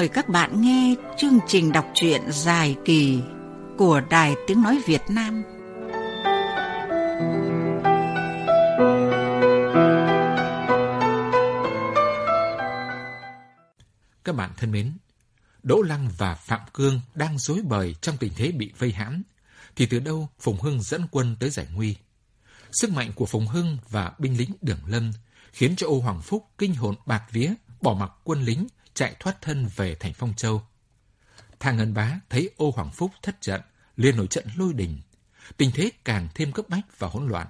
mời các bạn nghe chương trình đọc truyện dài kỳ của Đài Tiếng Nói Việt Nam. Các bạn thân mến, Đỗ Lăng và Phạm Cương đang dối bời trong tình thế bị vây hãm, thì từ đâu Phùng Hưng dẫn quân tới giải nguy. Sức mạnh của Phùng Hưng và binh lính Đường Lâm khiến cho Ô Hoàng Phúc kinh hồn bạt vía, bỏ mặc quân lính chạy thoát thân về thành Phong Châu. Thang Ngân Bá thấy Ô Hoàng Phúc thất trận, liền nổi trận lôi đình. Tình thế càng thêm cấp bách và hỗn loạn.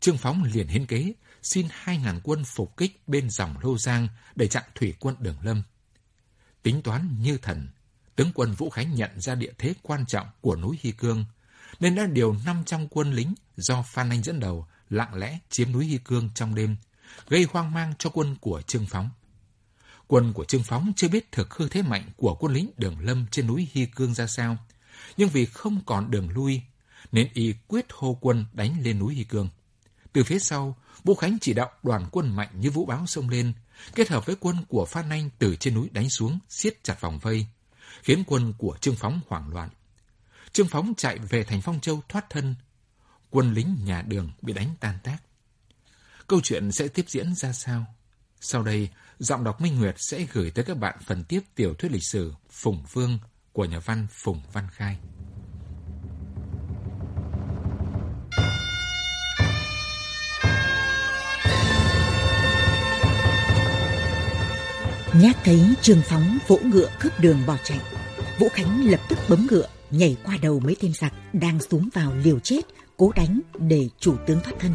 Trương Phóng liền hiến kế, xin hai ngàn quân phục kích bên dòng Lô Giang để chặn thủy quân Đường Lâm. Tính toán như thần, tướng quân Vũ Khánh nhận ra địa thế quan trọng của núi Hy Cương, nên đã điều 500 quân lính do Phan Anh dẫn đầu lặng lẽ chiếm núi Hy Cương trong đêm, gây hoang mang cho quân của Trương Phóng. Quân của Trương Phóng chưa biết thực hư thế mạnh của quân lính Đường Lâm trên núi Hy Cương ra sao, nhưng vì không còn đường lui, nên y quyết hô quân đánh lên núi Hy Cương. Từ phía sau, Vũ Khánh chỉ đạo đoàn quân mạnh như vũ báo xông lên, kết hợp với quân của Phan Anh từ trên núi đánh xuống, siết chặt vòng vây, khiến quân của Trương Phóng hoảng loạn. Trương Phóng chạy về thành Phong Châu thoát thân, quân lính nhà đường bị đánh tan tác. Câu chuyện sẽ tiếp diễn ra sao? Sau đây, giọng đọc Minh Nguyệt sẽ gửi tới các bạn phần tiếp tiểu thuyết lịch sử Phùng Vương của nhà văn Phùng Văn Khai. Nhát thấy Trương Phóng vỗ ngựa cướp đường bỏ chạy. Vũ Khánh lập tức bấm ngựa, nhảy qua đầu mấy tên giặc đang xuống vào liều chết, cố đánh để chủ tướng thoát thân.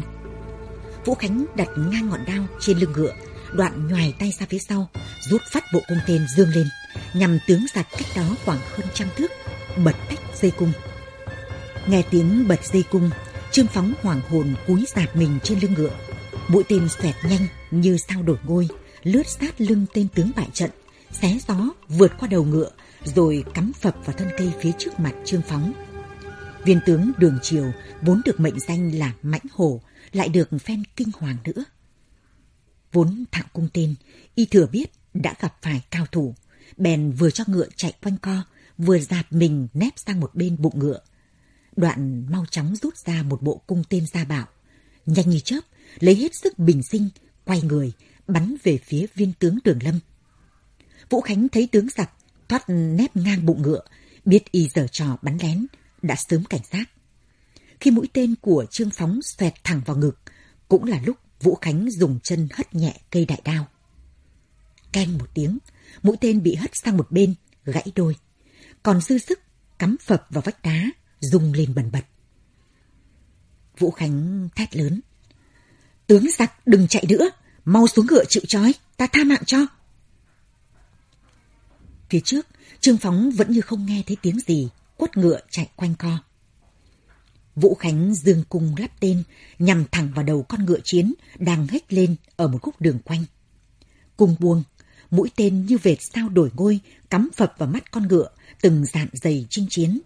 Vũ Khánh đặt ngang ngọn đao trên lưng ngựa, đoạn nhoài tay ra phía sau, rút phát bộ cung tên dương lên, nhằm tướng giặc cách đó khoảng hơn trăm thước, bật tách dây cung. Nghe tiếng bật dây cung, Trương Phóng hoàng hồn cúi dạt mình trên lưng ngựa. Mũi tên xoẹt nhanh như sao đổi ngôi, lướt sát lưng tên tướng bại trận, xé gió vượt qua đầu ngựa, rồi cắm phập vào thân cây phía trước mặt Trương Phóng. Viên tướng Đường Triều vốn được mệnh danh là Mãnh Hổ, lại được phen kinh hoàng nữa. Vốn thạo cung tên, y thừa biết đã gặp phải cao thủ, bèn vừa cho ngựa chạy quanh co, vừa dạt mình nép sang một bên bụng ngựa. Đoạn mau chóng rút ra một bộ cung tên gia bảo, nhanh như chớp, lấy hết sức bình sinh, quay người, bắn về phía viên tướng Đường Lâm. Vũ Khánh thấy tướng giặc thoát nép ngang bụng ngựa, biết y giờ trò bắn lén, đã sớm cảnh giác. Khi mũi tên của Trương Phóng xoẹt thẳng vào ngực, cũng là lúc Vũ Khánh dùng chân hất nhẹ cây đại đao. Canh một tiếng, mũi tên bị hất sang một bên, gãy đôi. Còn dư sức cắm phập vào vách đá, rung lên bần bật. Vũ Khánh thét lớn. Tướng giặc đừng chạy nữa, mau xuống ngựa chịu trói, ta tha mạng cho. Phía trước, Trương Phóng vẫn như không nghe thấy tiếng gì, quất ngựa chạy quanh co. Vũ Khánh dương cung lắp tên nhằm thẳng vào đầu con ngựa chiến đang hếch lên ở một khúc đường quanh. Cung buông, mũi tên như vệt sao đổi ngôi cắm phập vào mắt con ngựa từng dạn dày chinh chiến.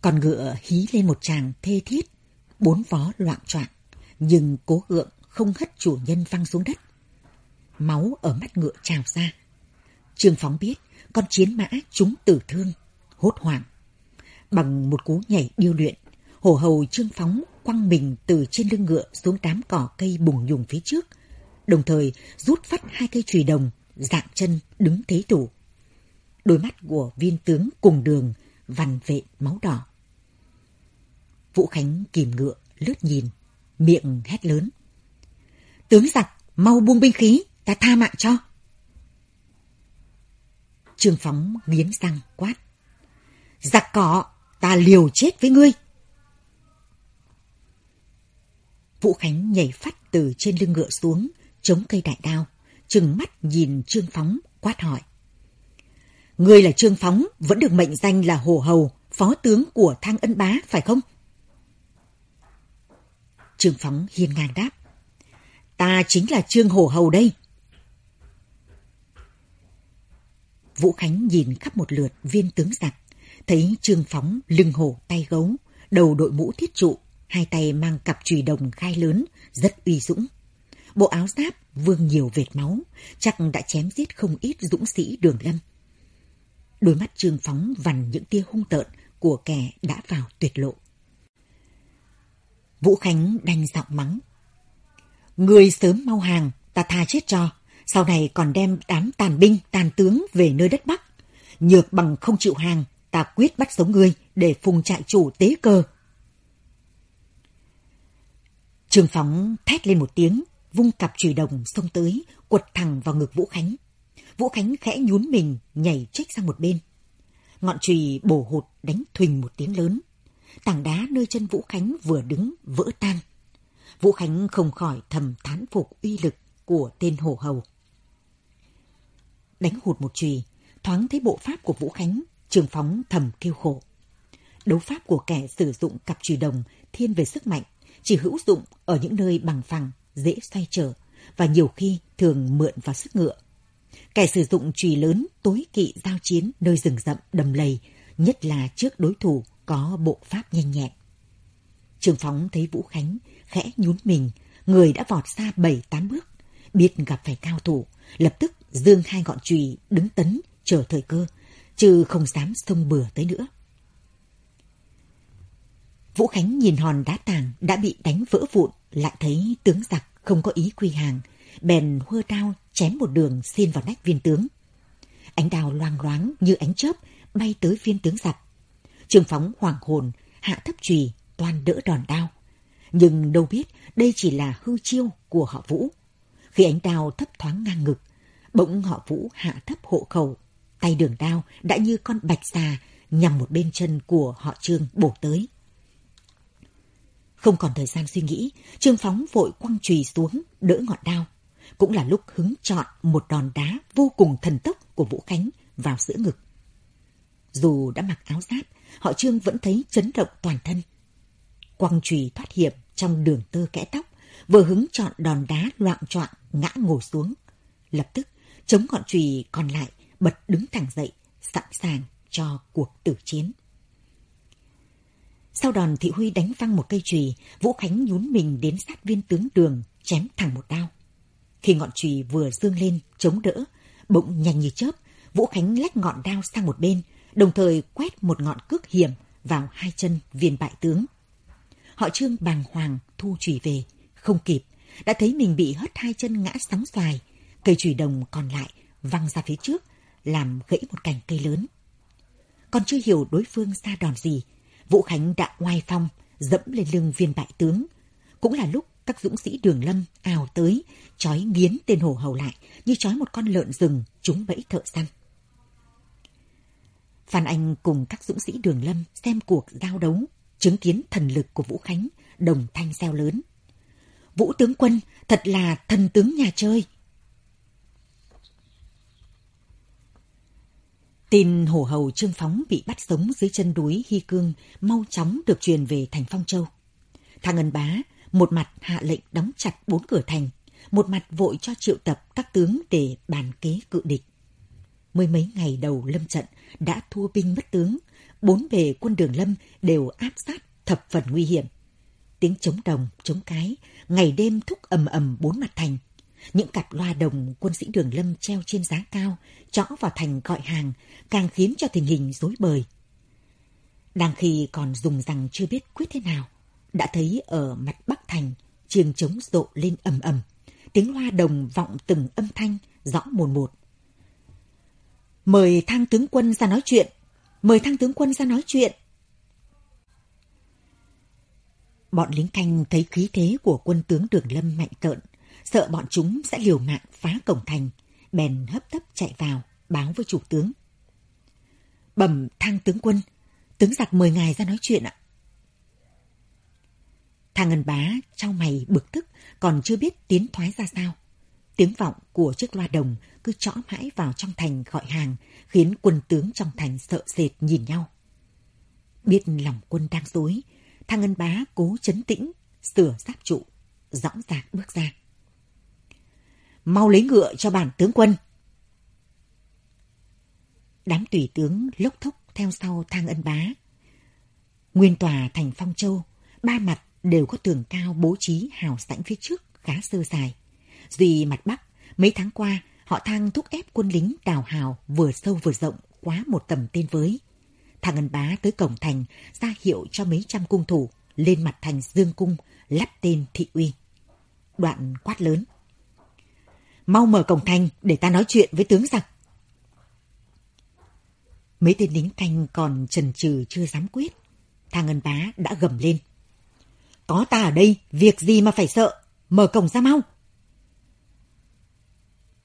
Con ngựa hí lên một tràng thê thiết, bốn vó loạn choạng nhưng cố gượng không hất chủ nhân văng xuống đất. Máu ở mắt ngựa trào ra. Trương Phóng biết con chiến mã chúng tử thương, hốt hoảng. Bằng một cú nhảy điêu luyện, hổ hầu Trương Phóng quăng mình từ trên lưng ngựa xuống đám cỏ cây bùng nhùng phía trước, đồng thời rút phát hai cây chùy đồng, dạng chân đứng thế thủ. Đôi mắt của viên tướng cùng đường vằn vệ máu đỏ. Vũ Khánh kìm ngựa, lướt nhìn, miệng hét lớn. Tướng giặc, mau buông binh khí, ta tha mạng cho. Trương Phóng nghiến răng quát. Giặc cỏ, ta liều chết với ngươi. Vũ Khánh nhảy phát từ trên lưng ngựa xuống, chống cây đại đao, trừng mắt nhìn Trương Phóng, quát hỏi. Ngươi là Trương Phóng, vẫn được mệnh danh là Hồ Hầu, phó tướng của Thang Ân Bá, phải không? Trương Phóng hiên ngang đáp. Ta chính là Trương Hồ Hầu đây. Vũ Khánh nhìn khắp một lượt viên tướng giặc, thấy Trương Phóng lưng hổ tay gấu, đầu đội mũ thiết trụ, hai tay mang cặp chùy đồng khai lớn, rất uy dũng. bộ áo giáp vương nhiều vệt máu, chắc đã chém giết không ít dũng sĩ đường lâm. Đôi mắt trương phóng vằn những tia hung tợn của kẻ đã vào tuyệt lộ. Vũ Khánh đanh giọng mắng. Người sớm mau hàng, ta tha chết cho. Sau này còn đem đám tàn binh, tàn tướng về nơi đất Bắc. Nhược bằng không chịu hàng, ta quyết bắt sống ngươi để phùng trại chủ tế cơ. Trường Phóng thét lên một tiếng, vung cặp chùy đồng xông tới, quật thẳng vào ngực Vũ Khánh. Vũ Khánh khẽ nhún mình, nhảy trách sang một bên. Ngọn chùy bổ hụt đánh thình một tiếng lớn. Tảng đá nơi chân Vũ Khánh vừa đứng vỡ tan. Vũ Khánh không khỏi thầm thán phục uy lực của tên hổ hầu. Đánh hụt một chùy, thoáng thấy bộ pháp của Vũ Khánh, Trường Phóng thầm kêu khổ. Đấu pháp của kẻ sử dụng cặp chùy đồng thiên về sức mạnh, chỉ hữu dụng ở những nơi bằng phẳng, dễ xoay trở và nhiều khi thường mượn vào sức ngựa. Kẻ sử dụng chùy lớn tối kỵ giao chiến nơi rừng rậm đầm lầy, nhất là trước đối thủ có bộ pháp nhanh nhẹn. Trường Phóng thấy Vũ Khánh khẽ nhún mình, người đã vọt xa bảy tám bước, biết gặp phải cao thủ, lập tức dương hai ngọn chùy đứng tấn chờ thời cơ, chứ không dám xông bừa tới nữa. Vũ Khánh nhìn hòn đá tàng đã bị đánh vỡ vụn, lại thấy tướng giặc không có ý quy hàng, bèn hơ đao chém một đường xin vào nách viên tướng. Ánh đào loang loáng như ánh chớp bay tới viên tướng giặc. Trường phóng hoàng hồn, hạ thấp chùy toàn đỡ đòn đao. Nhưng đâu biết đây chỉ là hư chiêu của họ Vũ. Khi ánh đao thấp thoáng ngang ngực, bỗng họ Vũ hạ thấp hộ khẩu. Tay đường đao đã như con bạch xà nhằm một bên chân của họ Trương bổ tới. Không còn thời gian suy nghĩ, Trương Phóng vội quăng chùy xuống, đỡ ngọn đao. Cũng là lúc hứng chọn một đòn đá vô cùng thần tốc của Vũ Khánh vào giữa ngực. Dù đã mặc áo giáp, họ Trương vẫn thấy chấn động toàn thân. Quăng chùy thoát hiểm trong đường tơ kẽ tóc, vừa hứng chọn đòn đá loạn trọn ngã ngồi xuống. Lập tức, chống ngọn chùy còn lại bật đứng thẳng dậy, sẵn sàng cho cuộc tử chiến. Sau đòn Thị Huy đánh văng một cây chùy, Vũ Khánh nhún mình đến sát viên tướng đường, chém thẳng một đao. Khi ngọn chùy vừa dương lên, chống đỡ, bỗng nhanh như chớp, Vũ Khánh lách ngọn đao sang một bên, đồng thời quét một ngọn cước hiểm vào hai chân viên bại tướng. Họ trương bàng hoàng thu chùy về, không kịp, đã thấy mình bị hất hai chân ngã sóng xoài, cây chùy đồng còn lại văng ra phía trước, làm gãy một cành cây lớn. Còn chưa hiểu đối phương ra đòn gì, Vũ Khánh đã oai phong, dẫm lên lưng viên bại tướng. Cũng là lúc các dũng sĩ đường lâm ào tới, trói nghiến tên hổ hầu lại như trói một con lợn rừng trúng bẫy thợ săn. Phan Anh cùng các dũng sĩ đường lâm xem cuộc giao đấu, chứng kiến thần lực của Vũ Khánh, đồng thanh reo lớn. Vũ tướng quân thật là thần tướng nhà chơi. Tin hổ hầu Trương Phóng bị bắt sống dưới chân núi Hy Cương mau chóng được truyền về thành Phong Châu. Thang Ân Bá một mặt hạ lệnh đóng chặt bốn cửa thành, một mặt vội cho triệu tập các tướng để bàn kế cự địch. Mới mấy ngày đầu lâm trận đã thua binh mất tướng, bốn bề quân đường lâm đều áp sát thập phần nguy hiểm. Tiếng chống đồng, chống cái, ngày đêm thúc ầm ầm bốn mặt thành – những cặp loa đồng quân sĩ đường lâm treo trên giá cao, chõ vào thành gọi hàng, càng khiến cho tình hình rối bời. Đang khi còn dùng rằng chưa biết quyết thế nào, đã thấy ở mặt bắc thành, chiêng trống rộ lên ầm ầm, tiếng loa đồng vọng từng âm thanh, rõ mồn một. Mời thang tướng quân ra nói chuyện, mời thang tướng quân ra nói chuyện. Bọn lính canh thấy khí thế của quân tướng Đường Lâm mạnh tợn, sợ bọn chúng sẽ liều mạng phá cổng thành, bèn hấp tấp chạy vào, báo với chủ tướng. Bẩm thang tướng quân, tướng giặc mời ngài ra nói chuyện ạ. Thang ngân bá trao mày bực tức, còn chưa biết tiến thoái ra sao. Tiếng vọng của chiếc loa đồng cứ trõ mãi vào trong thành gọi hàng, khiến quân tướng trong thành sợ sệt nhìn nhau. Biết lòng quân đang dối, thang ngân bá cố chấn tĩnh, sửa giáp trụ, rõ ràng bước ra mau lấy ngựa cho bản tướng quân. Đám tùy tướng lốc thốc theo sau thang ân bá. Nguyên tòa thành Phong Châu, ba mặt đều có tường cao bố trí hào sảnh phía trước khá sơ dài. Duy mặt Bắc, mấy tháng qua, họ thang thúc ép quân lính đào hào vừa sâu vừa rộng quá một tầm tên với. Thằng ân Bá tới cổng thành ra hiệu cho mấy trăm cung thủ lên mặt thành Dương Cung lắp tên Thị Uy. Đoạn quát lớn. Mau mở cổng thành để ta nói chuyện với tướng giặc. Mấy tên lính canh còn chần chừ chưa dám quyết. Thang Ngân Bá đã gầm lên. Có ta ở đây, việc gì mà phải sợ, mở cổng ra mau.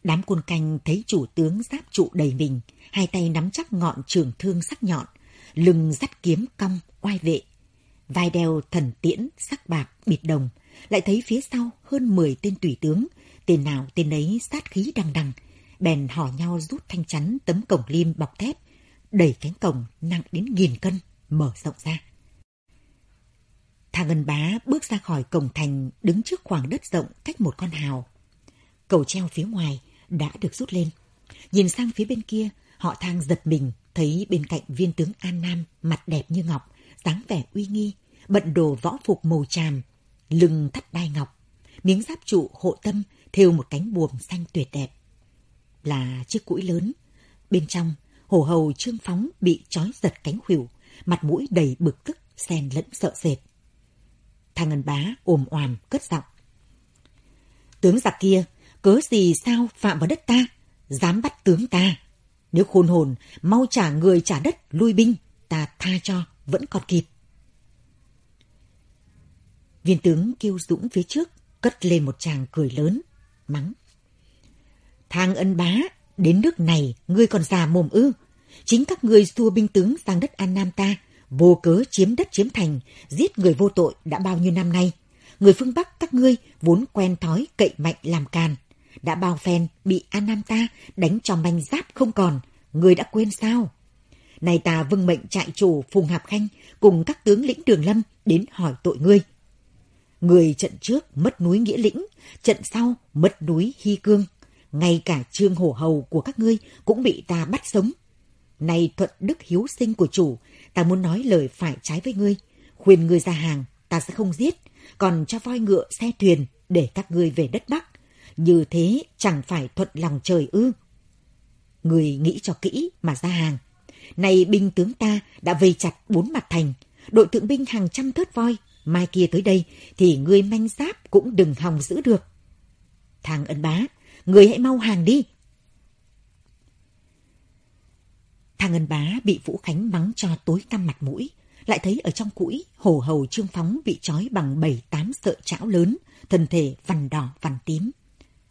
Đám quân canh thấy chủ tướng giáp trụ đầy mình, hai tay nắm chắc ngọn trường thương sắc nhọn, lưng dắt kiếm cong, oai vệ. Vai đeo thần tiễn, sắc bạc, bịt đồng, lại thấy phía sau hơn 10 tên tùy tướng, tên nào tên ấy sát khí đằng đằng, bèn hò nhau rút thanh chắn tấm cổng lim bọc thép, đẩy cánh cổng nặng đến nghìn cân, mở rộng ra. Thang Ngân Bá bước ra khỏi cổng thành, đứng trước khoảng đất rộng cách một con hào. Cầu treo phía ngoài đã được rút lên. Nhìn sang phía bên kia, họ thang giật mình, thấy bên cạnh viên tướng An Nam mặt đẹp như ngọc, dáng vẻ uy nghi, bận đồ võ phục màu tràm, lưng thắt đai ngọc, miếng giáp trụ hộ tâm thêu một cánh buồm xanh tuyệt đẹp. Là chiếc cũi lớn, bên trong hổ hầu trương phóng bị trói giật cánh khuỷu, mặt mũi đầy bực tức, xen lẫn sợ sệt. Thằng ngân bá ồm oàm cất giọng. Tướng giặc kia, cớ gì sao phạm vào đất ta, dám bắt tướng ta. Nếu khôn hồn, mau trả người trả đất, lui binh, ta tha cho, vẫn còn kịp. Viên tướng kêu dũng phía trước, cất lên một tràng cười lớn, mắng. Thang ân bá, đến nước này, ngươi còn già mồm ư. Chính các ngươi xua binh tướng sang đất An Nam ta, vô cớ chiếm đất chiếm thành, giết người vô tội đã bao nhiêu năm nay. Người phương Bắc các ngươi vốn quen thói cậy mạnh làm càn. Đã bao phen bị An Nam ta đánh cho manh giáp không còn, người đã quên sao? Này ta vâng mệnh trại chủ Phùng Hạp Khanh cùng các tướng lĩnh Đường Lâm đến hỏi tội ngươi. Người trận trước mất núi Nghĩa Lĩnh, trận sau mất núi Hy Cương. Ngay cả trương hổ hầu của các ngươi cũng bị ta bắt sống. Này thuận đức hiếu sinh của chủ, ta muốn nói lời phải trái với ngươi. Khuyên ngươi ra hàng, ta sẽ không giết, còn cho voi ngựa xe thuyền để các ngươi về đất Bắc. Như thế chẳng phải thuận lòng trời ư. Người nghĩ cho kỹ mà ra hàng. Này binh tướng ta đã vây chặt bốn mặt thành, đội thượng binh hàng trăm thớt voi, mai kia tới đây thì người manh giáp cũng đừng hòng giữ được. Thằng ân bá, người hãy mau hàng đi. Thằng ân bá bị Vũ Khánh mắng cho tối tăm mặt mũi, lại thấy ở trong cũi hổ hầu trương phóng bị trói bằng bảy tám sợi chảo lớn, thân thể vằn đỏ vằn tím.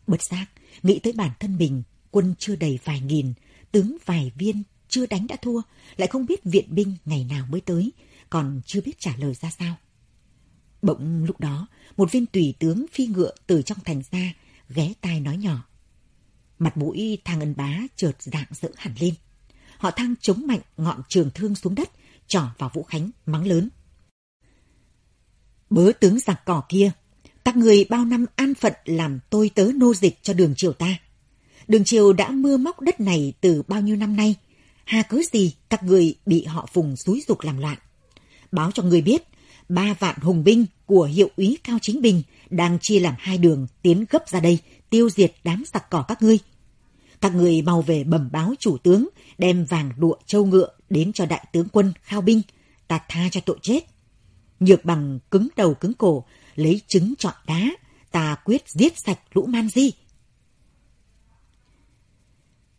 Bất giác, nghĩ tới bản thân mình, quân chưa đầy vài nghìn, tướng vài viên, chưa đánh đã thua, lại không biết viện binh ngày nào mới tới, còn chưa biết trả lời ra sao. Bỗng lúc đó, một viên tùy tướng phi ngựa từ trong thành ra, ghé tai nói nhỏ. Mặt mũi thang ân bá chợt dạng dỡ hẳn lên. Họ thang chống mạnh ngọn trường thương xuống đất, trỏ vào Vũ Khánh, mắng lớn. Bớ tướng giặc cỏ kia, các người bao năm an phận làm tôi tớ nô dịch cho đường triều ta. Đường triều đã mưa móc đất này từ bao nhiêu năm nay. Hà cớ gì các người bị họ phùng xúi dục làm loạn. Báo cho người biết, ba vạn hùng binh của hiệu úy Cao Chính Bình đang chia làm hai đường tiến gấp ra đây, tiêu diệt đám giặc cỏ các ngươi. Các người mau về bẩm báo chủ tướng, đem vàng lụa châu ngựa đến cho đại tướng quân Khao Binh, ta tha cho tội chết. Nhược bằng cứng đầu cứng cổ, lấy trứng chọn đá, ta quyết giết sạch lũ man di.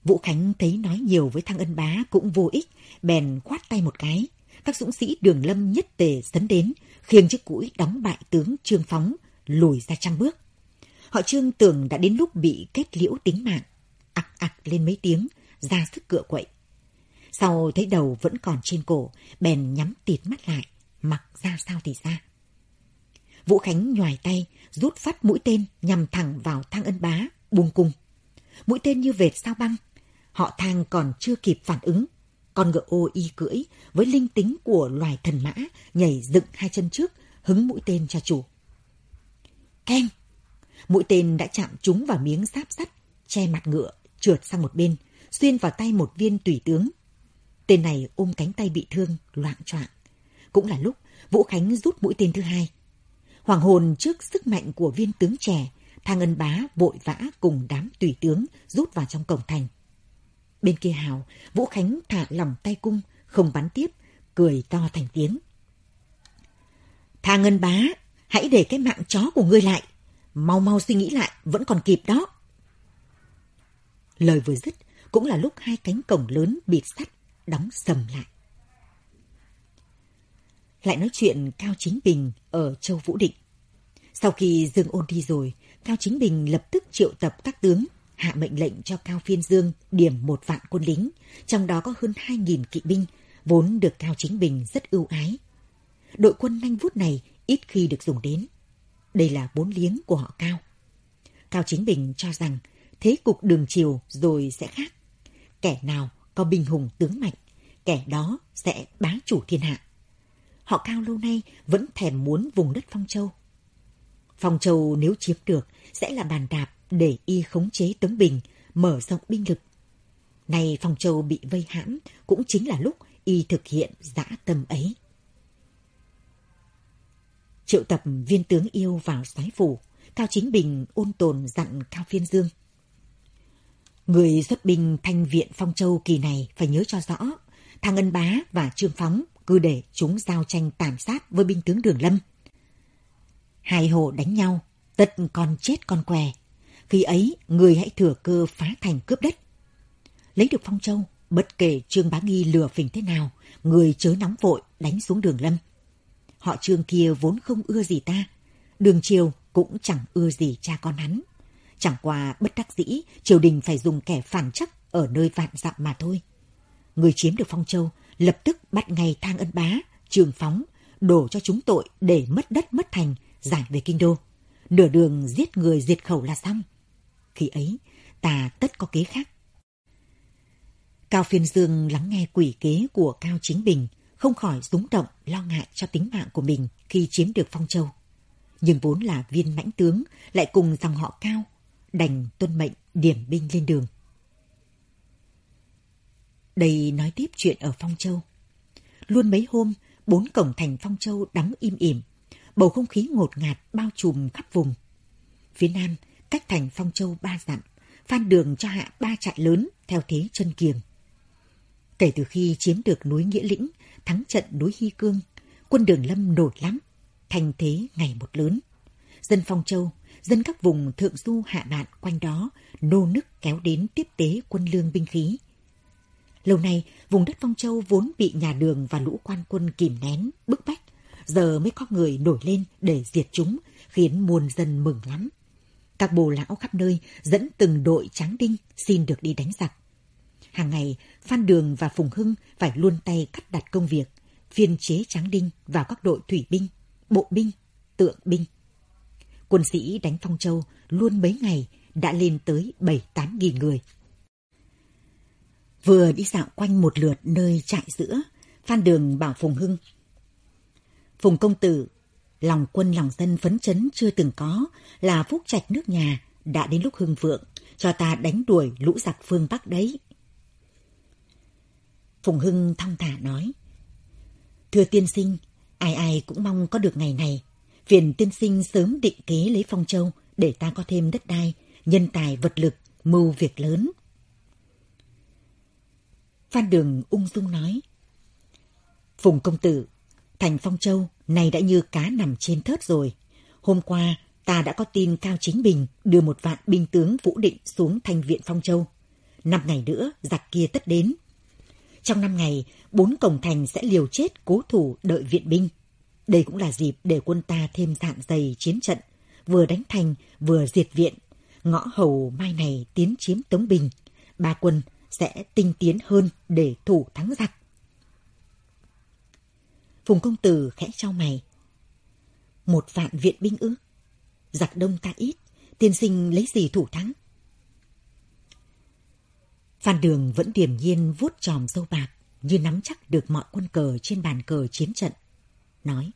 Vũ Khánh thấy nói nhiều với thăng ân bá cũng vô ích, bèn khoát tay một cái. Các dũng sĩ đường lâm nhất tề sấn đến, khiêng chiếc cũi đóng bại tướng Trương Phóng, lùi ra trăm bước. Họ Trương tưởng đã đến lúc bị kết liễu tính mạng. ặc ặc lên mấy tiếng, ra sức cựa quậy. Sau thấy đầu vẫn còn trên cổ, bèn nhắm tịt mắt lại, mặc ra sao thì ra. Vũ Khánh nhòi tay, rút phát mũi tên nhằm thẳng vào thang ân bá, buông cung. Mũi tên như vệt sao băng. Họ thang còn chưa kịp phản ứng. Con ngựa ô y cưỡi với linh tính của loài thần mã nhảy dựng hai chân trước, hứng mũi tên cho chủ. Keng! Mũi tên đã chạm trúng vào miếng giáp sắt, che mặt ngựa, trượt sang một bên, xuyên vào tay một viên tùy tướng. Tên này ôm cánh tay bị thương, loạn choạng. Cũng là lúc Vũ Khánh rút mũi tên thứ hai. Hoàng hồn trước sức mạnh của viên tướng trẻ, Thang Ân Bá vội vã cùng đám tùy tướng rút vào trong cổng thành. Bên kia hào, Vũ Khánh thả lỏng tay cung, không bắn tiếp, cười to thành tiếng. Thang ngân Bá, hãy để cái mạng chó của ngươi lại. Mau mau suy nghĩ lại, vẫn còn kịp đó. Lời vừa dứt, cũng là lúc hai cánh cổng lớn bịt sắt, đóng sầm lại. Lại nói chuyện Cao Chính Bình ở Châu Vũ Định. Sau khi Dương Ôn đi rồi, Cao Chính Bình lập tức triệu tập các tướng, hạ mệnh lệnh cho Cao Phiên Dương điểm một vạn quân lính, trong đó có hơn 2.000 kỵ binh, vốn được Cao Chính Bình rất ưu ái. Đội quân nhanh vút này ít khi được dùng đến. Đây là bốn liếng của họ Cao. Cao Chính Bình cho rằng thế cục đường chiều rồi sẽ khác. Kẻ nào có binh hùng tướng mạnh, kẻ đó sẽ bá chủ thiên hạ. Họ Cao lâu nay vẫn thèm muốn vùng đất Phong Châu. Phong Châu nếu chiếm được sẽ là bàn đạp để y khống chế Tống Bình, mở rộng binh lực. Nay Phong Châu bị vây hãm cũng chính là lúc y thực hiện dã tâm ấy. Triệu tập viên tướng yêu vào soái phủ, Cao Chính Bình ôn tồn dặn Cao Phiên Dương. Người xuất binh thanh viện Phong Châu kỳ này phải nhớ cho rõ, Thang Ân Bá và Trương Phóng cứ để chúng giao tranh tàn sát với binh tướng Đường Lâm. Hai hồ đánh nhau, tất con chết con què. Khi ấy, người hãy thừa cơ phá thành cướp đất. Lấy được Phong Châu, bất kể Trương Bá Nghi lừa phỉnh thế nào, người chớ nóng vội đánh xuống đường Lâm. Họ Trương kia vốn không ưa gì ta, đường triều cũng chẳng ưa gì cha con hắn. Chẳng qua bất đắc dĩ, triều đình phải dùng kẻ phản chắc ở nơi vạn dặm mà thôi. Người chiếm được Phong Châu lập tức bắt ngay thang ân bá, trường phóng, đổ cho chúng tội để mất đất mất thành, giải về kinh đô. Nửa đường giết người diệt khẩu là xong. Khi ấy, ta tất có kế khác. Cao Phiên Dương lắng nghe quỷ kế của Cao Chính Bình, không khỏi rúng động lo ngại cho tính mạng của mình khi chiếm được Phong Châu. Nhưng vốn là viên mãnh tướng, lại cùng dòng họ Cao, đành tuân mệnh điểm binh lên đường. Đây nói tiếp chuyện ở Phong Châu. Luôn mấy hôm, bốn cổng thành Phong Châu đóng im ỉm. Bầu không khí ngột ngạt bao trùm khắp vùng. Phía nam, cách thành Phong Châu ba dặm, phan đường cho hạ ba trại lớn theo thế chân kiềm. Kể từ khi chiếm được núi Nghĩa Lĩnh, thắng trận núi Hy Cương, quân đường lâm nổi lắm, thành thế ngày một lớn. Dân Phong Châu, dân các vùng thượng du hạ nạn quanh đó nô nức kéo đến tiếp tế quân lương binh khí. Lâu nay, vùng đất Phong Châu vốn bị nhà đường và lũ quan quân kìm nén, bức bách, giờ mới có người nổi lên để diệt chúng, khiến muôn dân mừng lắm. Các bồ lão khắp nơi dẫn từng đội tráng đinh xin được đi đánh giặc. Hàng ngày, Phan Đường và Phùng Hưng phải luôn tay cắt đặt công việc, phiên chế tráng đinh vào các đội thủy binh, bộ binh, tượng binh. Quân sĩ đánh Phong Châu luôn mấy ngày đã lên tới 7-8 nghìn người. Vừa đi dạo quanh một lượt nơi trại giữa, Phan Đường bảo Phùng Hưng. Phùng công tử, lòng quân lòng dân phấn chấn chưa từng có là phúc trạch nước nhà, đã đến lúc hưng vượng, cho ta đánh đuổi lũ giặc phương Bắc đấy. Phùng Hưng thong thả nói. Thưa tiên sinh, ai ai cũng mong có được ngày này. Phiền tiên sinh sớm định kế lấy Phong Châu để ta có thêm đất đai, nhân tài vật lực, mưu việc lớn. Phan Đường ung dung nói. Phùng công tử, thành Phong Châu này đã như cá nằm trên thớt rồi. Hôm qua, ta đã có tin Cao Chính Bình đưa một vạn binh tướng Vũ Định xuống thành viện Phong Châu. Năm ngày nữa, giặc kia tất đến. Trong năm ngày, bốn cổng thành sẽ liều chết cố thủ đợi viện binh. Đây cũng là dịp để quân ta thêm dạn dày chiến trận, vừa đánh thành vừa diệt viện. Ngõ hầu mai này tiến chiếm Tống Bình. Ba quân sẽ tinh tiến hơn để thủ thắng giặc. Phùng công tử khẽ trao mày. Một vạn viện binh ư? Giặc đông ta ít, tiên sinh lấy gì thủ thắng? Phan Đường vẫn điềm nhiên vuốt tròm dâu bạc như nắm chắc được mọi quân cờ trên bàn cờ chiến trận. Nói.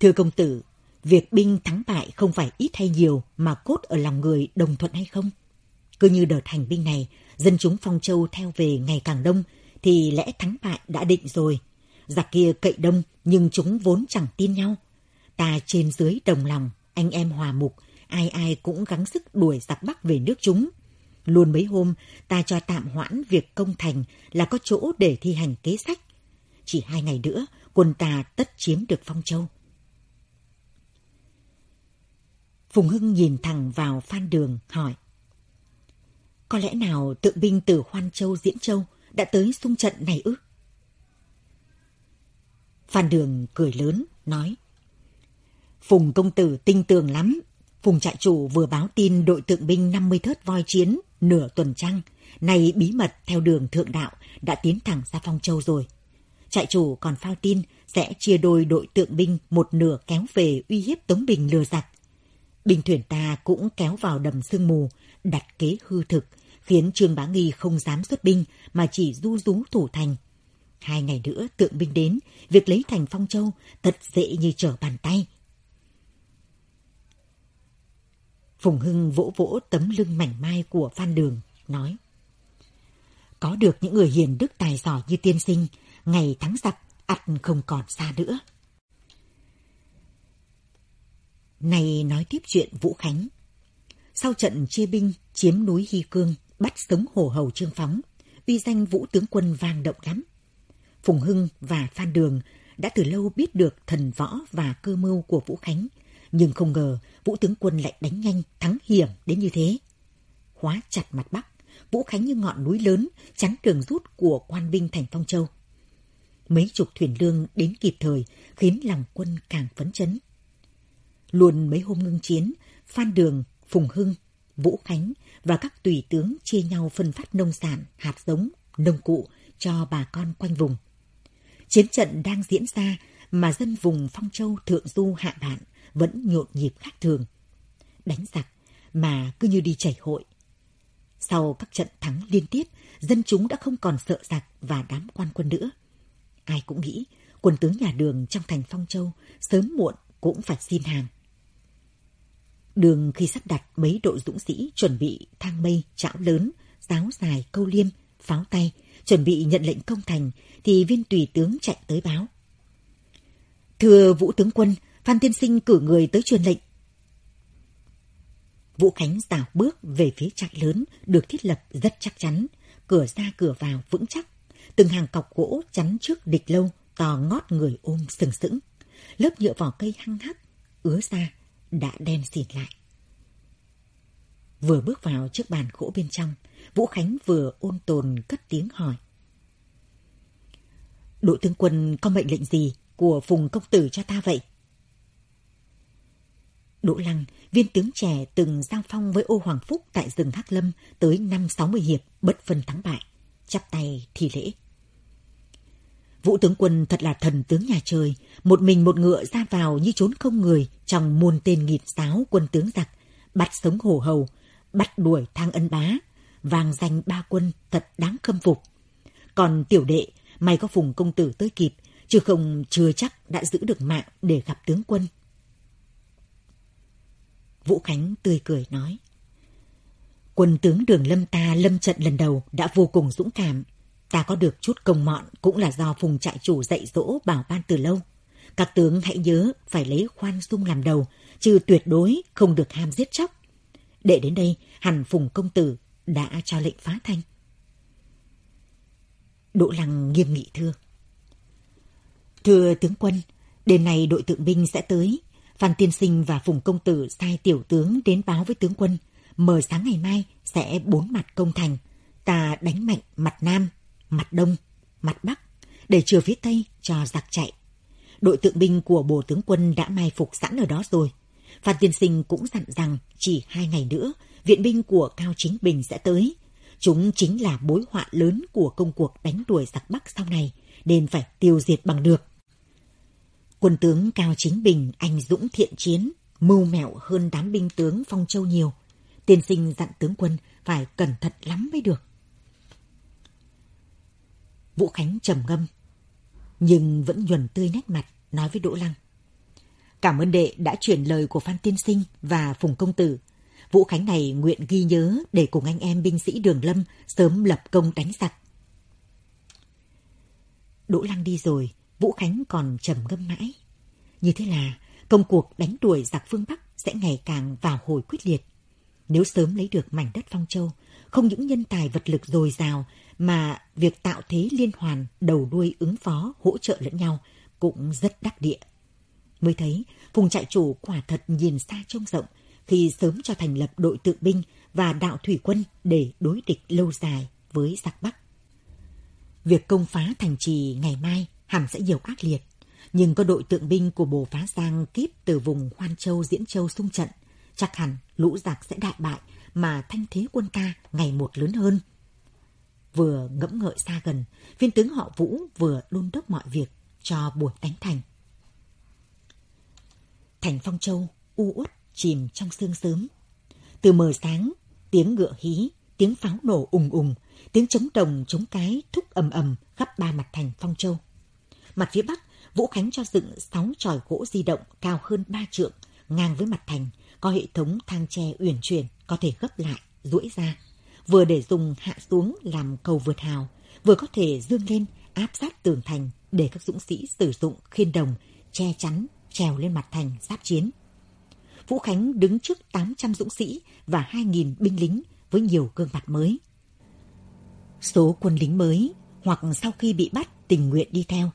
Thưa công tử, việc binh thắng bại không phải ít hay nhiều mà cốt ở lòng người đồng thuận hay không? Cứ như đợt hành binh này, dân chúng Phong Châu theo về ngày càng đông, thì lẽ thắng bại đã định rồi. Giặc kia cậy đông, nhưng chúng vốn chẳng tin nhau. Ta trên dưới đồng lòng, anh em hòa mục, ai ai cũng gắng sức đuổi giặc Bắc về nước chúng. Luôn mấy hôm, ta cho tạm hoãn việc công thành là có chỗ để thi hành kế sách. Chỉ hai ngày nữa, quân ta tất chiếm được Phong Châu. Phùng Hưng nhìn thẳng vào Phan Đường, hỏi. Có lẽ nào tượng binh từ Hoan Châu, Diễn Châu đã tới xung trận này ư? Phan Đường cười lớn, nói. Phùng công tử tinh tường lắm. Phùng trại chủ vừa báo tin đội tượng binh 50 thớt voi chiến, nửa tuần trăng, nay bí mật theo đường thượng đạo đã tiến thẳng ra Phong Châu rồi. Trại chủ còn phao tin sẽ chia đôi đội tượng binh một nửa kéo về uy hiếp Tống Bình lừa giặc. Bình thuyền ta cũng kéo vào đầm sương mù, đặt kế hư thực, khiến Trương Bá Nghi không dám xuất binh mà chỉ du rú thủ thành. Hai ngày nữa tượng binh đến, việc lấy thành Phong Châu thật dễ như trở bàn tay. Phùng Hưng vỗ vỗ tấm lưng mảnh mai của Phan Đường, nói. Có được những người hiền đức tài giỏi như tiên sinh, ngày thắng giặc, ắt không còn xa nữa. Này nói tiếp chuyện Vũ Khánh. Sau trận chia binh chiếm núi Hy Cương, bắt sống hổ hầu Trương Phóng, uy danh Vũ tướng quân vang động lắm. Phùng Hưng và Phan Đường đã từ lâu biết được thần võ và cơ mưu của Vũ Khánh, nhưng không ngờ Vũ tướng quân lại đánh nhanh, thắng hiểm đến như thế. Hóa chặt mặt Bắc, Vũ Khánh như ngọn núi lớn, chắn đường rút của quan binh thành Phong Châu. Mấy chục thuyền lương đến kịp thời, khiến lòng quân càng phấn chấn. Luôn mấy hôm ngưng chiến, Phan Đường, Phùng Hưng, Vũ Khánh và các tùy tướng chia nhau phân phát nông sản, hạt giống, nông cụ cho bà con quanh vùng. Chiến trận đang diễn ra mà dân vùng Phong Châu Thượng Du Hạ Bạn vẫn nhộn nhịp khác thường. Đánh giặc mà cứ như đi chảy hội. Sau các trận thắng liên tiếp, dân chúng đã không còn sợ giặc và đám quan quân nữa. Ai cũng nghĩ quân tướng nhà đường trong thành Phong Châu sớm muộn cũng phải xin hàng. Đường khi sắp đặt mấy đội dũng sĩ chuẩn bị thang mây, chảo lớn, giáo dài, câu liêm, pháo tay, chuẩn bị nhận lệnh công thành, thì viên tùy tướng chạy tới báo. Thưa Vũ tướng quân, Phan Tiên Sinh cử người tới truyền lệnh. Vũ Khánh dào bước về phía trại lớn được thiết lập rất chắc chắn, cửa ra cửa vào vững chắc, từng hàng cọc gỗ chắn trước địch lâu, to ngót người ôm sừng sững. Lớp nhựa vỏ cây hăng hắc, ứa ra, đã đen xịt lại. Vừa bước vào trước bàn gỗ bên trong, Vũ Khánh vừa ôn tồn cất tiếng hỏi. Đội tướng quân có mệnh lệnh gì của Phùng Công Tử cho ta vậy? Đỗ Lăng, viên tướng trẻ từng giao phong với ô Hoàng Phúc tại rừng Hắc Lâm tới năm sáu mươi hiệp, bất phân thắng bại. Chắp tay thi lễ. Vũ tướng quân thật là thần tướng nhà trời, một mình một ngựa ra vào như trốn không người trong muôn tên nghịt sáo quân tướng giặc, bắt sống hổ hầu, bắt đuổi thang ân bá, vàng danh ba quân thật đáng khâm phục. Còn tiểu đệ, may có phùng công tử tới kịp, chứ không chưa chắc đã giữ được mạng để gặp tướng quân. Vũ Khánh tươi cười nói. Quân tướng đường lâm ta lâm trận lần đầu đã vô cùng dũng cảm. Ta có được chút công mọn cũng là do phùng trại chủ dạy dỗ bảo ban từ lâu. Các tướng hãy nhớ phải lấy khoan dung làm đầu, chứ tuyệt đối không được ham giết chóc. Để đến đây, hẳn phùng công tử đã cho lệnh phá thanh. Đỗ Lăng nghiêm nghị thưa. Thưa tướng quân, đêm nay đội tượng binh sẽ tới. Phan Tiên Sinh và Phùng Công Tử sai tiểu tướng đến báo với tướng quân. Mờ sáng ngày mai sẽ bốn mặt công thành. Ta đánh mạnh mặt Nam, mặt Đông, mặt Bắc để chừa phía Tây cho giặc chạy. Đội tượng binh của bộ tướng quân đã mai phục sẵn ở đó rồi. Phan Tiên Sinh cũng dặn rằng chỉ hai ngày nữa, viện binh của Cao Chính Bình sẽ tới. Chúng chính là mối họa lớn của công cuộc đánh đuổi giặc Bắc sau này, nên phải tiêu diệt bằng được. Quân tướng Cao Chính Bình anh dũng thiện chiến, mưu mẹo hơn đám binh tướng Phong Châu nhiều. Tiên sinh dặn tướng quân phải cẩn thận lắm mới được. Vũ Khánh trầm ngâm, nhưng vẫn nhuần tươi nét mặt, nói với Đỗ Lăng. Cảm ơn đệ đã chuyển lời của Phan Tiên Sinh và Phùng Công Tử. Vũ Khánh này nguyện ghi nhớ để cùng anh em binh sĩ Đường Lâm sớm lập công đánh giặc. Đỗ Lăng đi rồi, Vũ Khánh còn trầm ngâm mãi. Như thế là công cuộc đánh đuổi giặc phương Bắc sẽ ngày càng vào hồi quyết liệt. Nếu sớm lấy được mảnh đất Phong Châu, không những nhân tài vật lực dồi dào mà việc tạo thế liên hoàn đầu đuôi ứng phó hỗ trợ lẫn nhau cũng rất đắc địa. Mới thấy, vùng trại chủ quả thật nhìn xa trông rộng khi sớm cho thành lập đội tự binh và đạo thủy quân để đối địch lâu dài với giặc Bắc. Việc công phá thành trì ngày mai hẳn sẽ nhiều ác liệt, nhưng có đội tượng binh của bồ phá giang kíp từ vùng Hoan Châu, Diễn Châu xung trận, chắc hẳn lũ giặc sẽ đại bại mà thanh thế quân ta ngày một lớn hơn. Vừa ngẫm ngợi xa gần, viên tướng họ Vũ vừa đôn đốc mọi việc cho buổi đánh thành. Thành Phong Châu u uất chìm trong sương sớm. Từ mờ sáng, tiếng ngựa hí, tiếng pháo nổ ùng ùng, tiếng trống đồng trống cái thúc ầm ầm khắp ba mặt thành Phong Châu. Mặt phía bắc, Vũ Khánh cho dựng sáu tròi gỗ di động cao hơn ba trượng, ngang với mặt thành, có hệ thống thang tre uyển chuyển, có thể gấp lại, duỗi ra. Vừa để dùng hạ xuống làm cầu vượt hào, vừa có thể dương lên áp sát tường thành để các dũng sĩ sử dụng khiên đồng, che chắn, trèo lên mặt thành giáp chiến. Vũ Khánh đứng trước 800 dũng sĩ và 2.000 binh lính với nhiều gương mặt mới. Số quân lính mới hoặc sau khi bị bắt tình nguyện đi theo,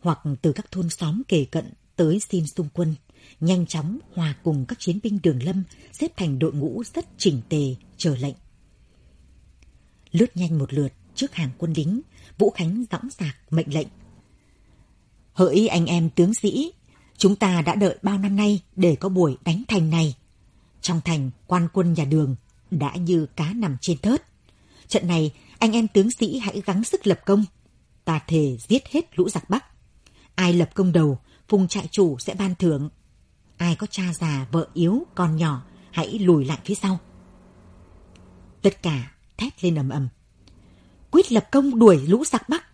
hoặc từ các thôn xóm kề cận tới xin xung quân, nhanh chóng hòa cùng các chiến binh đường lâm xếp thành đội ngũ rất chỉnh tề, chờ lệnh. Lướt nhanh một lượt trước hàng quân lính, Vũ Khánh dõng dạc mệnh lệnh. Hỡi anh em tướng sĩ, chúng ta đã đợi bao năm nay để có buổi đánh thành này. Trong thành, quan quân nhà đường đã như cá nằm trên thớt. Trận này, anh em tướng sĩ hãy gắng sức lập công. Ta thề giết hết lũ giặc Bắc. Ai lập công đầu, phùng trại chủ sẽ ban thưởng. Ai có cha già, vợ yếu, con nhỏ, hãy lùi lại phía sau. Tất cả thét lên ầm ầm. Quyết lập công đuổi lũ giặc Bắc.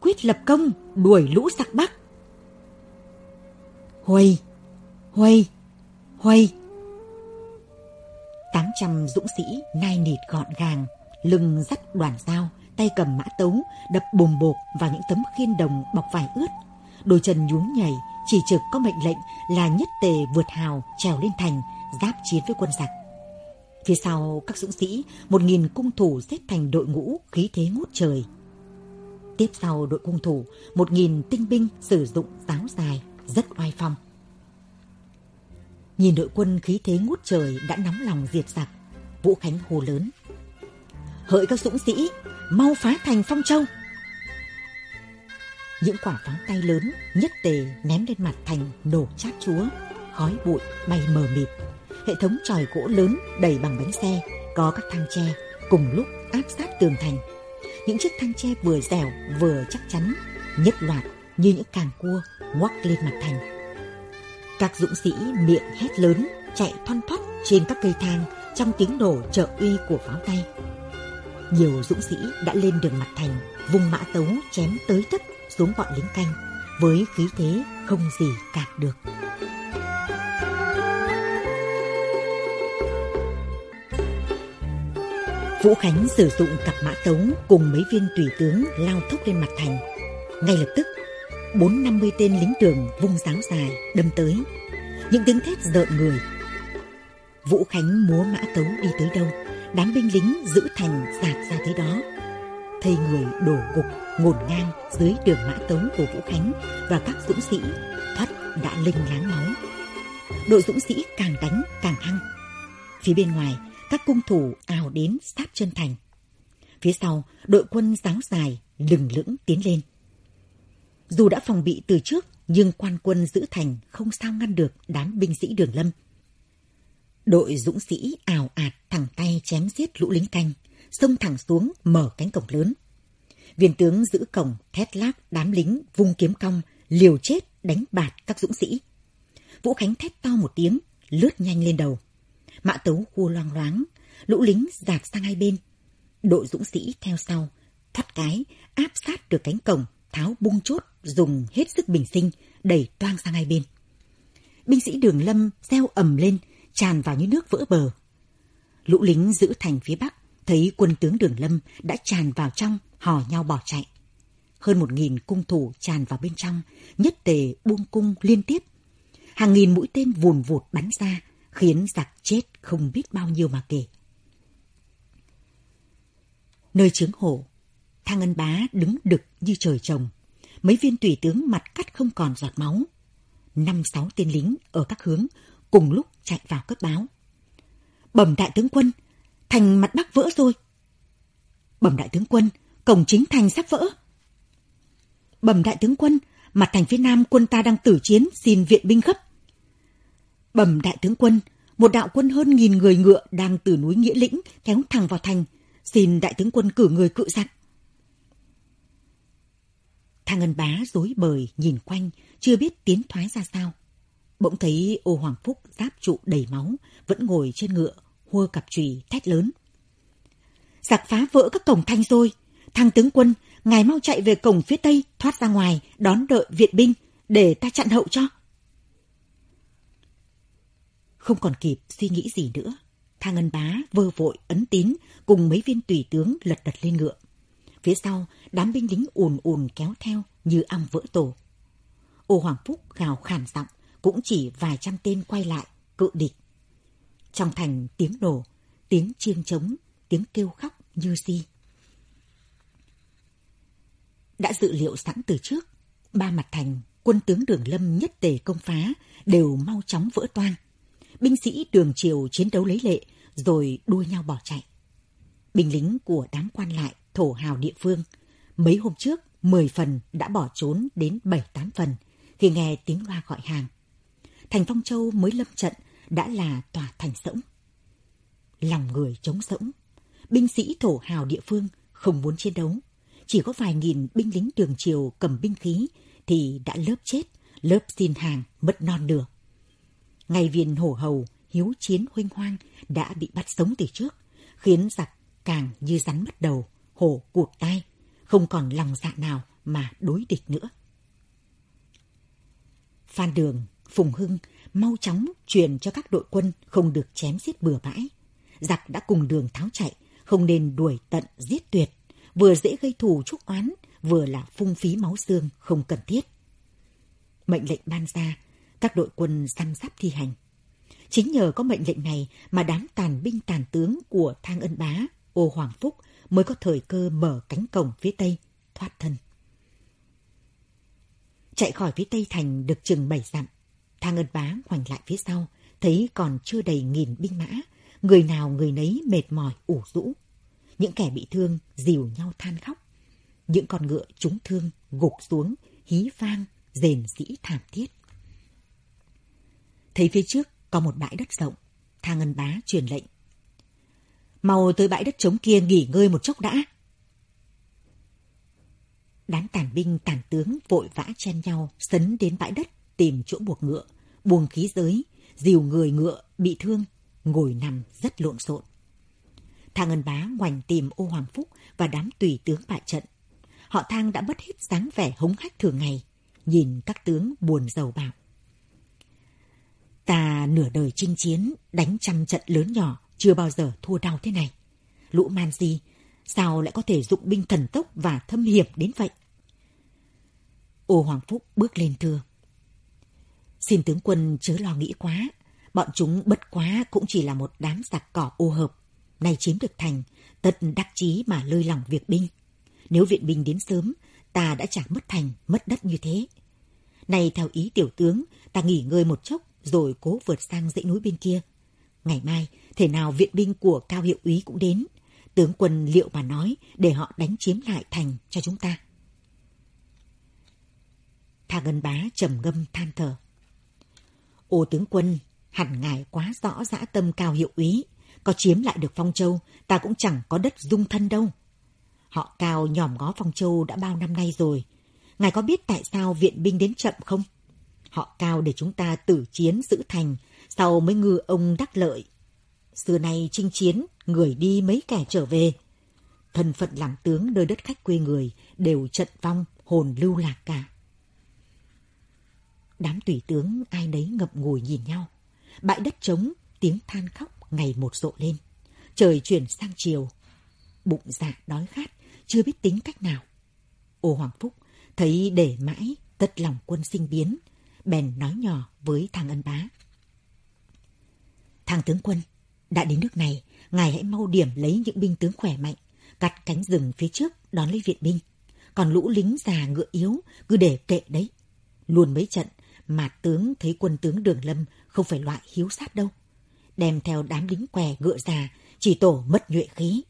Quyết lập công đuổi lũ giặc Bắc. Huy, Huy, Huy. 800 dũng sĩ nai nịt gọn gàng, lưng dắt đoàn dao, tay cầm mã tấu, đập bùm bột vào những tấm khiên đồng bọc vải ướt. Đôi chân nhún nhảy, chỉ trực có mệnh lệnh là nhất tề vượt hào trèo lên thành, giáp chiến với quân giặc. Phía sau các dũng sĩ, một nghìn cung thủ xếp thành đội ngũ khí thế ngút trời. Tiếp sau đội cung thủ, một nghìn tinh binh sử dụng giáo dài, rất oai phong. Nhìn đội quân khí thế ngút trời đã nóng lòng diệt giặc, Vũ Khánh hồ lớn. Hỡi các dũng sĩ, mau phá thành Phong Châu. Những quả pháo tay lớn nhất tề ném lên mặt thành nổ chát chúa, khói bụi bay mờ mịt. Hệ thống tròi gỗ lớn đầy bằng bánh xe, có các thang tre cùng lúc áp sát tường thành. Những chiếc thang tre vừa dẻo vừa chắc chắn, nhất loạt như những càng cua ngoắc lên mặt thành. Các dũng sĩ miệng hét lớn, chạy thoăn thoắt trên các cây thang trong tiếng nổ trợ uy của pháo tay. Nhiều dũng sĩ đã lên đường mặt thành, vùng mã tấu chém tới tấp xuống bọn lính canh, với khí thế không gì cản được. Vũ Khánh sử dụng cặp mã tấu cùng mấy viên tùy tướng lao thốc lên mặt thành. Ngay lập tức, bốn năm mươi tên lính tường vung giáo dài đâm tới. Những tiếng thét rợn người. Vũ Khánh múa mã tấu đi tới đâu, đám binh lính giữ thành dạt ra tới đó. Thây người đổ gục ngổn ngang dưới đường mã tấu của Vũ Khánh và các dũng sĩ thoát đã linh láng máu. Đội dũng sĩ càng đánh càng hăng. Phía bên ngoài, các cung thủ ào đến sát chân thành. Phía sau, đội quân giáo dài lừng lững tiến lên. Dù đã phòng bị từ trước, nhưng quan quân giữ thành không sao ngăn được đám binh sĩ đường lâm. Đội dũng sĩ ào ạt thẳng tay chém giết lũ lính canh, xông thẳng xuống mở cánh cổng lớn. Viên tướng giữ cổng thét lác đám lính vung kiếm cong, liều chết đánh bạt các dũng sĩ. Vũ Khánh thét to một tiếng, lướt nhanh lên đầu. Mã tấu khua loang loáng, lũ lính dạt sang hai bên. Đội dũng sĩ theo sau, thoát cái, áp sát được cánh cổng, tháo bung chốt, dùng hết sức bình sinh, đẩy toang sang hai bên. Binh sĩ đường lâm reo ầm lên, tràn vào như nước vỡ bờ. Lũ lính giữ thành phía bắc, thấy quân tướng đường lâm đã tràn vào trong, hò nhau bỏ chạy. Hơn một nghìn cung thủ tràn vào bên trong, nhất tề buông cung liên tiếp. Hàng nghìn mũi tên vùn vụt bắn ra, khiến giặc chết không biết bao nhiêu mà kể. Nơi trướng hổ, Thang Ân Bá đứng đực như trời trồng. Mấy viên tùy tướng mặt cắt không còn giọt máu. Năm sáu tên lính ở các hướng cùng lúc chạy vào cấp báo. Bẩm đại tướng quân, thành mặt bắc vỡ rồi. Bẩm đại tướng quân, cổng chính thành sắp vỡ. Bẩm đại tướng quân, mặt thành phía nam quân ta đang tử chiến xin viện binh gấp. Bẩm đại tướng quân, một đạo quân hơn nghìn người ngựa đang từ núi Nghĩa Lĩnh kéo thẳng vào thành, xin đại tướng quân cử người cự giặc. Thang Ngân Bá dối bời nhìn quanh, chưa biết tiến thoái ra sao. Bỗng thấy ô Hoàng Phúc giáp trụ đầy máu, vẫn ngồi trên ngựa, hua cặp chùy thét lớn. Giặc phá vỡ các cổng thanh rồi. thang tướng quân, ngài mau chạy về cổng phía tây, thoát ra ngoài, đón đợi viện binh, để ta chặn hậu cho. Không còn kịp suy nghĩ gì nữa. Thang Ngân Bá vơ vội ấn tín cùng mấy viên tùy tướng lật đật lên ngựa. Phía sau, đám binh lính ùn ùn kéo theo như ong vỡ tổ. Ô Hoàng Phúc gào khản giọng, cũng chỉ vài trăm tên quay lại, cự địch. Trong thành tiếng nổ, tiếng chiêng trống, tiếng kêu khóc như si. Đã dự liệu sẵn từ trước, ba mặt thành, quân tướng đường lâm nhất tề công phá, đều mau chóng vỡ toang. Binh sĩ đường triều chiến đấu lấy lệ, rồi đua nhau bỏ chạy. Binh lính của đám quan lại, thổ hào địa phương, mấy hôm trước, 10 phần đã bỏ trốn đến 7-8 phần khi nghe tiếng loa gọi hàng. Thành Phong Châu mới lâm trận đã là tòa thành sỗng. Lòng người trống rỗng, binh sĩ thổ hào địa phương không muốn chiến đấu. Chỉ có vài nghìn binh lính đường triều cầm binh khí thì đã lớp chết, lớp xin hàng mất non nửa. Ngày viên hổ hầu, hiếu chiến huynh hoang đã bị bắt sống từ trước, khiến giặc càng như rắn mất đầu, hổ cụt tay, không còn lòng dạ nào mà đối địch nữa. Phan Đường, Phùng Hưng mau chóng truyền cho các đội quân không được chém giết bừa bãi. Giặc đã cùng đường tháo chạy, không nên đuổi tận giết tuyệt, vừa dễ gây thù chuốc oán, vừa là phung phí máu xương không cần thiết. Mệnh lệnh ban ra, các đội quân săn sắp thi hành. Chính nhờ có mệnh lệnh này mà đám tàn binh tàn tướng của Thang Ân Bá, Ô Hoàng Phúc mới có thời cơ mở cánh cổng phía tây, thoát thân. Chạy khỏi phía tây thành được chừng bảy dặm, Thang Ân Bá hoành lại phía sau, thấy còn chưa đầy nghìn binh mã, người nào người nấy mệt mỏi ủ rũ. Những kẻ bị thương dìu nhau than khóc. Những con ngựa trúng thương gục xuống, hí vang, rền rĩ thảm thiết. Thấy phía trước có một bãi đất rộng, Thang Ân Bá truyền lệnh. Mau tới bãi đất trống kia nghỉ ngơi một chốc đã. Đám tàn binh tàn tướng vội vã chen nhau sấn đến bãi đất tìm chỗ buộc ngựa, buông khí giới, dìu người ngựa bị thương, ngồi nằm rất lộn xộn. Thang Ân Bá ngoảnh tìm ô Hoàng Phúc và đám tùy tướng bại trận. Họ Thang đã mất hết dáng vẻ hống hách thường ngày, nhìn các tướng buồn giàu bảo. Ta nửa đời chinh chiến, đánh trăm trận lớn nhỏ, chưa bao giờ thua đau thế này. Lũ man di, sao lại có thể dụng binh thần tốc và thâm hiểm đến vậy? Ô Hoàng Phúc bước lên thưa. Xin tướng quân chớ lo nghĩ quá, bọn chúng bất quá cũng chỉ là một đám giặc cỏ ô hợp. Nay chiếm được thành, tất đắc chí mà lơi lỏng việc binh. Nếu viện binh đến sớm, ta đã chẳng mất thành, mất đất như thế. Nay theo ý tiểu tướng, ta nghỉ ngơi một chốc rồi cố vượt sang dãy núi bên kia. Ngày mai, thể nào viện binh của cao hiệu úy cũng đến. Tướng quân liệu mà nói để họ đánh chiếm lại thành cho chúng ta. Thà Ngân Bá trầm ngâm than thở. Ô tướng quân, hẳn ngài quá rõ dã tâm cao hiệu úy. Có chiếm lại được Phong Châu, ta cũng chẳng có đất dung thân đâu. Họ cao nhòm ngó Phong Châu đã bao năm nay rồi. Ngài có biết tại sao viện binh đến chậm không? Họ cao để chúng ta tử chiến giữ thành, sau mới ngư ông đắc lợi. Xưa nay chinh chiến, người đi mấy kẻ trở về. Thân phận làm tướng nơi đất khách quê người đều trận vong, hồn lưu lạc cả. Đám tùy tướng ai nấy ngập ngùi nhìn nhau. Bãi đất trống, tiếng than khóc ngày một rộ lên. Trời chuyển sang chiều. Bụng dạ đói khát, chưa biết tính cách nào. Ô Hoàng Phúc thấy để mãi tất lòng quân sinh biến, bèn nói nhỏ với thằng ân bá. Thằng tướng quân, đã đến nước này, ngài hãy mau điểm lấy những binh tướng khỏe mạnh, cắt cánh rừng phía trước đón lấy viện binh. Còn lũ lính già ngựa yếu cứ để kệ đấy. Luôn mấy trận mà tướng thấy quân tướng Đường Lâm không phải loại hiếu sát đâu. Đem theo đám lính què ngựa già, chỉ tổ mất nhuệ khí.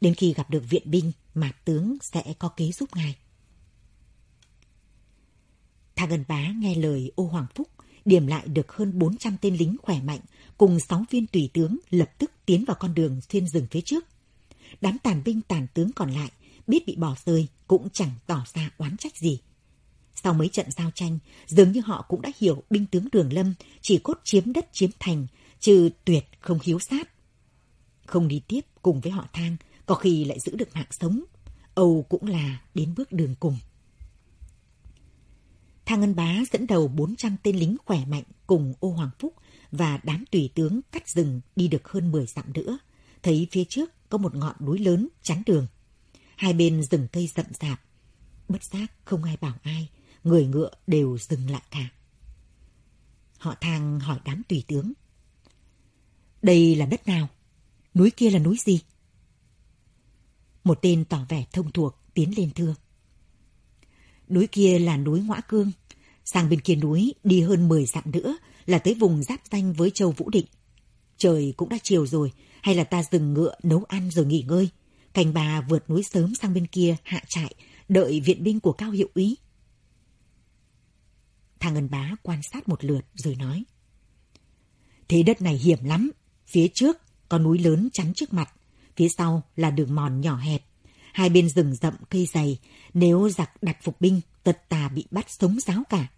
Đến khi gặp được viện binh, mà tướng sẽ có kế giúp ngài. Thà Ngân Bá nghe lời ô Hoàng Phúc, điểm lại được hơn 400 tên lính khỏe mạnh cùng sáu viên tùy tướng lập tức tiến vào con đường xuyên rừng phía trước. Đám tàn binh tàn tướng còn lại biết bị bỏ rơi cũng chẳng tỏ ra oán trách gì. Sau mấy trận giao tranh, dường như họ cũng đã hiểu binh tướng Đường Lâm chỉ cốt chiếm đất chiếm thành, trừ tuyệt không hiếu sát. Không đi tiếp cùng với họ thang, có khi lại giữ được mạng sống. Âu cũng là đến bước đường cùng. Thang Ngân Bá dẫn đầu 400 tên lính khỏe mạnh cùng ô Hoàng Phúc và đám tùy tướng cắt rừng đi được hơn 10 dặm nữa. Thấy phía trước có một ngọn núi lớn chắn đường. Hai bên rừng cây rậm rạp. Bất giác không ai bảo ai, người ngựa đều dừng lại cả. Họ thang hỏi đám tùy tướng. Đây là đất nào? Núi kia là núi gì? Một tên tỏ vẻ thông thuộc tiến lên thưa. Núi kia là núi Ngoã Cương. Sang bên kia núi đi hơn 10 dặm nữa là tới vùng giáp danh với châu Vũ Định. Trời cũng đã chiều rồi, hay là ta dừng ngựa nấu ăn rồi nghỉ ngơi. Cành bà vượt núi sớm sang bên kia hạ trại, đợi viện binh của cao hiệu úy. Thằng Ngân Bá quan sát một lượt rồi nói. Thế đất này hiểm lắm, phía trước có núi lớn chắn trước mặt, phía sau là đường mòn nhỏ hẹp. Hai bên rừng rậm cây dày, nếu giặc đặt phục binh, tật ta bị bắt sống giáo cả.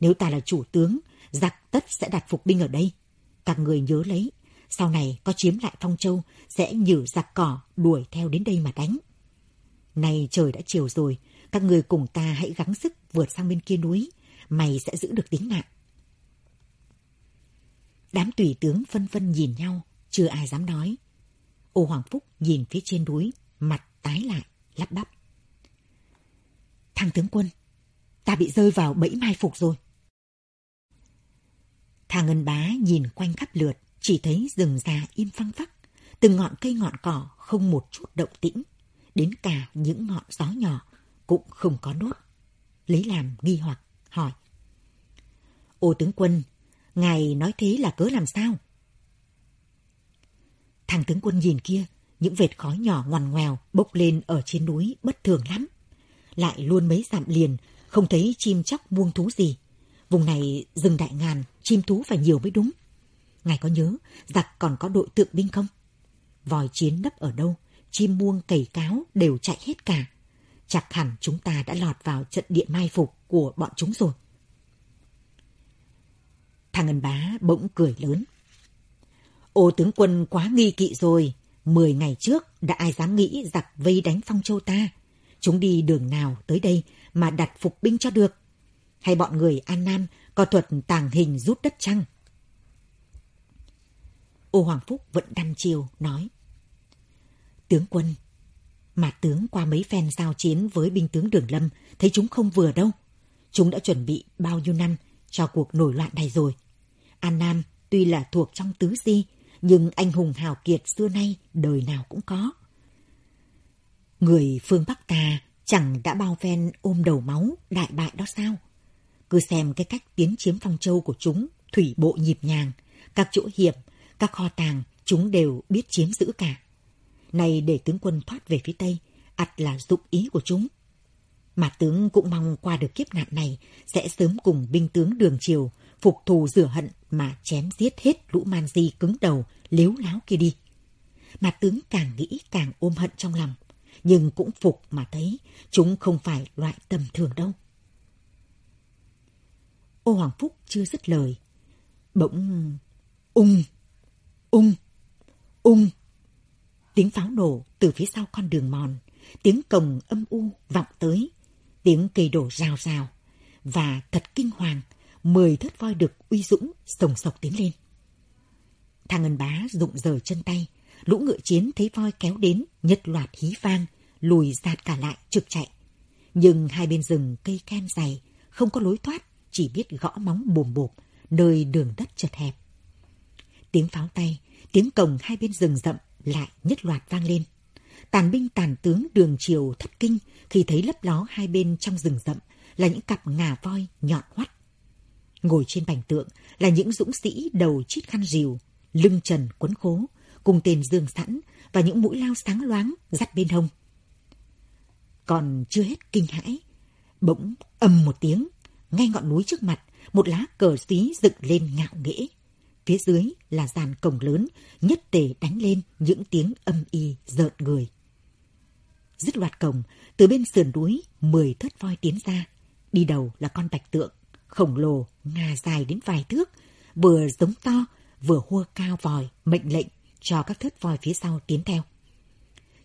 Nếu ta là chủ tướng, giặc tất sẽ đặt phục binh ở đây. Các người nhớ lấy, sau này có chiếm lại Phong Châu, sẽ nhử giặc cỏ đuổi theo đến đây mà đánh. Này trời đã chiều rồi, các người cùng ta hãy gắng sức vượt sang bên kia núi, mày sẽ giữ được tính mạng. Đám tùy tướng phân phân nhìn nhau, chưa ai dám nói. Ô Hoàng Phúc nhìn phía trên núi, mặt tái lại, lắp bắp. Thằng tướng quân, ta bị rơi vào bẫy mai phục rồi. Thà Ngân Bá nhìn quanh khắp lượt, chỉ thấy rừng già im phăng phắc, từng ngọn cây ngọn cỏ không một chút động tĩnh, đến cả những ngọn gió nhỏ cũng không có nốt. Lấy làm nghi hoặc, hỏi. Ô tướng quân, ngài nói thế là cớ làm sao? Thằng tướng quân nhìn kia, những vệt khói nhỏ ngoằn ngoèo bốc lên ở trên núi bất thường lắm. Lại luôn mấy dặm liền, không thấy chim chóc muông thú gì. Vùng này rừng đại ngàn, chim thú phải nhiều mới đúng. Ngài có nhớ, giặc còn có đội tượng binh không? Vòi chiến nấp ở đâu, chim muông cầy cáo đều chạy hết cả. Chắc hẳn chúng ta đã lọt vào trận địa mai phục của bọn chúng rồi. Thằng Ngân Bá bỗng cười lớn. Ô tướng quân quá nghi kỵ rồi. Mười ngày trước đã ai dám nghĩ giặc vây đánh Phong Châu ta. Chúng đi đường nào tới đây mà đặt phục binh cho được. Hay bọn người An Nam có thuật tàng hình rút đất chăng? Ô Hoàng Phúc vẫn đăm chiều nói. Tướng quân, mà tướng qua mấy phen giao chiến với binh tướng Đường Lâm thấy chúng không vừa đâu. Chúng đã chuẩn bị bao nhiêu năm cho cuộc nổi loạn này rồi. An Nam tuy là thuộc trong tứ di, nhưng anh hùng hào kiệt xưa nay đời nào cũng có. Người phương Bắc ta chẳng đã bao phen ôm đầu máu đại bại đó sao? Cứ xem cái cách tiến chiếm phong châu của chúng, thủy bộ nhịp nhàng, các chỗ hiểm, các kho tàng chúng đều biết chiếm giữ cả. Này để tướng quân thoát về phía Tây, ắt là dụng ý của chúng. Mà tướng cũng mong qua được kiếp nạn này sẽ sớm cùng binh tướng đường triều phục thù rửa hận mà chém giết hết lũ man di cứng đầu, liếu láo kia đi. Mà tướng càng nghĩ càng ôm hận trong lòng, nhưng cũng phục mà thấy chúng không phải loại tầm thường đâu. Ô Hoàng Phúc chưa dứt lời. Bỗng... Ung! Ung! Ung! Tiếng pháo nổ từ phía sau con đường mòn, tiếng cồng âm u vọng tới, tiếng cây đổ rào rào, và thật kinh hoàng, mười thất voi được uy dũng sồng sọc tiến lên. Thằng ngân bá rụng rời chân tay, lũ ngựa chiến thấy voi kéo đến, nhất loạt hí vang, lùi giạt cả lại trực chạy. Nhưng hai bên rừng cây ken dày, không có lối thoát, chỉ biết gõ móng bùm bộp, nơi đường đất chật hẹp. Tiếng pháo tay, tiếng cồng hai bên rừng rậm lại nhất loạt vang lên. Tàn binh tàn tướng đường triều thất kinh khi thấy lấp ló hai bên trong rừng rậm là những cặp ngà voi nhọn hoắt. Ngồi trên bành tượng là những dũng sĩ đầu chít khăn rìu, lưng trần quấn khố, cùng tên dương sẵn và những mũi lao sáng loáng dắt bên hông. Còn chưa hết kinh hãi, bỗng ầm một tiếng, ngay ngọn núi trước mặt, một lá cờ xí dựng lên ngạo nghễ. Phía dưới là dàn cổng lớn, nhất tề đánh lên những tiếng âm y rợn người. Dứt loạt cổng, từ bên sườn núi, mười thất voi tiến ra. Đi đầu là con bạch tượng, khổng lồ, ngà dài đến vài thước, vừa giống to, vừa hua cao vòi, mệnh lệnh cho các thất voi phía sau tiến theo.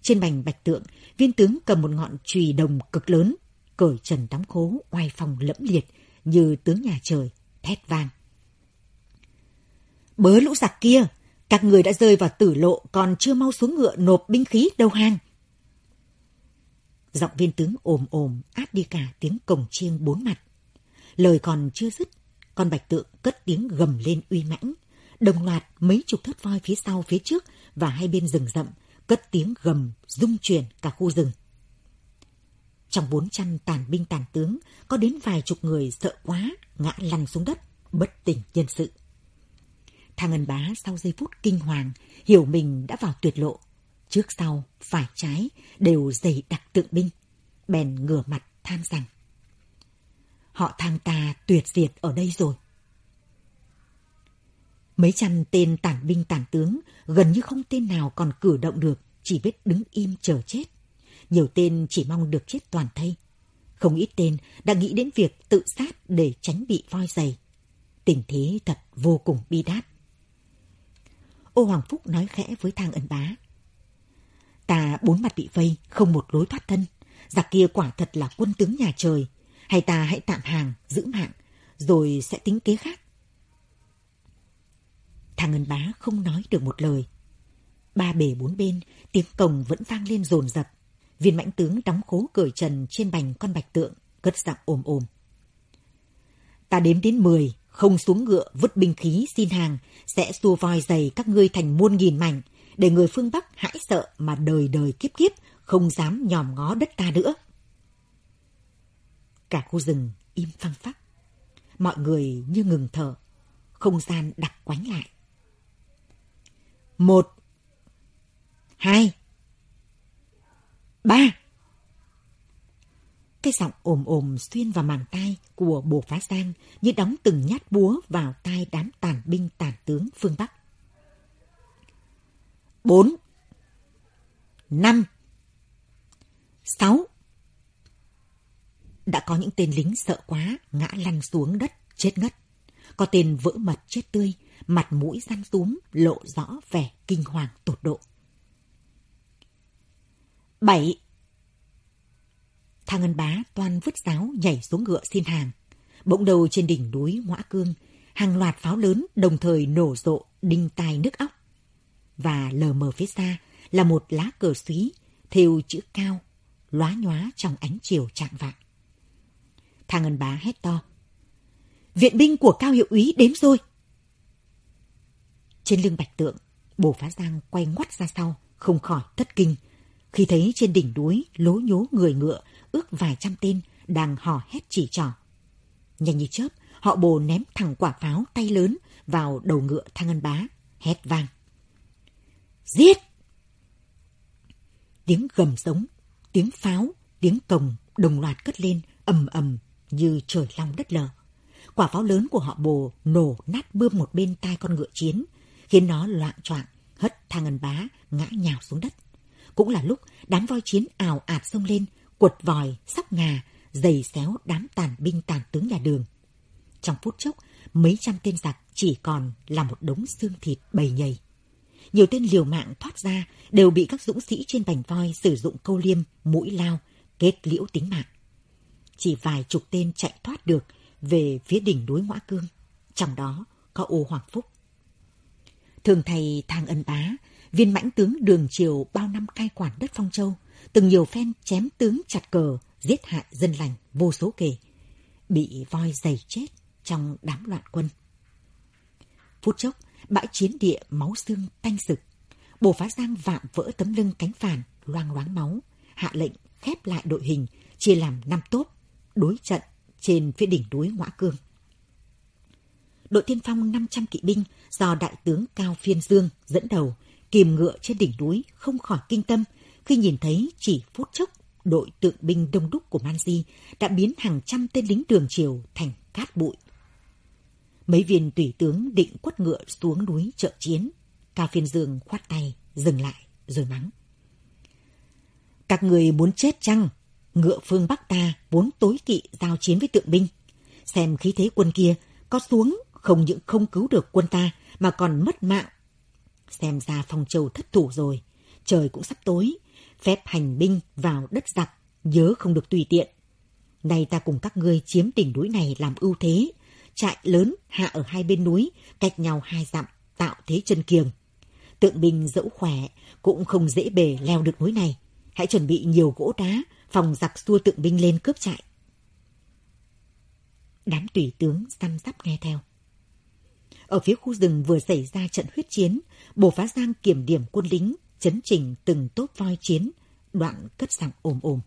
Trên bành bạch tượng, viên tướng cầm một ngọn chùy đồng cực lớn, cởi trần đóng khố, oai phòng lẫm liệt, như tướng nhà trời, thét vang. Bớ lũ giặc kia, các người đã rơi vào tử lộ còn chưa mau xuống ngựa nộp binh khí đầu hàng. Giọng viên tướng ồm ồm át đi cả tiếng cổng chiêng bốn mặt. Lời còn chưa dứt, con bạch tượng cất tiếng gầm lên uy mãnh. Đồng loạt mấy chục thất voi phía sau phía trước và hai bên rừng rậm cất tiếng gầm rung chuyển cả khu rừng. Trong bốn trăm tàn binh tàn tướng, có đến vài chục người sợ quá, ngã lăn xuống đất, bất tỉnh nhân sự. Thang ngân Bá sau giây phút kinh hoàng, hiểu mình đã vào tuyệt lộ. Trước sau, phải trái, đều dày đặc tượng binh. Bèn ngửa mặt than rằng. Họ thang ta tuyệt diệt ở đây rồi. Mấy trăm tên tản binh tản tướng, gần như không tên nào còn cử động được, chỉ biết đứng im chờ chết. Nhiều tên chỉ mong được chết toàn thây. Không ít tên đã nghĩ đến việc tự sát để tránh bị voi dày. Tình thế thật vô cùng bi đát. Ô Hoàng Phúc nói khẽ với thang ẩn bá. Ta bốn mặt bị vây, không một lối thoát thân. Giặc kia quả thật là quân tướng nhà trời. Hay ta hãy tạm hàng, giữ mạng, rồi sẽ tính kế khác. Thằng ân bá không nói được một lời. Ba bể bốn bên, tiếng cồng vẫn vang lên rồn rập. Viên mãnh tướng đóng khố cởi trần trên bành con bạch tượng, cất giọng ồm ồm. Ta đếm đến mười, không xuống ngựa vứt binh khí xin hàng, sẽ xua voi dày các ngươi thành muôn nghìn mảnh, để người phương Bắc hãi sợ mà đời đời kiếp kiếp không dám nhòm ngó đất ta nữa. Cả khu rừng im phăng phắc. Mọi người như ngừng thở, không gian đặc quánh lại. Một, hai, ba. Cái giọng ồm ồm xuyên vào màng tai của bồ phá giang như đóng từng nhát búa vào tai đám tàn binh tàn tướng phương Bắc. Bốn. Năm. Sáu. Đã có những tên lính sợ quá, ngã lăn xuống đất, chết ngất. Có tên vỡ mật chết tươi, mặt mũi răn túm, lộ rõ vẻ kinh hoàng tột độ. Bảy. Thang Ngân Bá toan vứt giáo nhảy xuống ngựa xin hàng. Bỗng đầu trên đỉnh núi Ngoã Cương, hàng loạt pháo lớn đồng thời nổ rộ đinh tai nước óc. Và lờ mờ phía xa là một lá cờ xúy, thêu chữ cao, lóa nhóa trong ánh chiều trạng vạng. Thang Ngân Bá hét to. Viện binh của Cao Hiệu úy đến rồi. Trên lưng bạch tượng, bồ phá giang quay ngoắt ra sau, không khỏi thất kinh. Khi thấy trên đỉnh núi lố nhố người ngựa ước vài trăm tên đang hò hét chỉ trỏ. Nhanh như chớp, họ bồ ném thẳng quả pháo tay lớn vào đầu ngựa thang ngân bá, hét vang. Giết! Tiếng gầm sống, tiếng pháo, tiếng cồng đồng loạt cất lên ầm ầm như trời long đất lở. Quả pháo lớn của họ bồ nổ nát bươm một bên tai con ngựa chiến, khiến nó loạn choạng hất thang ngân bá ngã nhào xuống đất. Cũng là lúc đám voi chiến ào ạt xông lên, quật vòi, sóc ngà, giày xéo đám tàn binh tàn tướng nhà đường. Trong phút chốc, mấy trăm tên giặc chỉ còn là một đống xương thịt bầy nhầy. Nhiều tên liều mạng thoát ra đều bị các dũng sĩ trên bành voi sử dụng câu liêm, mũi lao, kết liễu tính mạng. Chỉ vài chục tên chạy thoát được về phía đỉnh núi Ngoã Cương, trong đó có ô Hoàng Phúc. Thường thầy thang ân bá, viên mãnh tướng đường triều bao năm cai quản đất Phong Châu, từng nhiều phen chém tướng chặt cờ, giết hại dân lành vô số kể, bị voi giày chết trong đám loạn quân. Phút chốc, bãi chiến địa máu xương tanh sực. Bồ Phá Giang vạm vỡ tấm lưng cánh phản, loang loáng máu, hạ lệnh khép lại đội hình, chia làm năm tốt, đối trận trên phía đỉnh núi Ngoã Cương. Đội tiên phong 500 kỵ binh do Đại tướng Cao Phiên Dương dẫn đầu, kìm ngựa trên đỉnh núi không khỏi kinh tâm khi nhìn thấy chỉ phút chốc đội tượng binh đông đúc của Manji đã biến hàng trăm tên lính đường triều thành cát bụi. Mấy viên tùy tướng định quất ngựa xuống núi trợ chiến. Cao Phiên Dương khoát tay, dừng lại, rồi mắng. Các người muốn chết chăng? Ngựa phương Bắc ta vốn tối kỵ giao chiến với tượng binh. Xem khí thế quân kia có xuống không những không cứu được quân ta mà còn mất mạng. Xem ra phong châu thất thủ rồi, trời cũng sắp tối, phép hành binh vào đất giặc, nhớ không được tùy tiện. Nay ta cùng các ngươi chiếm đỉnh núi này làm ưu thế, trại lớn hạ ở hai bên núi, cách nhau hai dặm, tạo thế chân kiềng. Tượng binh dẫu khỏe, cũng không dễ bề leo được núi này. Hãy chuẩn bị nhiều gỗ đá, phòng giặc xua tượng binh lên cướp trại. Đám tùy tướng xăm sắp nghe theo. Ở phía khu rừng vừa xảy ra trận huyết chiến, Bồ Phá Giang kiểm điểm quân lính, chấn chỉnh từng tốp voi chiến, đoạn cất giọng ồm ồm.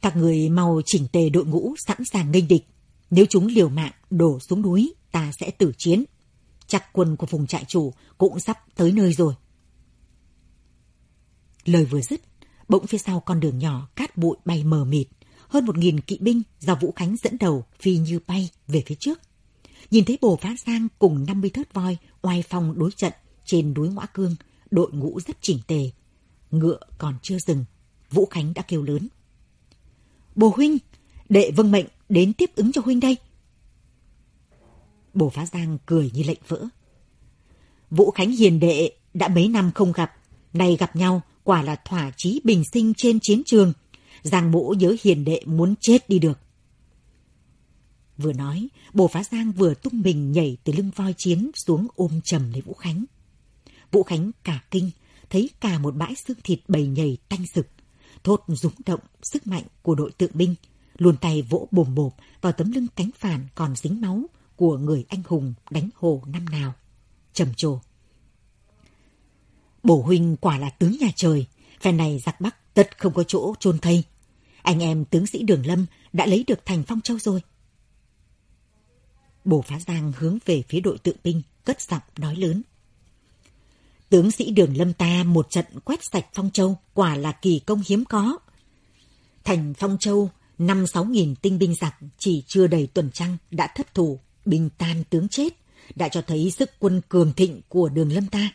Các người mau chỉnh tề đội ngũ sẵn sàng nghênh địch. Nếu chúng liều mạng đổ xuống núi, ta sẽ tử chiến. Chắc quân của vùng trại chủ cũng sắp tới nơi rồi. Lời vừa dứt, bỗng phía sau con đường nhỏ cát bụi bay mờ mịt. Hơn một nghìn kỵ binh do Vũ Khánh dẫn đầu phi như bay về phía trước. Nhìn thấy bồ phá sang cùng 50 thớt voi oai phong đối trận trên núi Ngõa Cương, đội ngũ rất chỉnh tề. Ngựa còn chưa dừng, Vũ Khánh đã kêu lớn. Bồ huynh, đệ vâng mệnh đến tiếp ứng cho huynh đây. Bồ Phá Giang cười như lệnh vỡ. Vũ Khánh hiền đệ đã mấy năm không gặp, nay gặp nhau quả là thỏa chí bình sinh trên chiến trường. Giang mỗ nhớ hiền đệ muốn chết đi được. Vừa nói, Bồ Phá Giang vừa tung mình nhảy từ lưng voi chiến xuống ôm trầm lấy Vũ Khánh. Vũ Khánh cả kinh, thấy cả một bãi xương thịt bầy nhầy tanh sực. Thốt rúng động sức mạnh của đội tượng binh, luồn tay vỗ bồm bộp vào tấm lưng cánh phản còn dính máu của người anh hùng đánh hồ năm nào. trầm trồ. Bổ huynh quả là tướng nhà trời, phen này giặc bắc tất không có chỗ chôn thây. Anh em tướng sĩ Đường Lâm đã lấy được thành Phong Châu rồi. Bồ Phá Giang hướng về phía đội tự binh, cất giọng nói lớn. Tướng sĩ Đường Lâm ta một trận quét sạch Phong Châu quả là kỳ công hiếm có. Thành Phong Châu, năm sáu nghìn tinh binh giặc chỉ chưa đầy tuần trăng đã thất thủ, binh tan tướng chết, đã cho thấy sức quân cường thịnh của Đường Lâm ta.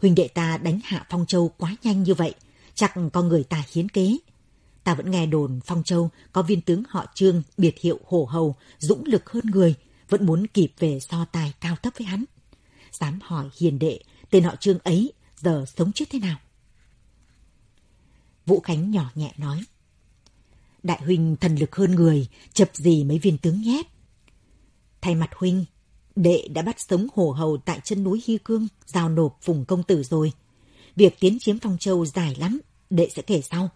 Huynh đệ ta đánh hạ Phong Châu quá nhanh như vậy, chắc có người ta hiến kế. Ta vẫn nghe đồn Phong Châu có viên tướng họ Trương biệt hiệu hổ hầu, dũng lực hơn người, vẫn muốn kịp về so tài cao thấp với hắn. Dám hỏi hiền đệ, tên họ Trương ấy giờ sống chết thế nào? Vũ Khánh nhỏ nhẹ nói. Đại huynh thần lực hơn người, chập gì mấy viên tướng nhét. Thay mặt huynh, đệ đã bắt sống hổ hầu tại chân núi Hy Cương, giao nộp phùng công tử rồi. Việc tiến chiếm Phong Châu dài lắm, đệ sẽ kể sau.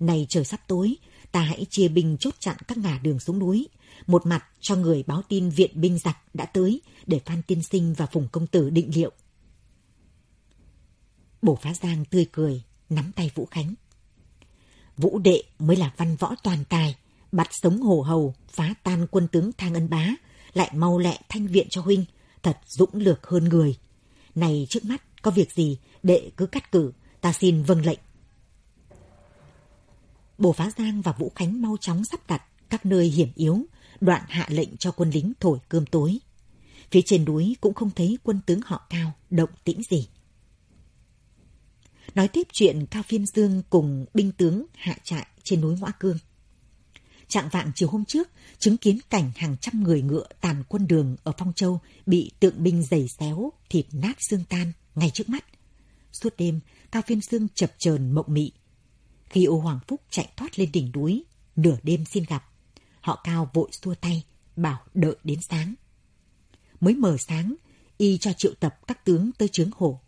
Này trời sắp tối, ta hãy chia binh chốt chặn các ngả đường xuống núi. Một mặt cho người báo tin viện binh giặc đã tới để Phan Tiên Sinh và Phùng Công Tử định liệu. Bổ Phá Giang tươi cười, nắm tay Vũ Khánh. Vũ đệ mới là văn võ toàn tài, bắt sống hồ hầu, phá tan quân tướng Thang Ân Bá, lại mau lẹ thanh viện cho huynh, thật dũng lược hơn người. Này trước mắt, có việc gì, đệ cứ cắt cử, ta xin vâng lệnh. Bồ Phá Giang và Vũ Khánh mau chóng sắp đặt các nơi hiểm yếu, đoạn hạ lệnh cho quân lính thổi cơm tối. Phía trên núi cũng không thấy quân tướng họ cao động tĩnh gì. Nói tiếp chuyện Cao Phiên Dương cùng binh tướng hạ trại trên núi Ngoã Cương. Trạng vạng chiều hôm trước, chứng kiến cảnh hàng trăm người ngựa tàn quân đường ở Phong Châu bị tượng binh giày xéo, thịt nát xương tan ngay trước mắt. Suốt đêm, Cao Phiên Dương chập chờn mộng mị. Khi ô Hoàng Phúc chạy thoát lên đỉnh núi, nửa đêm xin gặp, họ Cao vội xua tay, bảo đợi đến sáng. Mới mờ sáng, y cho triệu tập các tướng tới trướng hổ.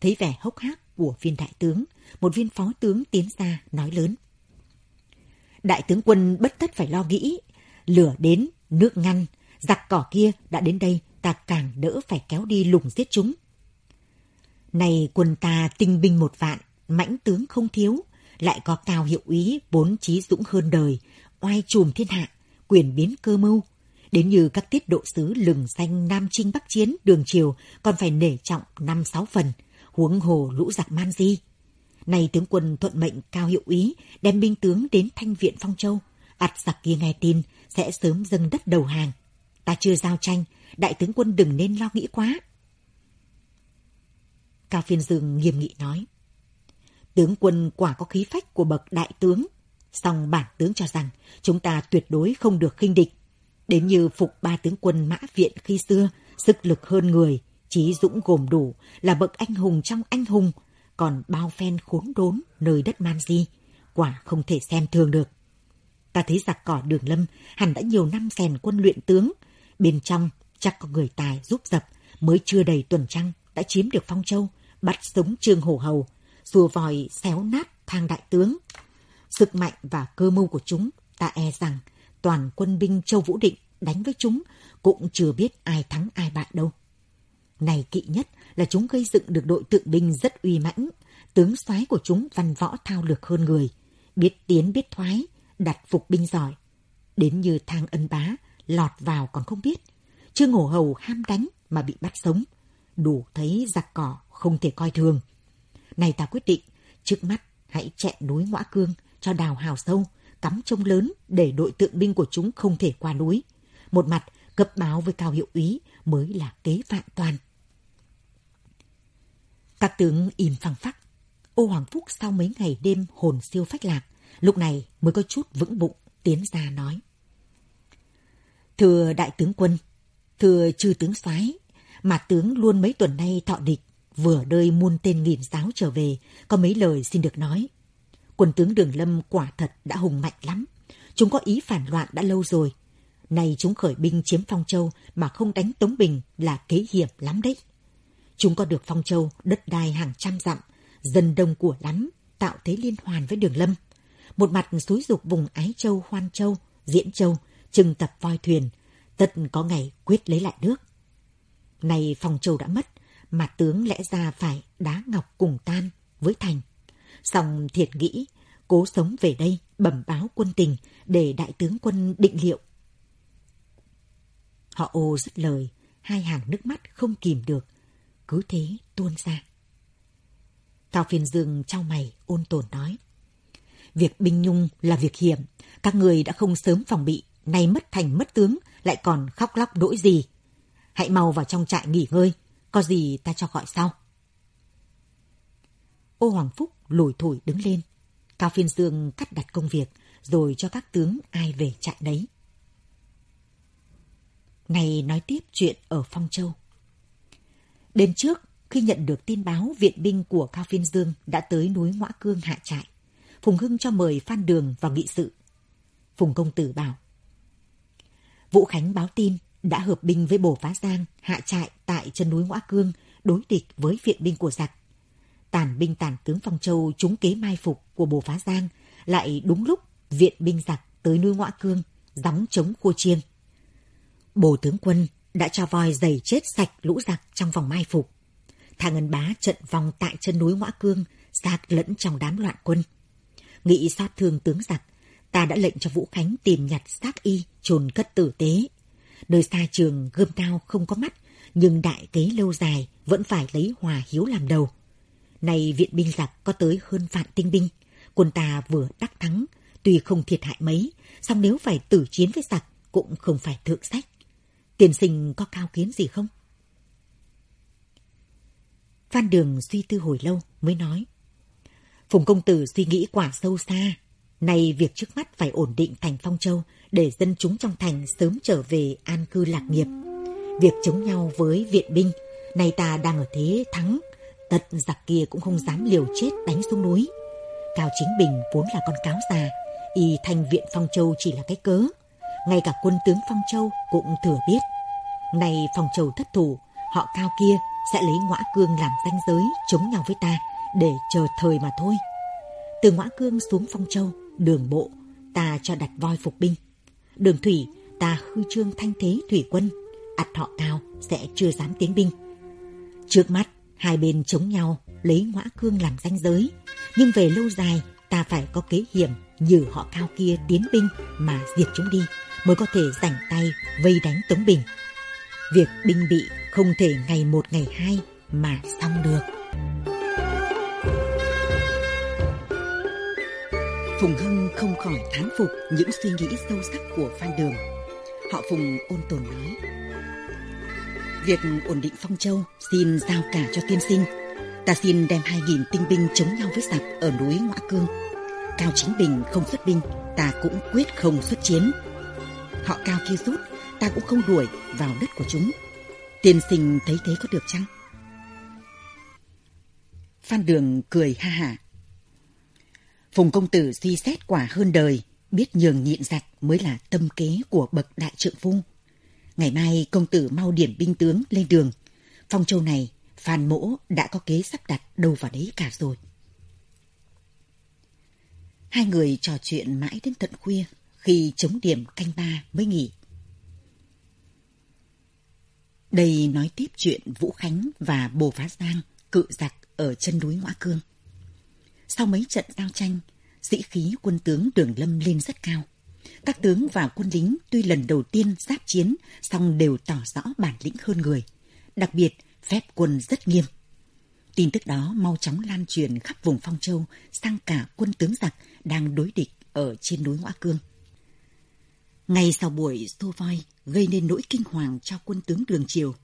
Thấy vẻ hốc hác của viên đại tướng, một viên phó tướng tiến ra nói lớn. Đại tướng quân bất tất phải lo nghĩ, lửa đến, nước ngăn, giặc cỏ kia đã đến đây ta càng đỡ phải kéo đi lùng giết chúng. Này quân ta tinh binh một vạn, mãnh tướng không thiếu, lại có cao hiệu úy vốn trí dũng hơn đời, oai trùm thiên hạ, quyền biến cơ mưu. Đến như các tiết độ sứ lừng danh Nam Trinh Bắc Chiến, Đường Triều còn phải nể trọng năm sáu phần, huống hồ lũ giặc man di. Này tướng quân thuận mệnh cao hiệu úy đem binh tướng đến thanh viện Phong Châu, ạt giặc kia nghe tin sẽ sớm dâng đất đầu hàng. Ta chưa giao tranh, đại tướng quân đừng nên lo nghĩ quá. Cao Phiên Dương nghiêm nghị nói. Tướng quân quả có khí phách của bậc đại tướng, song bản tướng cho rằng chúng ta tuyệt đối không được khinh địch. Đến như phục ba tướng quân mã viện khi xưa, sức lực hơn người, trí dũng gồm đủ, là bậc anh hùng trong anh hùng, còn bao phen khốn đốn nơi đất man di, quả không thể xem thường được. Ta thấy giặc cỏ đường lâm hẳn đã nhiều năm rèn quân luyện tướng, bên trong chắc có người tài giúp dập, mới chưa đầy tuần trăng đã chiếm được Phong Châu, bắt sống Trương Hổ Hầu, rùa vòi xéo nát thang đại tướng. Sức mạnh và cơ mưu của chúng, ta e rằng toàn quân binh Châu Vũ Định đánh với chúng cũng chưa biết ai thắng ai bại đâu. Này kỵ nhất là chúng gây dựng được đội tượng binh rất uy mãnh, tướng soái của chúng văn võ thao lược hơn người, biết tiến biết thoái, đặt phục binh giỏi. Đến như thang ân bá, lọt vào còn không biết. Trương Hổ Hầu ham đánh mà bị bắt sống. Đủ thấy giặc cỏ không thể coi thường. Này ta quyết định, trước mắt hãy chạy núi Ngõa Cương cho đào hào sâu, cắm trông lớn để đội tượng binh của chúng không thể qua núi. Một mặt cấp báo với cao hiệu úy mới là kế vạn toàn. Các tướng im phăng phắc. Ô Hoàng Phúc sau mấy ngày đêm hồn siêu phách lạc, lúc này mới có chút vững bụng tiến ra nói. Thưa đại tướng quân, thưa chư tướng soái, mà tướng luôn mấy tuần nay thọ địch, vừa đơi muôn tên nghìn giáo trở về, có mấy lời xin được nói. Quân tướng Đường Lâm quả thật đã hùng mạnh lắm. Chúng có ý phản loạn đã lâu rồi. Nay chúng khởi binh chiếm Phong Châu mà không đánh Tống Bình là kế hiểm lắm đấy. Chúng có được Phong Châu, đất đai hàng trăm dặm, dân đông của lắm, tạo thế liên hoàn với Đường Lâm. Một mặt xúi dục vùng Ái Châu, Hoan Châu, Diễn Châu, trừng tập voi thuyền, tất có ngày quyết lấy lại nước. nay Phong Châu đã mất, mà tướng lẽ ra phải đá ngọc cùng tan với thành. Xong thiệt nghĩ, cố sống về đây bẩm báo quân tình để đại tướng quân định liệu. Họ ô dứt lời, hai hàng nước mắt không kìm được, cứ thế tuôn ra. Cao phiền dương trao mày ôn tồn nói. Việc binh nhung là việc hiểm, các người đã không sớm phòng bị, nay mất thành mất tướng, lại còn khóc lóc đỗi gì. Hãy mau vào trong trại nghỉ ngơi, có gì ta cho gọi sau. Ô Hoàng Phúc lủi thổi đứng lên. Cao Phiên Dương cắt đặt công việc, rồi cho các tướng ai về trại đấy. Này nói tiếp chuyện ở Phong Châu. Đêm trước, khi nhận được tin báo viện binh của Cao Phiên Dương đã tới núi Ngoã Cương hạ trại, Phùng Hưng cho mời Phan Đường vào nghị sự. Phùng Công Tử bảo. Vũ Khánh báo tin đã hợp binh với Bồ Phá Giang hạ trại tại chân núi Ngoã Cương đối địch với viện binh của giặc. Tàn binh tàn tướng Phong Châu trúng kế mai phục của Bồ Phá Giang lại đúng lúc viện binh giặc tới núi Ngoã Cương gióng chống khua chiêng. Bồ tướng quân đã cho voi giày chết sạch lũ giặc trong vòng mai phục. Thang Ngân Bá trận vòng tại chân núi Ngoã Cương, giặc lẫn trong đám loạn quân. Nghĩ xót thương tướng giặc, ta đã lệnh cho Vũ Khánh tìm nhặt xác y, chôn cất tử tế. Nơi xa trường gươm cao không có mắt, nhưng đại kế lâu dài vẫn phải lấy hòa hiếu làm đầu. Này viện binh giặc có tới hơn vạn tinh binh, quân ta vừa đắc thắng, tuy không thiệt hại mấy, song nếu phải tử chiến với giặc cũng không phải thượng sách. Tiền sinh có cao kiến gì không? Phan Đường suy tư hồi lâu mới nói. Phùng công tử suy nghĩ quả sâu xa. nay việc trước mắt phải ổn định thành Phong Châu để dân chúng trong thành sớm trở về an cư lạc nghiệp. Việc chống nhau với viện binh, nay ta đang ở thế thắng, tật giặc kia cũng không dám liều chết đánh xuống núi. Cao Chính Bình vốn là con cáo già, y thành viện Phong Châu chỉ là cái cớ. Ngay cả quân tướng Phong Châu cũng thừa biết. nay Phong Châu thất thủ, họ cao kia sẽ lấy ngõa cương làm danh giới chống nhau với ta để chờ thời mà thôi. Từ ngõa cương xuống Phong Châu, đường bộ, ta cho đặt voi phục binh. Đường thủy, ta hư trương thanh thế thủy quân. ắt họ cao sẽ chưa dám tiến binh. Trước mắt, hai bên chống nhau, lấy ngõa cương làm ranh giới. Nhưng về lâu dài, ta phải có kế hiểm như họ cao kia tiến binh mà diệt chúng đi, mới có thể rảnh tay vây đánh Tống Bình. Việc binh bị không thể ngày một ngày hai mà xong được. Phùng Hưng không khỏi thán phục những suy nghĩ sâu sắc của Phan Đường. Họ Phùng ôn tồn nói. Việc ổn định Phong Châu xin giao cả cho tiên sinh. Ta xin đem hai nghìn tinh binh chống nhau với giặc ở núi Ngoã Cương. Cao Chính Bình không xuất binh, ta cũng quyết không xuất chiến. Họ Cao kia rút, ta cũng không đuổi vào đất của chúng. Tiên sinh thấy thế có được chăng? Phan Đường cười ha hả. Phùng công tử suy xét quả hơn đời, biết nhường nhịn giặc mới là tâm kế của bậc đại trượng phu. Ngày mai công tử mau điểm binh tướng lên đường. Phong châu này, Phan Mỗ đã có kế sắp đặt đâu vào đấy cả rồi. Hai người trò chuyện mãi đến tận khuya, khi chống điểm canh ba mới nghỉ. Đây nói tiếp chuyện Vũ Khánh và Bồ Phá Giang cự giặc ở chân núi Ngoã Cương. Sau mấy trận giao tranh, sĩ khí quân tướng Đường Lâm lên rất cao. Các tướng và quân lính tuy lần đầu tiên giáp chiến, song đều tỏ rõ bản lĩnh hơn người. Đặc biệt, phép quân rất nghiêm. Tin tức đó mau chóng lan truyền khắp vùng Phong Châu sang cả quân tướng giặc đang đối địch ở trên núi Ngoã Cương. Ngay sau buổi xô voi gây nên nỗi kinh hoàng cho quân tướng Đường Triều.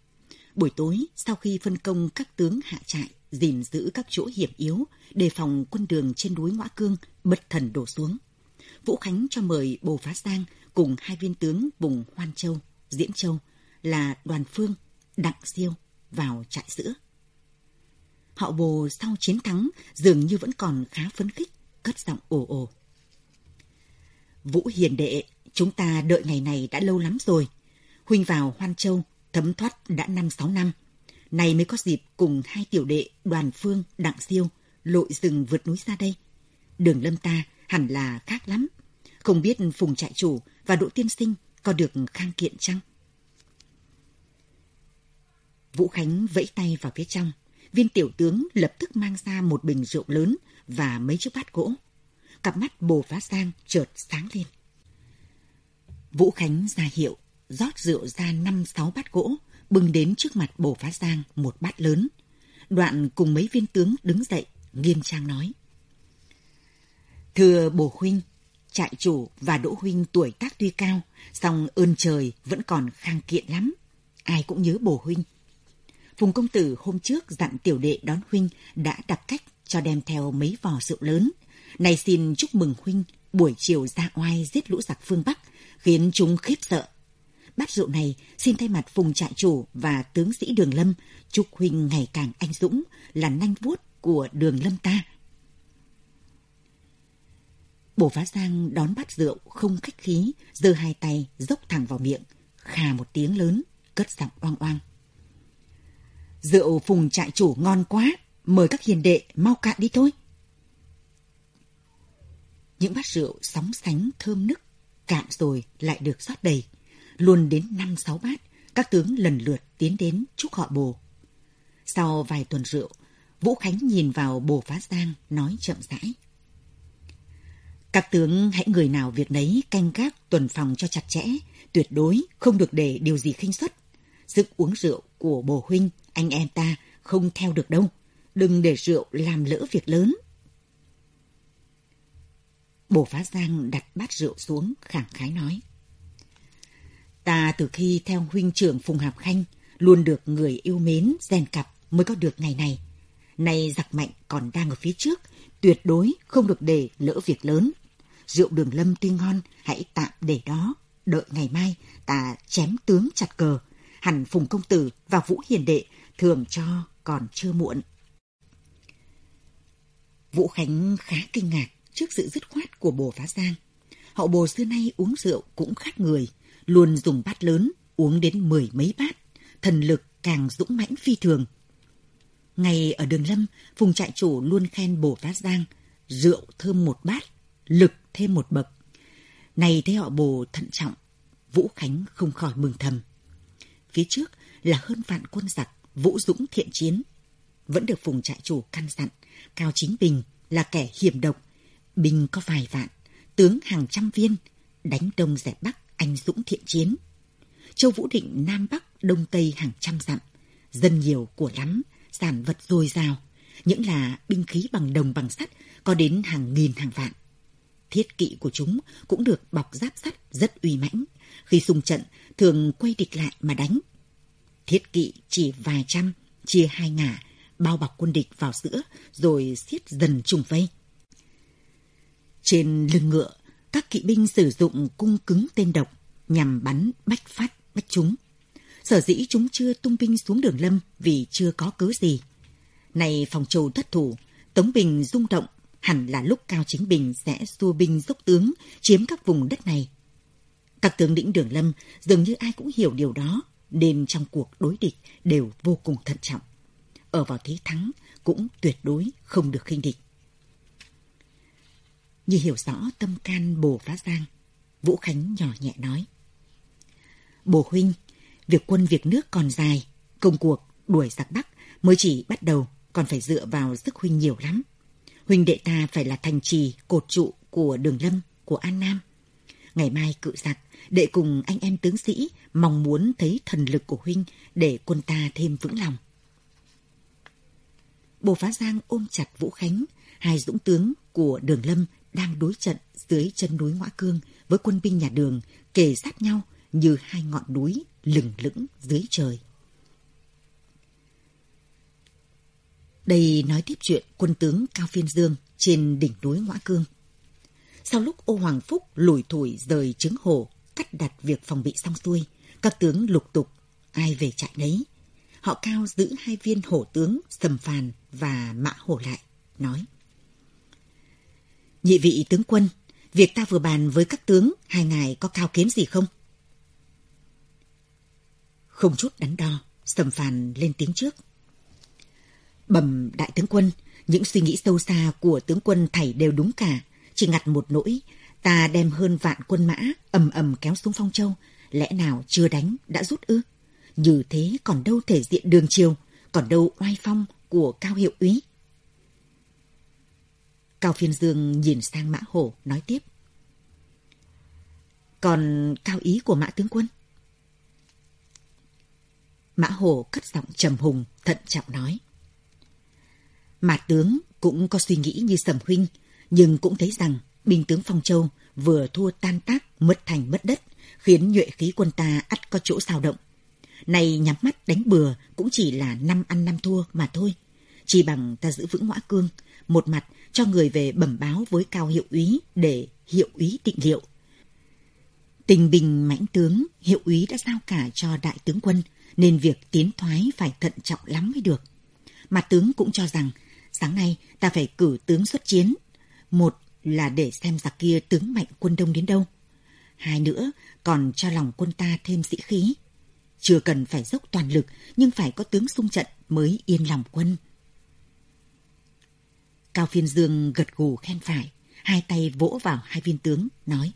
Buổi tối, sau khi phân công các tướng hạ trại, gìn giữ các chỗ hiểm yếu, đề phòng quân đường trên núi Ngoã Cương bất thần đổ xuống. Vũ Khánh cho mời Bồ Phá Giang cùng hai viên tướng vùng Hoan Châu, Diễn Châu là Đoàn Phương, Đặng Siêu vào trại sữa Họ Bồ sau chiến thắng dường như vẫn còn khá phấn khích, cất giọng ồ ồ. Vũ Hiền Đệ, chúng ta đợi ngày này đã lâu lắm rồi. Huynh vào Hoan Châu, thấm thoát đã năm sáu năm. Này mới có dịp cùng hai tiểu đệ Đoàn Phương, Đặng Siêu lội rừng vượt núi ra đây. Đường lâm ta hẳn là khác lắm. Không biết Phùng trại chủ và Đỗ Tiên Sinh có được khang kiện chăng? Vũ Khánh vẫy tay vào phía trong. Viên tiểu tướng lập tức mang ra một bình rượu lớn và mấy chiếc bát gỗ. Cặp mắt bồ phá sang chợt sáng lên. Vũ Khánh ra hiệu, rót rượu ra năm sáu bát gỗ, bưng đến trước mặt bổ phá giang một bát lớn. Đoạn cùng mấy viên tướng đứng dậy, nghiêm trang nói. Thưa bổ huynh, trại chủ và đỗ huynh tuổi tác tuy cao, song ơn trời vẫn còn khang kiện lắm. Ai cũng nhớ bổ huynh. Phùng công tử hôm trước dặn tiểu đệ đón huynh đã đặt cách cho đem theo mấy vò rượu lớn. Này xin chúc mừng huynh buổi chiều ra oai giết lũ giặc phương Bắc, khiến chúng khiếp sợ. Bát rượu này xin thay mặt phùng trại chủ và tướng sĩ Đường Lâm chúc huynh ngày càng anh dũng, là nanh vuốt của Đường Lâm ta. Bổ phá giang đón bát rượu không khách khí, giơ hai tay dốc thẳng vào miệng, khà một tiếng lớn, cất giọng oang oang. Rượu phùng trại chủ ngon quá, mời các hiền đệ mau cạn đi thôi. Những bát rượu sóng sánh thơm nức, cạn rồi lại được rót đầy. Luôn đến năm sáu bát, các tướng lần lượt tiến đến chúc họ bồ. Sau vài tuần rượu, Vũ Khánh nhìn vào bồ phá giang, nói chậm rãi. Các tướng hãy người nào việc nấy canh gác tuần phòng cho chặt chẽ, tuyệt đối không được để điều gì khinh suất. Sức uống rượu của bồ huynh, anh em ta không theo được đâu. Đừng để rượu làm lỡ việc lớn. Bồ Phá Giang đặt bát rượu xuống, khẳng khái nói. Ta từ khi theo huynh trưởng Phùng Hạp Khanh, luôn được người yêu mến, rèn cặp mới có được ngày này. Nay giặc mạnh còn đang ở phía trước, tuyệt đối không được để lỡ việc lớn. Rượu đường lâm tuy ngon, hãy tạm để đó, đợi ngày mai ta chém tướng chặt cờ. Hẳn Phùng Công Tử và Vũ Hiền Đệ thường cho còn chưa muộn. Vũ Khánh khá kinh ngạc trước sự dứt khoát của bồ phá giang. Hậu bồ xưa nay uống rượu cũng khác người, luôn dùng bát lớn, uống đến mười mấy bát, thần lực càng dũng mãnh phi thường. Ngày ở đường lâm, Phùng trại chủ luôn khen bổ Phát giang, rượu thơm một bát, lực thêm một bậc. Này thấy họ bồ thận trọng, Vũ Khánh không khỏi mừng thầm. phía trước là hơn vạn quân giặc, vũ dũng thiện chiến. Vẫn được phùng trại chủ căn dặn, Cao Chính Bình là kẻ hiểm độc, binh có vài vạn, tướng hàng trăm viên, đánh đông dẹp bắc, anh dũng thiện chiến. Châu Vũ Định Nam Bắc, Đông Tây hàng trăm dặm, dân nhiều của lắm, sản vật dồi dào, những là binh khí bằng đồng bằng sắt có đến hàng nghìn hàng vạn. Thiết kỵ của chúng cũng được bọc giáp sắt rất uy mãnh, khi xung trận thường quay địch lại mà đánh. Thiết kỵ chỉ vài trăm, chia hai ngả, bao bọc quân địch vào giữa rồi siết dần trùng vây. Trên lưng ngựa, các kỵ binh sử dụng cung cứng tên độc nhằm bắn bách phát bách chúng. Sở dĩ chúng chưa tung binh xuống đường lâm vì chưa có cớ gì. Này phòng châu thất thủ, Tống Bình rung động, hẳn là lúc Cao Chính Bình sẽ xua binh dốc tướng, chiếm các vùng đất này. Các tướng lĩnh đường lâm dường như ai cũng hiểu điều đó, nên trong cuộc đối địch đều vô cùng thận trọng. Ở vào thế thắng cũng tuyệt đối không được khinh địch. Như hiểu rõ tâm can bồ phá giang, Vũ Khánh nhỏ nhẹ nói. Bồ huynh, việc quân việc nước còn dài, công cuộc đuổi giặc Bắc mới chỉ bắt đầu, còn phải dựa vào sức huynh nhiều lắm. Huynh đệ ta phải là thành trì, cột trụ của đường lâm, của An Nam. Ngày mai cự giặc, đệ cùng anh em tướng sĩ mong muốn thấy thần lực của huynh để quân ta thêm vững lòng. Bồ Phá Giang ôm chặt Vũ Khánh, hai dũng tướng của đường lâm đang đối trận dưới chân núi Ngoã Cương với quân binh nhà đường kề sát nhau như hai ngọn núi lừng lững dưới trời. Đây nói tiếp chuyện quân tướng Cao Phiên Dương trên đỉnh núi Ngoã Cương. Sau lúc ô Hoàng Phúc lủi thủi rời trứng hồ, cắt đặt việc phòng bị xong xuôi, các tướng lục tục, ai về trại đấy. Họ Cao giữ hai viên hổ tướng Sầm Phàn và Mã Hổ lại, nói. Nhị vị tướng quân, việc ta vừa bàn với các tướng, hai ngài có cao kiến gì không? Không chút đắn đo, Sầm Phàn lên tiếng trước. Bẩm đại tướng quân, những suy nghĩ sâu xa của tướng quân thảy đều đúng cả. Chỉ ngặt một nỗi, ta đem hơn vạn quân mã ầm ầm kéo xuống Phong Châu. Lẽ nào chưa đánh, đã rút ư? Như thế còn đâu thể diện đường chiều, còn đâu oai phong của cao hiệu úy. Cao Phiên Dương nhìn sang Mã Hổ nói tiếp. Còn cao ý của Mã tướng quân? Mã Hổ cất giọng trầm hùng, thận trọng nói. mã tướng cũng có suy nghĩ như Sầm Huynh, nhưng cũng thấy rằng binh tướng Phong Châu vừa thua tan tác, mất thành mất đất, khiến nhuệ khí quân ta ắt có chỗ sao động. Này nhắm mắt đánh bừa cũng chỉ là năm ăn năm thua mà thôi. Chỉ bằng ta giữ vững ngõa cương, một mặt cho người về bẩm báo với cao hiệu úy để hiệu úy định liệu. Tình bình mãnh tướng, hiệu úy đã giao cả cho đại tướng quân, nên việc tiến thoái phải thận trọng lắm mới được. Mà tướng cũng cho rằng Sáng nay ta phải cử tướng xuất chiến. Một là để xem giặc kia tướng mạnh quân đông đến đâu. Hai nữa còn cho lòng quân ta thêm sĩ khí. Chưa cần phải dốc toàn lực nhưng phải có tướng xung trận mới yên lòng quân. Cao Phiên Dương gật gù khen phải, hai tay vỗ vào hai viên tướng, nói.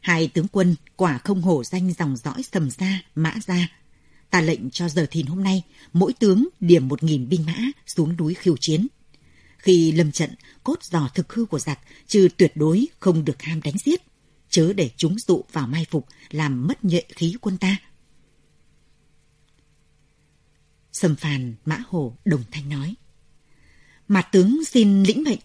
Hai tướng quân quả không hổ danh dòng dõi sầm gia, mã gia, ta lệnh cho giờ thìn hôm nay, mỗi tướng điểm một nghìn binh mã xuống núi khiêu chiến. Khi lâm trận, cốt dò thực hư của giặc, trừ tuyệt đối không được ham đánh giết, chớ để chúng dụ vào mai phục, làm mất nhuệ khí quân ta. Sầm phàn, mã hồ, đồng thanh nói. Mặt tướng xin lĩnh mệnh.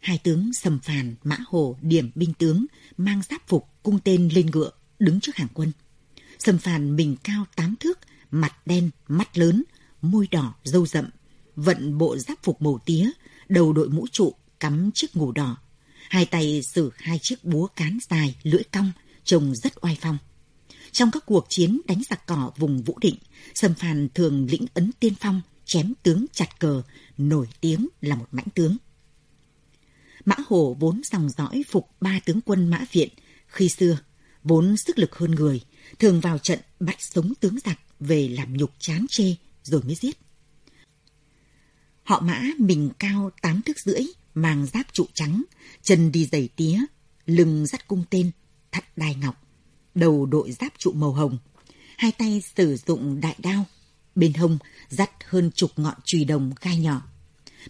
Hai tướng sầm phàn, mã hồ, điểm binh tướng, mang giáp phục, cung tên lên ngựa, đứng trước hàng quân. Sầm phàn mình cao tám thước, mặt đen, mắt lớn, môi đỏ, râu rậm, vận bộ giáp phục màu tía, đầu đội mũ trụ, cắm chiếc ngủ đỏ. Hai tay sử hai chiếc búa cán dài, lưỡi cong, trông rất oai phong. Trong các cuộc chiến đánh giặc cỏ vùng Vũ Định, Sầm Phàn thường lĩnh ấn tiên phong, chém tướng chặt cờ, nổi tiếng là một mãnh tướng. Mã Hổ vốn dòng dõi phục ba tướng quân Mã Viện, khi xưa, vốn sức lực hơn người, thường vào trận bắt sống tướng giặc về làm nhục chán chê rồi mới giết. Họ mã mình cao tám thước rưỡi, mang giáp trụ trắng, chân đi giày tía, lưng dắt cung tên, thắt đai ngọc. đầu đội giáp trụ màu hồng. Hai tay sử dụng đại đao, bên hông dắt hơn chục ngọn chùy đồng gai nhỏ.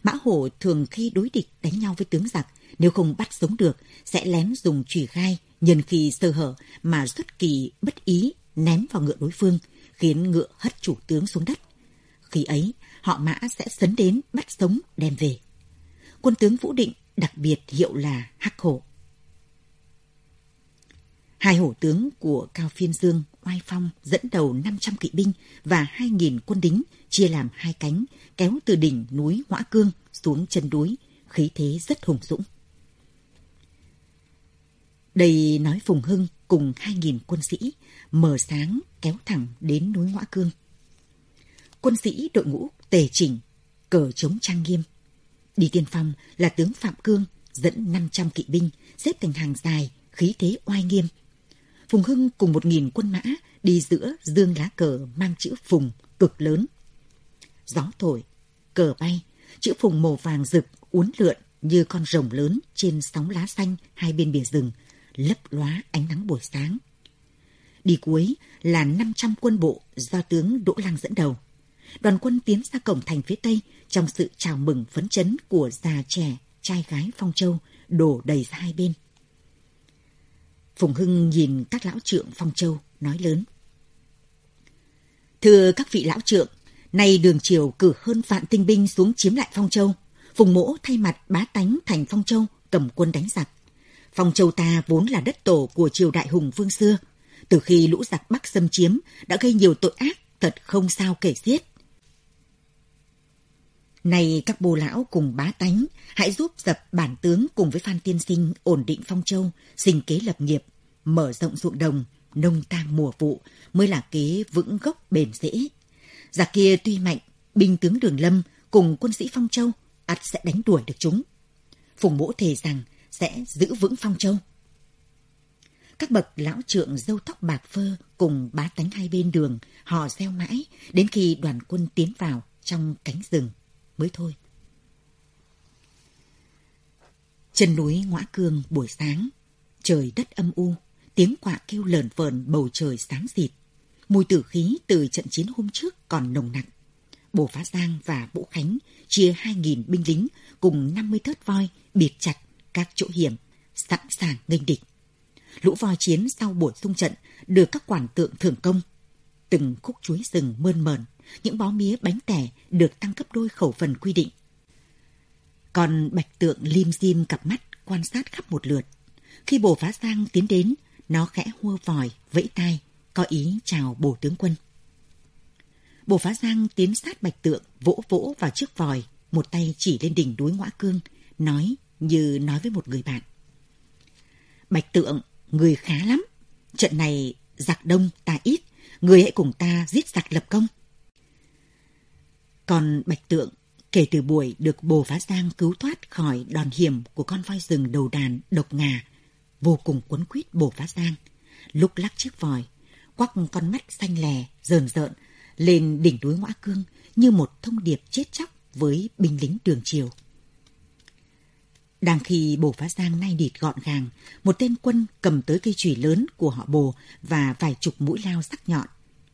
Mã hổ thường khi đối địch đánh nhau với tướng giặc, nếu không bắt sống được, sẽ lén dùng chùy gai nhân khi sơ hở mà xuất kỳ bất ý ném vào ngựa đối phương, khiến ngựa hất chủ tướng xuống đất. Khi ấy, họ mã sẽ sấn đến bắt sống đem về. Quân tướng Vũ Định đặc biệt hiệu là Hắc Hổ. Hai hổ tướng của Cao Phiên Dương, Oai Phong dẫn đầu 500 kỵ binh và 2.000 quân đính chia làm hai cánh, kéo từ đỉnh núi Hõa Cương xuống chân núi, khí thế rất hùng dũng. Đây nói Phùng Hưng cùng 2.000 quân sĩ mở sáng kéo thẳng đến núi Ngõa Cương. Quân sĩ đội ngũ tề chỉnh, cờ chống trang nghiêm. Đi tiên phong là tướng Phạm Cương dẫn 500 kỵ binh xếp thành hàng dài, khí thế oai nghiêm. Phùng Hưng cùng 1.000 quân mã đi giữa dương lá cờ mang chữ Phùng cực lớn. Gió thổi, cờ bay, chữ Phùng màu vàng rực uốn lượn như con rồng lớn trên sóng lá xanh hai bên bìa rừng, lấp lóa ánh nắng buổi sáng. Đi cuối là 500 quân bộ do tướng Đỗ Lăng dẫn đầu. Đoàn quân tiến ra cổng thành phía Tây trong sự chào mừng phấn chấn của già trẻ, trai gái Phong Châu đổ đầy ra hai bên. Phùng Hưng nhìn các lão trượng Phong Châu, nói lớn. Thưa các vị lão trượng, nay đường triều cử hơn vạn tinh binh xuống chiếm lại Phong Châu. Phùng mỗ thay mặt bá tánh thành Phong Châu cầm quân đánh giặc. Phong Châu ta vốn là đất tổ của triều đại hùng vương xưa. Từ khi lũ giặc Bắc xâm chiếm đã gây nhiều tội ác thật không sao kể xiết. Này các bồ lão cùng bá tánh, hãy giúp dập bản tướng cùng với Phan Tiên Sinh ổn định Phong Châu, sinh kế lập nghiệp, mở rộng ruộng đồng, nông tang mùa vụ mới là kế vững gốc bền dễ. Giặc kia tuy mạnh, binh tướng Đường Lâm cùng quân sĩ Phong Châu ắt sẽ đánh đuổi được chúng. Phùng mỗ thề rằng sẽ giữ vững Phong Châu. Các bậc lão trượng dâu tóc bạc phơ cùng bá tánh hai bên đường họ gieo mãi đến khi đoàn quân tiến vào trong cánh rừng mới thôi. Chân núi ngõ Cương buổi sáng, trời đất âm u, tiếng quạ kêu lờn vờn bầu trời sáng dịt. Mùi tử khí từ trận chiến hôm trước còn nồng nặc. Bồ Phá Giang và Vũ Khánh chia 2.000 binh lính cùng 50 thớt voi biệt chặt các chỗ hiểm, sẵn sàng nghênh địch. Lũ voi chiến sau buổi xung trận được các quản tượng thưởng công. Từng khúc chuối rừng mơn mờn, những bó mía bánh tẻ được tăng cấp đôi khẩu phần quy định. Còn bạch tượng lim dim cặp mắt quan sát khắp một lượt. Khi bồ phá giang tiến đến, nó khẽ hua vòi, vẫy tai, có ý chào bổ tướng quân. bổ phá giang tiến sát bạch tượng, vỗ vỗ vào chiếc vòi, một tay chỉ lên đỉnh núi ngõa cương, nói như nói với một người bạn. Bạch tượng, người khá lắm. Trận này giặc đông ta ít, người hãy cùng ta giết giặc lập công. Còn Bạch Tượng, kể từ buổi được Bồ Phá Giang cứu thoát khỏi đòn hiểm của con voi rừng đầu đàn độc ngà, vô cùng quấn quýt bổ Phá Giang, lúc lắc chiếc vòi, quắc con mắt xanh lè, rờn rợn, lên đỉnh núi Ngõa Cương như một thông điệp chết chóc với binh lính đường triều. Đang khi bổ phá giang nay địt gọn gàng, một tên quân cầm tới cây chùy lớn của họ bồ và vài chục mũi lao sắc nhọn.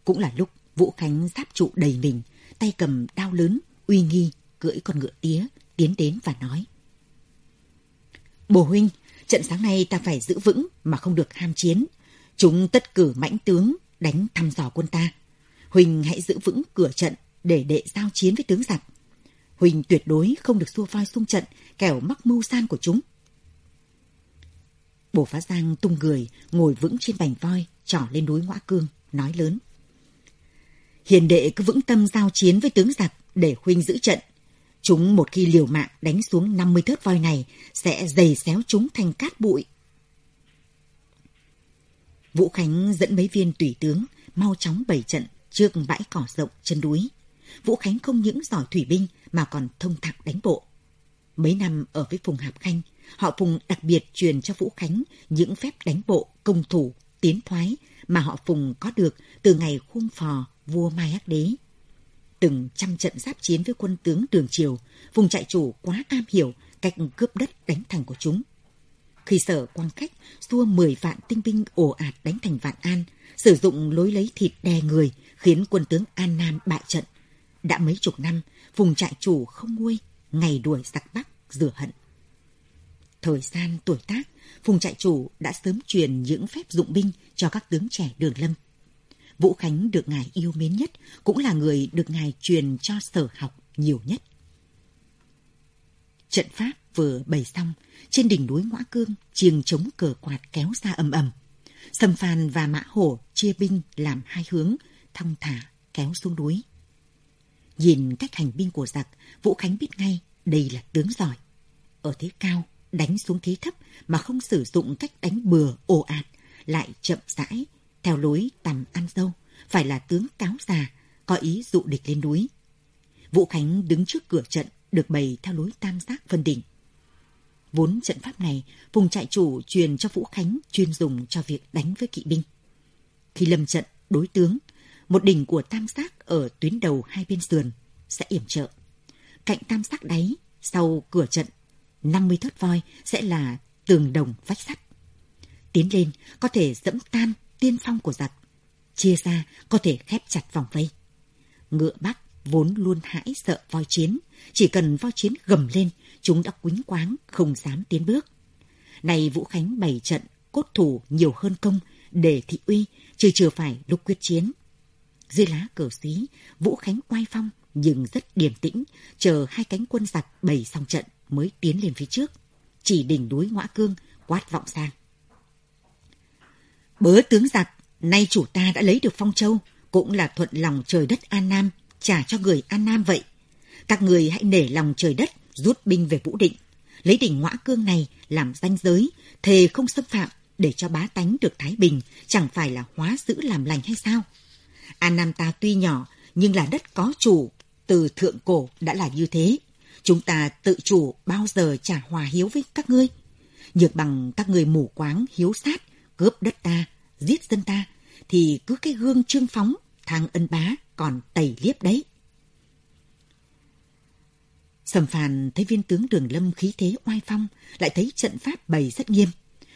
Cũng là lúc Vũ Khánh giáp trụ đầy mình, tay cầm đao lớn, uy nghi, cưỡi con ngựa tía, tiến đến và nói. Bồ huynh, trận sáng nay ta phải giữ vững mà không được ham chiến. Chúng tất cử mãnh tướng đánh thăm dò quân ta. huỳnh hãy giữ vững cửa trận để đệ giao chiến với tướng giặc. Huỳnh tuyệt đối không được xua voi xung trận, kẻo mắc mưu san của chúng. Bổ Phá Giang tung người, ngồi vững trên bành voi, trỏ lên núi Ngõa Cương, nói lớn. Hiền đệ cứ vững tâm giao chiến với tướng giặc để huynh giữ trận. Chúng một khi liều mạng đánh xuống 50 thớt voi này sẽ dày xéo chúng thành cát bụi. Vũ Khánh dẫn mấy viên tùy tướng mau chóng bày trận trước bãi cỏ rộng chân núi. Vũ Khánh không những giỏi thủy binh mà còn thông thạo đánh bộ. Mấy năm ở với Phùng Hạp Khanh, họ Phùng đặc biệt truyền cho Vũ Khánh những phép đánh bộ, công thủ, tiến thoái mà họ Phùng có được từ ngày khuôn phò vua Mai Hắc Đế. Từng trăm trận giáp chiến với quân tướng Đường Triều, vùng trại chủ quá am hiểu cách cướp đất đánh thành của chúng. Khi sở quang khách xua 10 vạn tinh binh ồ ạt đánh thành Vạn An, sử dụng lối lấy thịt đè người, khiến quân tướng An Nam bại trận. Đã mấy chục năm, vùng trại chủ không nguôi, ngày đuổi giặc Bắc, rửa hận. Thời gian tuổi tác, vùng trại chủ đã sớm truyền những phép dụng binh cho các tướng trẻ đường lâm. Vũ Khánh được ngài yêu mến nhất, cũng là người được ngài truyền cho sở học nhiều nhất. Trận pháp vừa bày xong, trên đỉnh núi Ngõa Cương, chiêng chống cờ quạt kéo ra ầm ầm. Sầm Phan và Mã Hổ chia binh làm hai hướng, thong thả kéo xuống núi. Nhìn cách hành binh của giặc, Vũ Khánh biết ngay đây là tướng giỏi. Ở thế cao, đánh xuống thế thấp mà không sử dụng cách đánh bừa ồ ạt, lại chậm rãi, theo lối tầm ăn dâu, phải là tướng cáo già, có ý dụ địch lên núi. Vũ Khánh đứng trước cửa trận, được bày theo lối tam giác phân đỉnh. Vốn trận pháp này, vùng trại chủ truyền cho Vũ Khánh chuyên dùng cho việc đánh với kỵ binh. Khi lâm trận, đối tướng, một đỉnh của tam giác ở tuyến đầu hai bên sườn sẽ yểm trợ. Cạnh tam giác đáy, sau cửa trận, 50 thớt voi sẽ là tường đồng vách sắt. Tiến lên có thể dẫm tan tiên phong của giặc. Chia ra có thể khép chặt vòng vây. Ngựa Bắc vốn luôn hãi sợ voi chiến. Chỉ cần voi chiến gầm lên, chúng đã quính quáng, không dám tiến bước. Này Vũ Khánh bày trận, cốt thủ nhiều hơn công, để thị uy, chứ chưa phải lúc quyết chiến. Dưới lá cờ xí, Vũ Khánh quay phong, nhưng rất điềm tĩnh, chờ hai cánh quân giặc bày xong trận mới tiến lên phía trước. Chỉ đỉnh núi Ngõa Cương, quát vọng sang. Bớ tướng giặc, nay chủ ta đã lấy được Phong Châu, cũng là thuận lòng trời đất An Nam, trả cho người An Nam vậy. Các người hãy nể lòng trời đất, rút binh về Vũ Định, lấy đỉnh ngõa cương này làm danh giới, thề không xâm phạm để cho bá tánh được thái bình, chẳng phải là hóa giữ làm lành hay sao? An Nam ta tuy nhỏ, nhưng là đất có chủ, từ thượng cổ đã là như thế. Chúng ta tự chủ bao giờ trả hòa hiếu với các ngươi. Nhược bằng các người mù quáng, hiếu sát, cướp đất ta, giết dân ta, thì cứ cái gương trương phóng, thang ân bá còn tẩy liếp đấy. Sầm phàn thấy viên tướng đường lâm khí thế oai phong, lại thấy trận pháp bày rất nghiêm.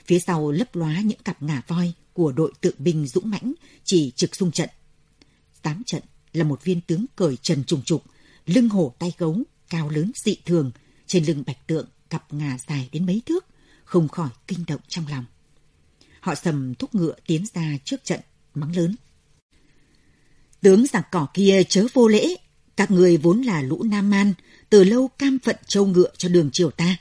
Phía sau lấp lóa những cặp ngả voi của đội tượng binh dũng mãnh chỉ trực xung trận. Tám trận là một viên tướng cởi trần trùng trục, lưng hổ tay gấu, cao lớn dị thường, trên lưng bạch tượng cặp ngà dài đến mấy thước, không khỏi kinh động trong lòng. Họ sầm thúc ngựa tiến ra trước trận, mắng lớn. Tướng giặc cỏ kia chớ vô lễ, các người vốn là lũ Nam Man, từ lâu cam phận châu ngựa cho đường triều ta.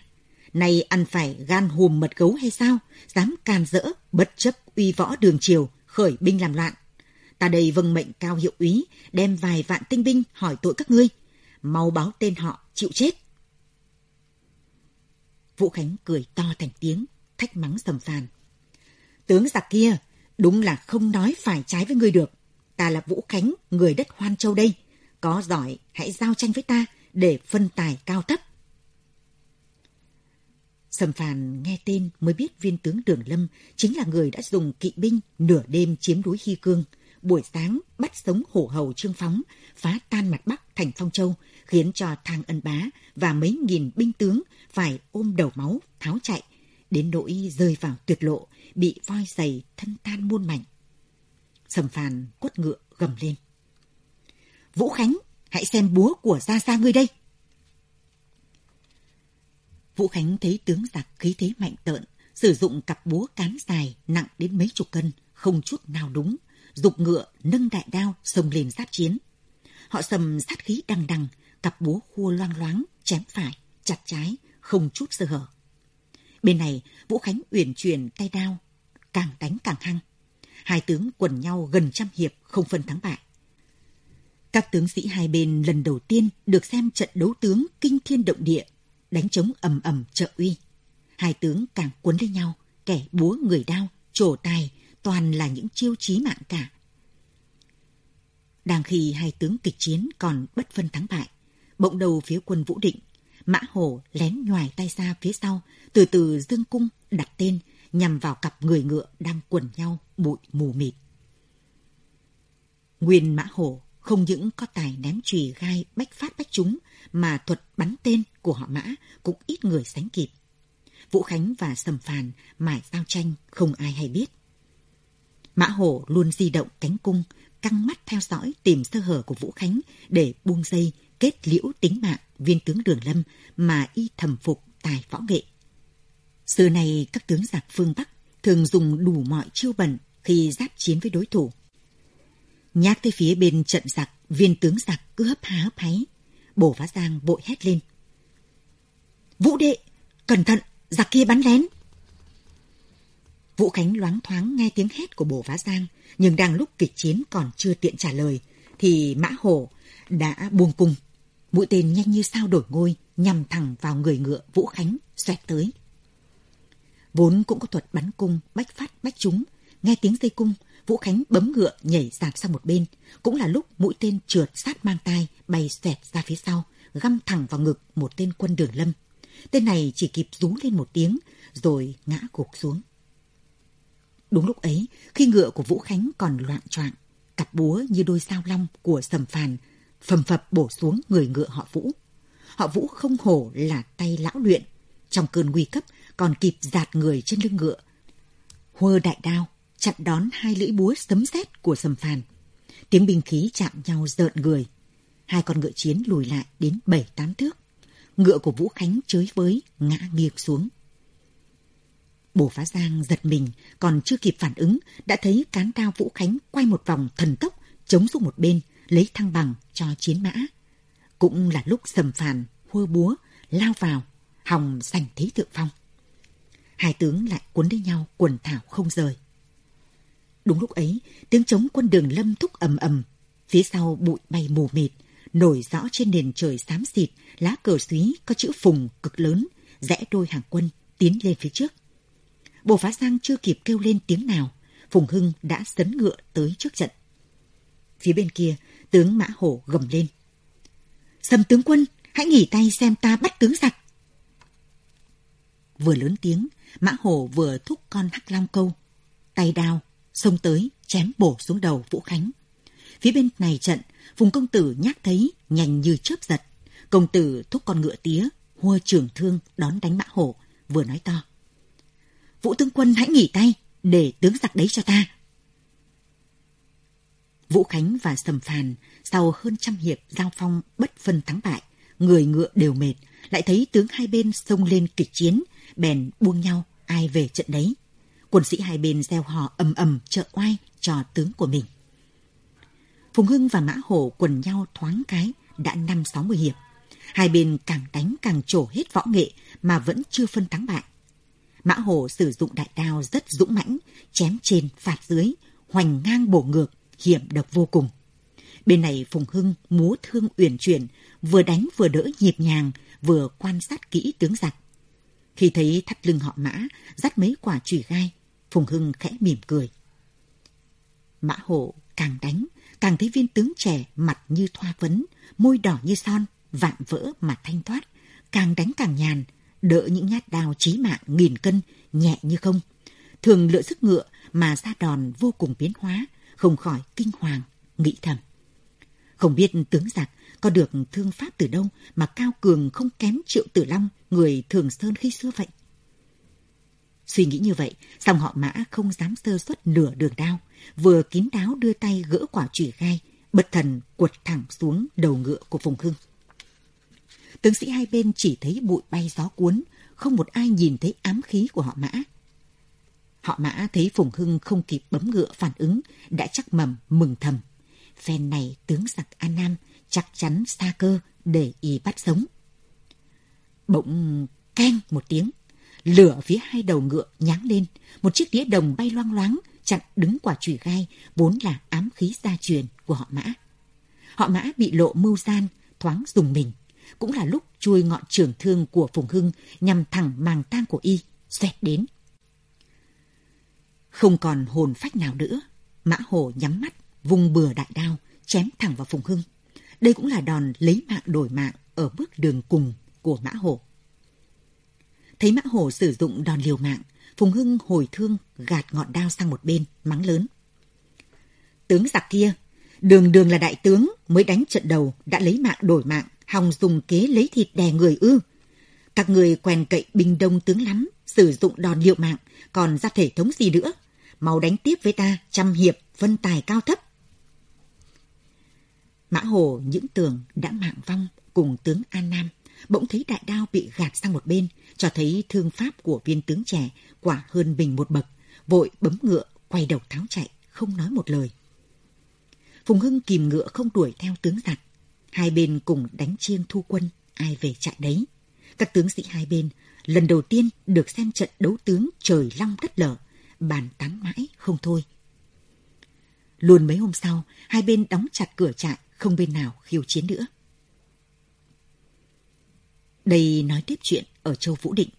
Nay ăn phải gan hùm mật gấu hay sao, dám can dỡ, bất chấp uy võ đường triều, khởi binh làm loạn. Ta đây vâng mệnh cao hiệu úy, đem vài vạn tinh binh hỏi tội các ngươi. Mau báo tên họ, chịu chết. Vũ Khánh cười to thành tiếng, thách mắng sầm phàn. Tướng giặc kia, đúng là không nói phải trái với ngươi được. Ta là Vũ Khánh, người đất Hoan Châu đây. Có giỏi, hãy giao tranh với ta để phân tài cao thấp. Sầm Phàn nghe tên mới biết viên tướng Đường Lâm chính là người đã dùng kỵ binh nửa đêm chiếm núi Hy Cương, buổi sáng bắt sống hổ hầu Trương Phóng, phá tan mặt Bắc thành Phong Châu, khiến cho Thang Ân Bá và mấy nghìn binh tướng phải ôm đầu máu tháo chạy, đến nỗi rơi vào tuyệt lộ, bị voi giày thân tan muôn mảnh. Sầm phàn quất ngựa gầm lên. Vũ Khánh, hãy xem búa của Gia Gia ngươi đây. Vũ Khánh thấy tướng giặc khí thế mạnh tợn, sử dụng cặp búa cán dài nặng đến mấy chục cân, không chút nào đúng, dục ngựa nâng đại đao xông lên sát chiến. Họ sầm sát khí đằng đằng, cặp búa khua loang loáng, chém phải, chặt trái, không chút sơ hở. Bên này, Vũ Khánh uyển chuyển tay đao, càng đánh càng hăng. Hai tướng quần nhau gần trăm hiệp không phân thắng bại. Các tướng sĩ hai bên lần đầu tiên được xem trận đấu tướng kinh thiên động địa, đánh trống ầm ầm trợ uy. Hai tướng càng cuốn lên nhau, kẻ búa người đao, trổ tài, toàn là những chiêu chí mạng cả. Đang khi hai tướng kịch chiến còn bất phân thắng bại, bỗng đầu phía quân Vũ Định, Mã Hổ lén nhoài tay ra phía sau, từ từ dương cung đặt tên nhằm vào cặp người ngựa đang quần nhau bụi mù mịt. Nguyên Mã Hổ không những có tài ném chùy gai bách phát bách chúng mà thuật bắn tên của họ Mã cũng ít người sánh kịp. Vũ Khánh và Sầm Phàn mải giao tranh không ai hay biết. Mã Hổ luôn di động cánh cung, căng mắt theo dõi tìm sơ hở của Vũ Khánh để buông dây kết liễu tính mạng viên tướng Đường Lâm mà y thầm phục tài võ nghệ. Xưa này các tướng giặc phương Bắc thường dùng đủ mọi chiêu bẩn khi giáp chiến với đối thủ. Nhát tới phía bên trận giặc, viên tướng giặc cứ hấp há hấp háy. Bổ Phá Giang vội hét lên. Vũ đệ, cẩn thận, giặc kia bắn lén. Vũ Khánh loáng thoáng nghe tiếng hét của Bổ Phá Giang, nhưng đang lúc kịch chiến còn chưa tiện trả lời, thì Mã Hổ đã buông cung. Mũi tên nhanh như sao đổi ngôi, nhằm thẳng vào người ngựa Vũ Khánh, xoẹt tới. Vốn cũng có thuật bắn cung, bách phát, bách trúng. Nghe tiếng dây cung, Vũ Khánh bấm ngựa nhảy dạt sang một bên. Cũng là lúc mũi tên trượt sát mang tai, bay xẹt ra phía sau, găm thẳng vào ngực một tên quân đường lâm. Tên này chỉ kịp rú lên một tiếng, rồi ngã gục xuống. Đúng lúc ấy, khi ngựa của Vũ Khánh còn loạn choạng, cặp búa như đôi sao long của sầm phàn phầm phập bổ xuống người ngựa họ Vũ. Họ Vũ không hổ là tay lão luyện, trong cơn nguy cấp còn kịp giạt người trên lưng ngựa. Huơ đại đao, chặn đón hai lưỡi búa sấm sét của sầm phàn. Tiếng binh khí chạm nhau rợn người. Hai con ngựa chiến lùi lại đến bảy tám thước. Ngựa của Vũ Khánh chới với, ngã nghiêng xuống. Bồ Phá Giang giật mình, còn chưa kịp phản ứng, đã thấy cán đao Vũ Khánh quay một vòng thần tốc, chống xuống một bên, lấy thăng bằng cho chiến mã. Cũng là lúc sầm phàn, hua búa, lao vào, hòng giành thế thượng phong. Hai tướng lại cuốn lấy nhau quần thảo không rời. Đúng lúc ấy, tiếng chống quân đường lâm thúc ầm ầm, phía sau bụi bay mù mịt, nổi rõ trên nền trời xám xịt, lá cờ xúy có chữ phùng cực lớn, rẽ đôi hàng quân tiến lên phía trước. Bồ Phá Giang chưa kịp kêu lên tiếng nào, Phùng Hưng đã sấn ngựa tới trước trận. Phía bên kia, tướng Mã Hổ gầm lên. Sầm tướng quân, hãy nghỉ tay xem ta bắt tướng giặc. Vừa lớn tiếng, Mã Hổ vừa thúc con hắc long câu. Tay đao, xông tới, chém bổ xuống đầu Vũ Khánh. Phía bên này trận, vùng công tử nhắc thấy nhanh như chớp giật. Công tử thúc con ngựa tía, hua trường thương đón đánh Mã Hổ, vừa nói to. Vũ tướng quân hãy nghỉ tay, để tướng giặc đấy cho ta. Vũ Khánh và Sầm Phàn sau hơn trăm hiệp giao phong bất phân thắng bại, người ngựa đều mệt, lại thấy tướng hai bên xông lên kịch chiến, bèn buông nhau ai về trận đấy. Quân sĩ hai bên gieo hò ầm ầm trợ oai cho tướng của mình. Phùng Hưng và Mã Hổ quần nhau thoáng cái đã năm sáu mươi hiệp. Hai bên càng đánh càng trổ hết võ nghệ mà vẫn chưa phân thắng bại. Mã Hổ sử dụng đại đao rất dũng mãnh, chém trên phạt dưới, hoành ngang bổ ngược, hiểm độc vô cùng. Bên này Phùng Hưng múa thương uyển chuyển, vừa đánh vừa đỡ nhịp nhàng, vừa quan sát kỹ tướng giặc. Khi thấy thắt lưng họ mã, dắt mấy quả chùy gai, Phùng Hưng khẽ mỉm cười. Mã Hổ càng đánh, càng thấy viên tướng trẻ mặt như thoa vấn, môi đỏ như son, vạm vỡ mà thanh thoát, càng đánh càng nhàn, đỡ những nhát đao chí mạng nghìn cân, nhẹ như không. Thường lựa sức ngựa mà ra đòn vô cùng biến hóa, không khỏi kinh hoàng, nghĩ thầm. Không biết tướng giặc có được thương pháp từ đâu mà cao cường không kém triệu tử long, người thường sơn khi xưa vậy. Suy nghĩ như vậy, song họ mã không dám sơ xuất nửa đường đao, vừa kín đáo đưa tay gỡ quả chủy gai, bật thần quật thẳng xuống đầu ngựa của Phùng Hưng. Tướng sĩ hai bên chỉ thấy bụi bay gió cuốn, không một ai nhìn thấy ám khí của họ mã. Họ mã thấy Phùng Hưng không kịp bấm ngựa phản ứng, đã chắc mầm mừng thầm. Phen này tướng giặc An Nam chắc chắn xa cơ để y bắt sống. Bỗng keng một tiếng, lửa phía hai đầu ngựa nháng lên, một chiếc đĩa đồng bay loang loáng chặn đứng quả chùy gai vốn là ám khí gia truyền của họ mã. Họ mã bị lộ mưu gian, thoáng dùng mình. Cũng là lúc chui ngọn trường thương của Phùng Hưng nhằm thẳng màng tang của y, xoẹt đến. Không còn hồn phách nào nữa, Mã Hồ nhắm mắt, vùng bừa đại đao, chém thẳng vào Phùng Hưng. Đây cũng là đòn lấy mạng đổi mạng ở bước đường cùng của Mã Hồ. Thấy Mã Hồ sử dụng đòn liều mạng, Phùng Hưng hồi thương gạt ngọn đao sang một bên, mắng lớn. Tướng giặc kia, đường đường là đại tướng mới đánh trận đầu đã lấy mạng đổi mạng, hòng dùng kế lấy thịt đè người ư. Các người quen cậy bình đông tướng lắm, sử dụng đòn liệu mạng, còn ra thể thống gì nữa. Mau đánh tiếp với ta, trăm hiệp, phân tài cao thấp. Mã Hồ những tường đã mạng vong cùng tướng An Nam, bỗng thấy đại đao bị gạt sang một bên, cho thấy thương pháp của viên tướng trẻ quả hơn bình một bậc, vội bấm ngựa, quay đầu tháo chạy, không nói một lời. Phùng Hưng kìm ngựa không đuổi theo tướng giặc. Hai bên cùng đánh chiêng thu quân, ai về chạy đấy. Các tướng sĩ hai bên lần đầu tiên được xem trận đấu tướng trời long đất lở, bàn tán mãi không thôi. Luôn mấy hôm sau, hai bên đóng chặt cửa trại, không bên nào khiêu chiến nữa. Đây nói tiếp chuyện ở châu Vũ Định.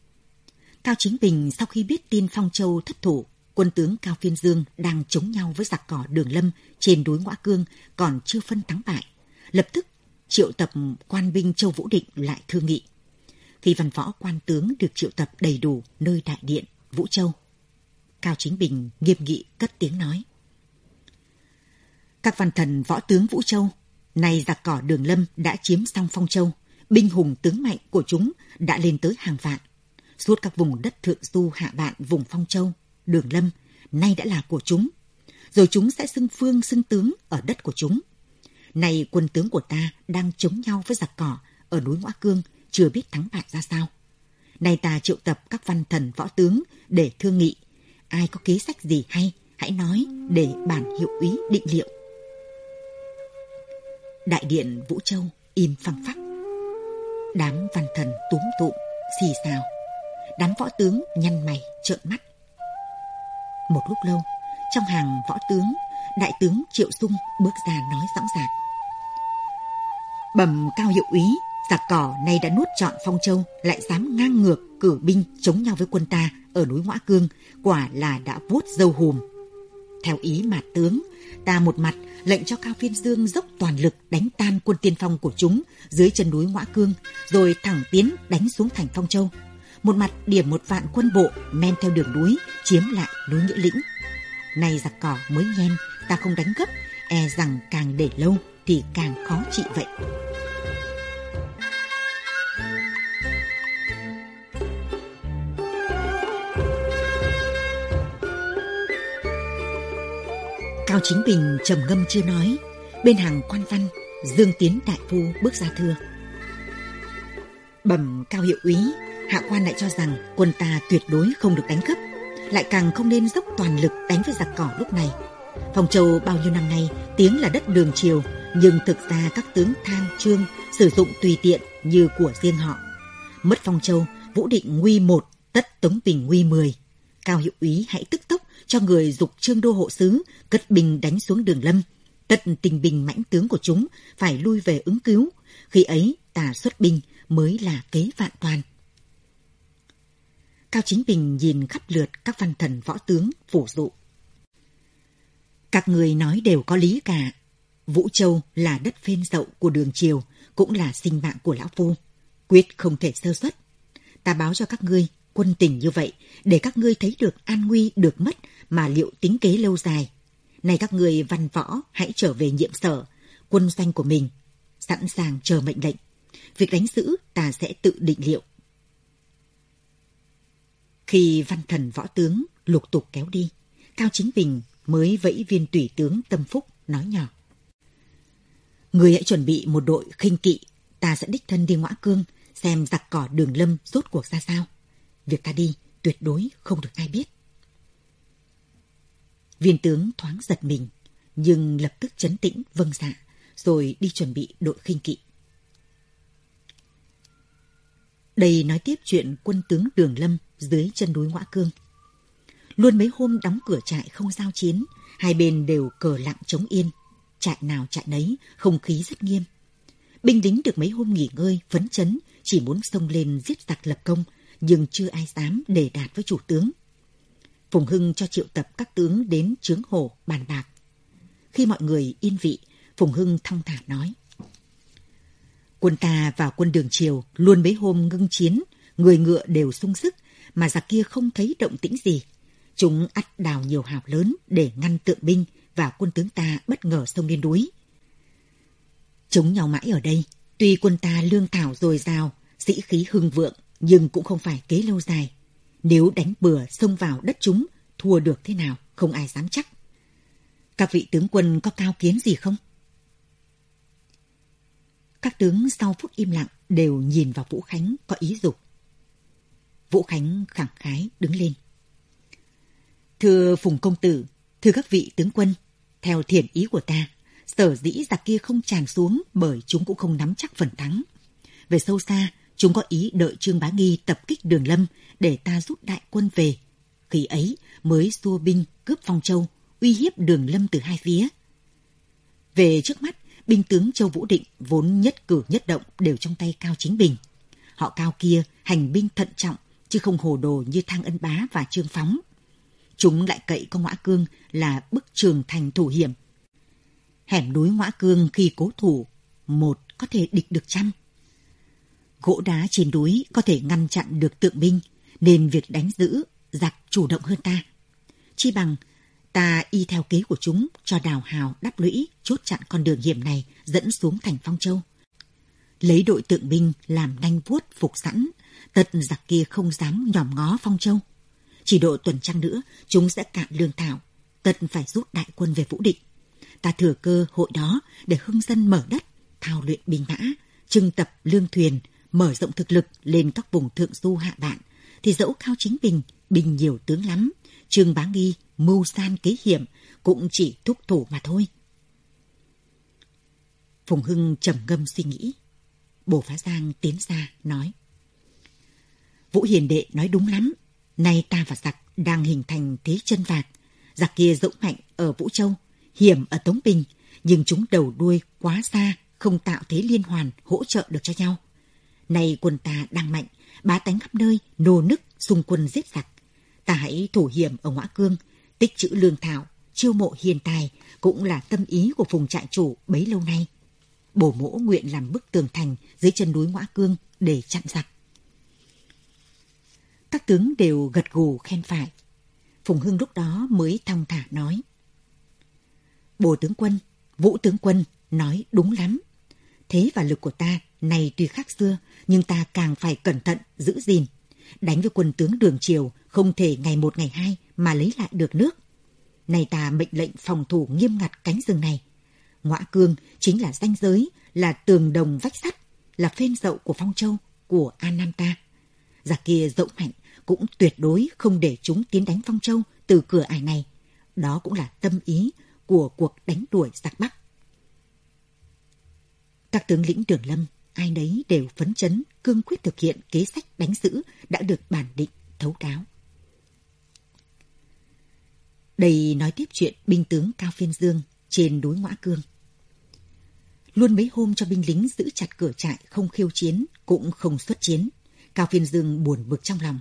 Cao Chính Bình sau khi biết tin Phong Châu thất thủ, quân tướng Cao Phiên Dương đang chống nhau với giặc cỏ Đường Lâm trên núi Ngoã Cương còn chưa phân thắng bại, lập tức triệu tập quan binh châu Vũ Định lại thương nghị. Khi văn võ quan tướng được triệu tập đầy đủ nơi đại điện Vũ Châu, Cao Chính Bình nghiêm nghị cất tiếng nói. Các văn thần võ tướng Vũ Châu, nay giặc cỏ Đường Lâm đã chiếm xong Phong Châu, binh hùng tướng mạnh của chúng đã lên tới hàng vạn. Suốt các vùng đất thượng du hạ bạn vùng Phong Châu, Đường Lâm, nay đã là của chúng. Rồi chúng sẽ xưng phương xưng tướng ở đất của chúng. này quân tướng của ta đang chống nhau với giặc cỏ ở núi Ngoã Cương, chưa biết thắng bại ra sao. Nay ta triệu tập các văn thần võ tướng để thương nghị. Ai có kế sách gì hay, hãy nói để bản hiệu úy định liệu. Đại điện Vũ Châu im phăng phắc. Đám văn thần túm tụm, xì xào. Đám võ tướng nhăn mày, trợn mắt. Một lúc lâu, trong hàng võ tướng, đại tướng Triệu Dung bước ra nói rõ ràng. Bẩm cao hiệu úy, giặc cỏ nay đã nuốt trọn Phong Châu, lại dám ngang ngược cử binh chống nhau với quân ta ở núi Ngoã Cương, quả là đã vuốt dâu hùm. Theo ý mà tướng, ta một mặt lệnh cho Cao Phiên Dương dốc toàn lực đánh tan quân tiên phong của chúng dưới chân núi Ngoã Cương, rồi thẳng tiến đánh xuống thành Phong Châu. Một mặt điểm một vạn quân bộ men theo đường núi chiếm lại núi Nghĩa Lĩnh. nay giặc cỏ mới nhen, ta không đánh gấp, e rằng càng để lâu thì càng khó trị vậy. Cao Chính Bình trầm ngâm chưa nói, bên hàng quan văn, Dương Tiến Đại Phu bước ra thưa. Bẩm Cao Hiệu úy, hạ quan lại cho rằng quân ta tuyệt đối không được đánh gấp, lại càng không nên dốc toàn lực đánh với giặc cỏ lúc này. Phòng Châu bao nhiêu năm nay tiếng là đất đường triều, nhưng thực ra các tướng Thang Trương sử dụng tùy tiện như của riêng họ. Mất Phong Châu, Vũ Định nguy một, tất Tống Bình nguy mười. Cao hiệu úy hãy tức tốc cho người dục trương đô hộ sứ cất bình đánh xuống đường lâm. Tất tình bình mãnh tướng của chúng phải lui về ứng cứu. Khi ấy tà xuất binh mới là kế vạn toàn. Cao Chính Bình nhìn khắp lượt các văn thần võ tướng phủ dụ. Các người nói đều có lý cả. Vũ Châu là đất phên dậu của đường triều, cũng là sinh mạng của lão phu. Quyết không thể sơ xuất. Ta báo cho các ngươi quân tình như vậy để các ngươi thấy được an nguy được mất mà liệu tính kế lâu dài. Này các ngươi văn võ hãy trở về nhiệm sở, quân doanh của mình, sẵn sàng chờ mệnh lệnh. Việc đánh giữ ta sẽ tự định liệu. Khi văn thần võ tướng lục tục kéo đi, Cao Chính Bình mới vẫy viên tùy tướng Tâm Phúc nói nhỏ. Người hãy chuẩn bị một đội khinh kỵ, ta sẽ đích thân đi ngõa cương, xem giặc cỏ đường lâm rốt cuộc ra sao. Việc ta đi tuyệt đối không được ai biết. Viên tướng thoáng giật mình, nhưng lập tức chấn tĩnh vâng dạ, rồi đi chuẩn bị đội khinh kỵ. Đây nói tiếp chuyện quân tướng Đường Lâm dưới chân núi Ngoã Cương. Luôn mấy hôm đóng cửa trại không giao chiến, hai bên đều cờ lặng chống yên. Trại nào trại nấy, không khí rất nghiêm. Binh lính được mấy hôm nghỉ ngơi, phấn chấn, chỉ muốn xông lên giết giặc lập công, nhưng chưa ai dám đề đạt với chủ tướng. Phùng Hưng cho triệu tập các tướng đến trướng hồ bàn bạc. Khi mọi người yên vị, Phùng Hưng thong thả nói. Quân ta vào quân đường triều luôn mấy hôm ngưng chiến, người ngựa đều sung sức, mà giặc kia không thấy động tĩnh gì. Chúng ắt đào nhiều hào lớn để ngăn tượng binh và quân tướng ta bất ngờ xông lên núi. chúng nhau mãi ở đây, tuy quân ta lương thảo dồi dào, sĩ khí hưng vượng, nhưng cũng không phải kế lâu dài. Nếu đánh bừa xông vào đất chúng, thua được thế nào, không ai dám chắc. Các vị tướng quân có cao kiến gì không? Các tướng sau phút im lặng đều nhìn vào Vũ Khánh có ý dục. Vũ Khánh khẳng khái đứng lên. Thưa Phùng Công Tử, thưa các vị tướng quân, theo thiền ý của ta, sở dĩ giặc kia không tràn xuống bởi chúng cũng không nắm chắc phần thắng. Về sâu xa, chúng có ý đợi Trương Bá Nghi tập kích Đường Lâm để ta rút đại quân về. Khi ấy mới xua binh cướp Phong Châu, uy hiếp Đường Lâm từ hai phía. Về trước mắt, binh tướng Châu Vũ Định vốn nhất cử nhất động đều trong tay Cao Chính Bình. Họ Cao kia hành binh thận trọng, chứ không hồ đồ như Thang Ân Bá và Trương Phóng. Chúng lại cậy con Ngõa Cương là bức trường thành thủ hiểm. Hẻm núi Ngõa Cương khi cố thủ, một có thể địch được trăm. Gỗ đá trên núi có thể ngăn chặn được tượng binh, nên việc đánh giữ giặc chủ động hơn ta. Chi bằng ta y theo kế của chúng cho đào hào đắp lũy chốt chặn con đường hiểm này dẫn xuống thành Phong Châu. Lấy đội tượng binh làm nanh vuốt phục sẵn, tật giặc kia không dám nhòm ngó Phong Châu. Chỉ độ tuần trăng nữa, chúng sẽ cạn lương thảo, tật phải rút đại quân về Vũ Định. Ta thừa cơ hội đó để hưng dân mở đất, thao luyện binh mã, trưng tập lương thuyền, mở rộng thực lực lên các vùng thượng du hạ bạn, thì dẫu Cao Chính Bình, bình nhiều tướng lắm, Trương Bá Nghi mưu san kế hiểm cũng chỉ thúc thủ mà thôi. Phùng Hưng trầm ngâm suy nghĩ. Bồ Phá Giang tiến ra, nói. Vũ Hiền Đệ nói đúng lắm. Nay ta và giặc đang hình thành thế chân vạc. Giặc kia dũng mạnh ở Vũ Châu, hiểm ở Tống Bình, nhưng chúng đầu đuôi quá xa, không tạo thế liên hoàn hỗ trợ được cho nhau. Nay quân ta đang mạnh, bá tánh khắp nơi, nô nức, xung quân giết giặc. Ta hãy thủ hiểm ở Ngõa Cương, tích trữ lương thảo, chiêu mộ hiền tài cũng là tâm ý của phùng trại chủ bấy lâu nay. Bổ mỗ nguyện làm bức tường thành dưới chân núi Ngõa Cương để chặn giặc. Các tướng đều gật gù khen phải. Phùng Hưng lúc đó mới thong thả nói. Bồ tướng quân, Vũ tướng quân nói đúng lắm. Thế và lực của ta này tuy khác xưa, nhưng ta càng phải cẩn thận, giữ gìn. Đánh với quân tướng đường triều, không thể ngày một ngày hai mà lấy lại được nước. Này ta mệnh lệnh phòng thủ nghiêm ngặt cánh rừng này. Ngõa cương chính là danh giới, là tường đồng vách sắt, là phên dậu của Phong Châu, của An Nam ta. Giặc kia rộng mạnh, cũng tuyệt đối không để chúng tiến đánh Phong Châu từ cửa ải này. Đó cũng là tâm ý của cuộc đánh đuổi giặc Bắc. Các tướng lĩnh Đường Lâm, ai nấy đều phấn chấn, cương quyết thực hiện kế sách đánh giữ đã được bản định thấu đáo. Đây nói tiếp chuyện binh tướng Cao Phiên Dương trên núi Ngõa Cương. Luôn mấy hôm cho binh lính giữ chặt cửa trại không khiêu chiến, cũng không xuất chiến. Cao Phiên Dương buồn bực trong lòng.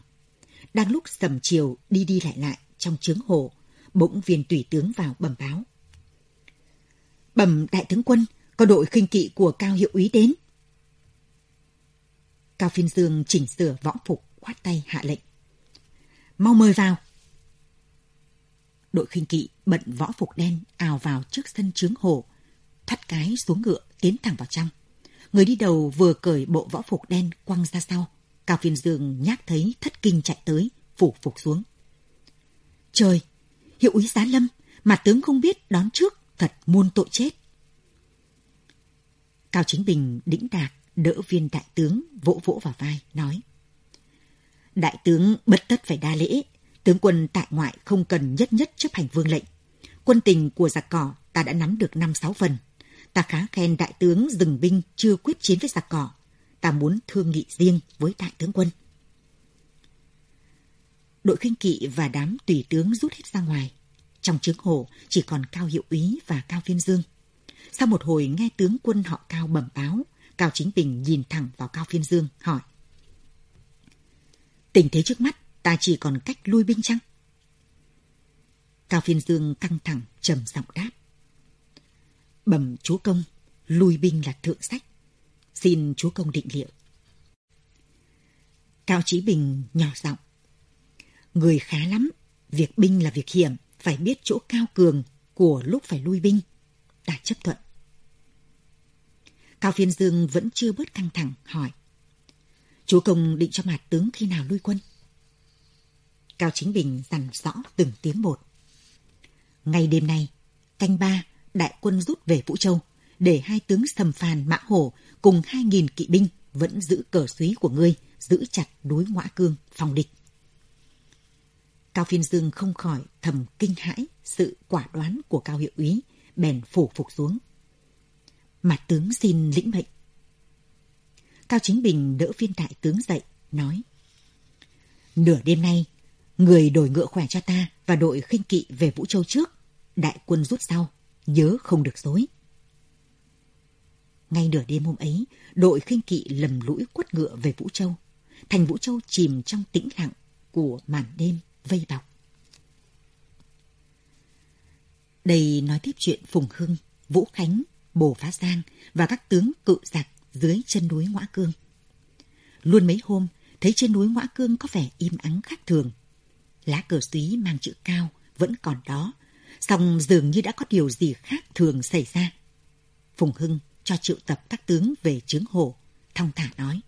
Đang lúc sầm chiều đi đi lại lại trong trướng hồ, bỗng viên tùy tướng vào bẩm báo. Bẩm đại tướng quân, có đội khinh kỵ của Cao Hiệu úy đến. Cao Phiên Dương chỉnh sửa võ phục, khoát tay hạ lệnh. Mau mời vào. Đội khinh kỵ bận võ phục đen ào vào trước sân trướng hồ, thắt cái xuống ngựa tiến thẳng vào trong. Người đi đầu vừa cởi bộ võ phục đen quăng ra sau. Cao Phiên Dương nhát thấy thất kinh chạy tới, phủ phục xuống. Trời, hiệu úy giá lâm, mà tướng không biết đón trước, thật muôn tội chết. Cao Chính Bình đĩnh đạc, đỡ viên đại tướng, vỗ vỗ vào vai, nói. Đại tướng bất tất phải đa lễ, tướng quân tại ngoại không cần nhất nhất chấp hành vương lệnh. Quân tình của giặc cỏ ta đã nắm được năm sáu phần. Ta khá khen đại tướng dừng binh chưa quyết chiến với giặc cỏ. Ta muốn thương nghị riêng với đại tướng quân. Đội khinh kỵ và đám tùy tướng rút hết ra ngoài. Trong trướng hồ chỉ còn Cao Hiệu úy và Cao Viên Dương. Sau một hồi nghe tướng quân họ Cao bẩm báo, Cao Chính Bình nhìn thẳng vào Cao Phiên Dương, hỏi. Tình thế trước mắt, ta chỉ còn cách lui binh chăng? Cao Phiên Dương căng thẳng, trầm giọng đáp. Bẩm chúa công, lui binh là thượng sách. Xin chúa công định liệu. Cao Chí Bình nhỏ giọng. Người khá lắm, việc binh là việc hiểm, phải biết chỗ cao cường của lúc phải lui binh. Ta chấp thuận. Cao Phiên Dương vẫn chưa bớt căng thẳng, hỏi. Chúa Công định cho mặt tướng khi nào lui quân? Cao Chính Bình dằn rõ từng tiếng một. Ngày đêm nay, canh ba, đại quân rút về Vũ Châu, để hai tướng Sầm Phàn Mã Hổ cùng hai nghìn kỵ binh vẫn giữ cờ xúy của ngươi, giữ chặt núi Ngoã Cương, phòng địch. Cao Phiên Dương không khỏi thầm kinh hãi sự quả đoán của Cao Hiệu úy, bèn phủ phục xuống. Mặt tướng xin lĩnh mệnh. Cao Chính Bình đỡ viên đại tướng dậy, nói. Nửa đêm nay, người đổi ngựa khỏe cho ta và đội khinh kỵ về Vũ Châu trước, đại quân rút sau, nhớ không được dối. Ngay nửa đêm hôm ấy, đội khinh kỵ lầm lũi quất ngựa về Vũ Châu. Thành Vũ Châu chìm trong tĩnh lặng của màn đêm vây bọc. Đây nói tiếp chuyện Phùng Hưng, Vũ Khánh, Bồ Phá Giang và các tướng cự giặc dưới chân núi Ngoã Cương. Luôn mấy hôm, thấy trên núi Ngoã Cương có vẻ im ắng khác thường. Lá cờ xúy mang chữ cao vẫn còn đó, song dường như đã có điều gì khác thường xảy ra. Phùng Hưng cho triệu tập các tướng về trướng hồ, thong thả nói.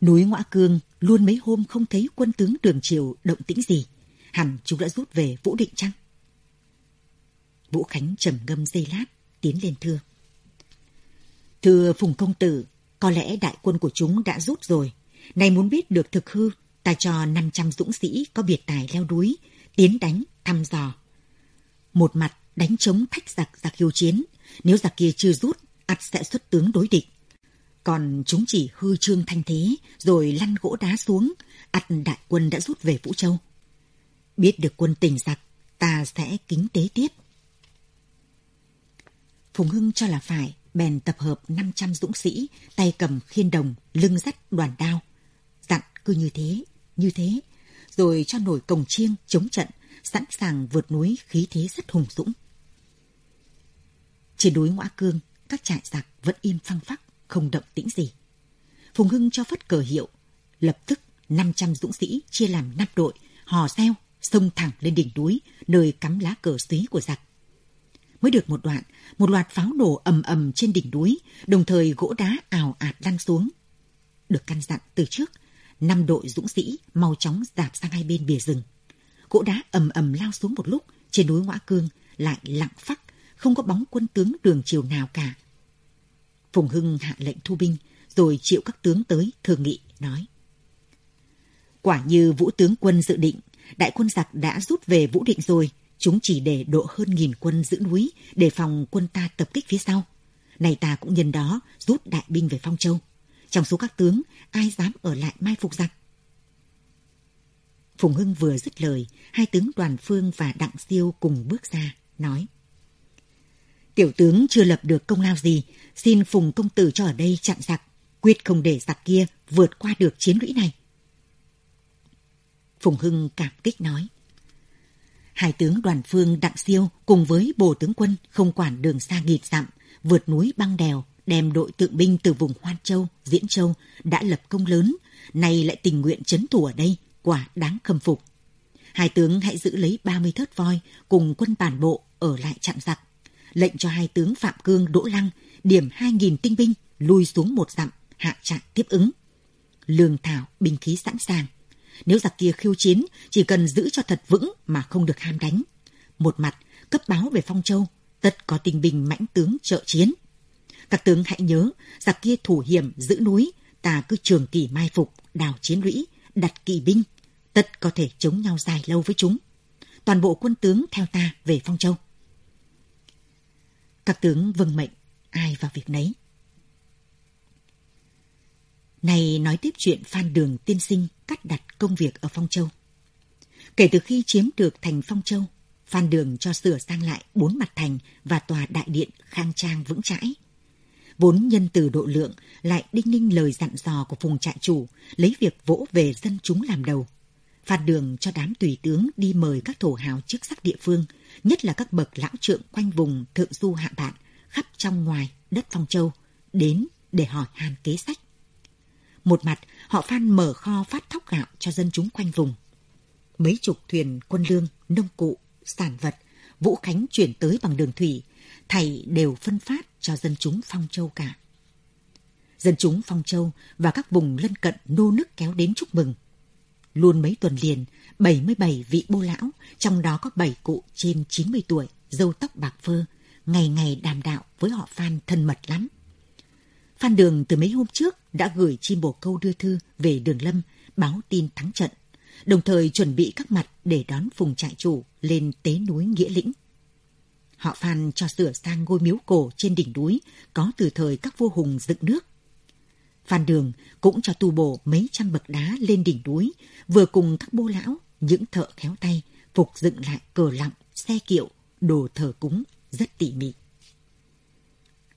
Núi Ngoã Cương luôn mấy hôm không thấy quân tướng đường triều động tĩnh gì. Hẳn chúng đã rút về Vũ Định chăng? Vũ Khánh trầm ngâm dây lát, tiến lên thưa. Thưa Phùng Công Tử, có lẽ đại quân của chúng đã rút rồi. Này muốn biết được thực hư, ta cho 500 dũng sĩ có biệt tài leo núi, tiến đánh, thăm dò. Một mặt đánh chống thách giặc giặc hiếu chiến, nếu giặc kia chưa rút, ắt sẽ xuất tướng đối địch. Còn chúng chỉ hư trương thanh thế, rồi lăn gỗ đá xuống, ắt đại quân đã rút về Vũ Châu. Biết được quân tình giặc, ta sẽ kính tế tiếp. Phùng Hưng cho là phải, bèn tập hợp 500 dũng sĩ, tay cầm khiên đồng, lưng dắt đoàn đao. Dặn cứ như thế, như thế, rồi cho nổi cồng chiêng, chống trận, sẵn sàng vượt núi khí thế rất hùng dũng. Trên núi Ngoã Cương, các trại giặc vẫn im phăng phắc, không động tĩnh gì. Phùng Hưng cho phất cờ hiệu, lập tức 500 dũng sĩ chia làm 5 đội, hò reo, xông thẳng lên đỉnh núi, nơi cắm lá cờ xúy của giặc. Mới được một đoạn, một loạt pháo nổ ầm ầm trên đỉnh núi, đồng thời gỗ đá ào ạt lăn xuống. Được căn dặn từ trước, năm đội dũng sĩ mau chóng dạp sang hai bên bìa rừng. Gỗ đá ầm ầm lao xuống một lúc, trên núi Ngoã Cương lại lặng phắc, không có bóng quân tướng đường chiều nào cả. Phùng Hưng hạ lệnh thu binh, rồi triệu các tướng tới thường nghị, nói. Quả như vũ tướng quân dự định, đại quân giặc đã rút về Vũ Định rồi, chúng chỉ để độ hơn nghìn quân giữ núi, để phòng quân ta tập kích phía sau. Này ta cũng nhân đó rút đại binh về Phong Châu. Trong số các tướng, ai dám ở lại mai phục giặc? Phùng Hưng vừa dứt lời, hai tướng Đoàn Phương và Đặng Siêu cùng bước ra, nói. Tiểu tướng chưa lập được công lao gì, xin Phùng Công Tử cho ở đây chặn giặc, quyết không để giặc kia vượt qua được chiến lũy này. Phùng Hưng cảm kích nói. Hai tướng đoàn phương Đặng Siêu cùng với bộ tướng quân không quản đường xa nghịt dặm, vượt núi băng đèo, đem đội tượng binh từ vùng Hoan Châu, Diễn Châu đã lập công lớn, nay lại tình nguyện chấn thủ ở đây, quả đáng khâm phục. Hai tướng hãy giữ lấy 30 thớt voi cùng quân bản bộ ở lại chặn giặc. Lệnh cho hai tướng Phạm Cương, Đỗ Lăng điểm 2.000 tinh binh lui xuống một dặm, hạ trại tiếp ứng. Lương thảo, binh khí sẵn sàng. Nếu giặc kia khiêu chiến, chỉ cần giữ cho thật vững mà không được ham đánh. Một mặt, cấp báo về Phong Châu, tất có tinh bình mãnh tướng trợ chiến. Các tướng hãy nhớ, giặc kia thủ hiểm giữ núi, ta cứ trường kỳ mai phục, đào chiến lũy, đặt kỵ binh, tất có thể chống nhau dài lâu với chúng. Toàn bộ quân tướng theo ta về Phong Châu. Các tướng vâng mệnh, ai vào việc nấy. Này nói tiếp chuyện Phan Đường tiên sinh cắt đặt công việc ở Phong Châu. Kể từ khi chiếm được thành Phong Châu, Phan Đường cho sửa sang lại bốn mặt thành và tòa đại điện khang trang vững chãi. Vốn nhân từ độ lượng lại đinh ninh lời dặn dò của phùng trại chủ, lấy việc vỗ về dân chúng làm đầu. Phan Đường cho đám tùy tướng đi mời các thổ hào chức sắc địa phương, nhất là các bậc lão trượng quanh vùng thượng du hạ bạn, khắp trong ngoài đất Phong Châu, đến để hỏi hàn kế sách. Một mặt, họ Phan mở kho phát thóc gạo cho dân chúng quanh vùng. Mấy chục thuyền quân lương, nông cụ, sản vật, Vũ Khánh chuyển tới bằng đường thủy, thầy đều phân phát cho dân chúng Phong Châu cả. Dân chúng Phong Châu và các vùng lân cận nô nức kéo đến chúc mừng. Luôn mấy tuần liền, 77 vị bô lão, trong đó có 7 cụ trên 90 tuổi, râu tóc bạc phơ, ngày ngày đàm đạo với họ Phan thân mật lắm. Phan Đường từ mấy hôm trước đã gửi chim bồ câu đưa thư về Đường Lâm báo tin thắng trận, đồng thời chuẩn bị các mặt để đón phùng trại chủ lên tế núi Nghĩa Lĩnh. Họ Phan cho sửa sang ngôi miếu cổ trên đỉnh núi có từ thời các vua hùng dựng nước. Phan Đường cũng cho tu bổ mấy trăm bậc đá lên đỉnh núi, vừa cùng các bô lão, những thợ khéo tay, phục dựng lại cờ lặng, xe kiệu, đồ thờ cúng rất tỉ mỉ.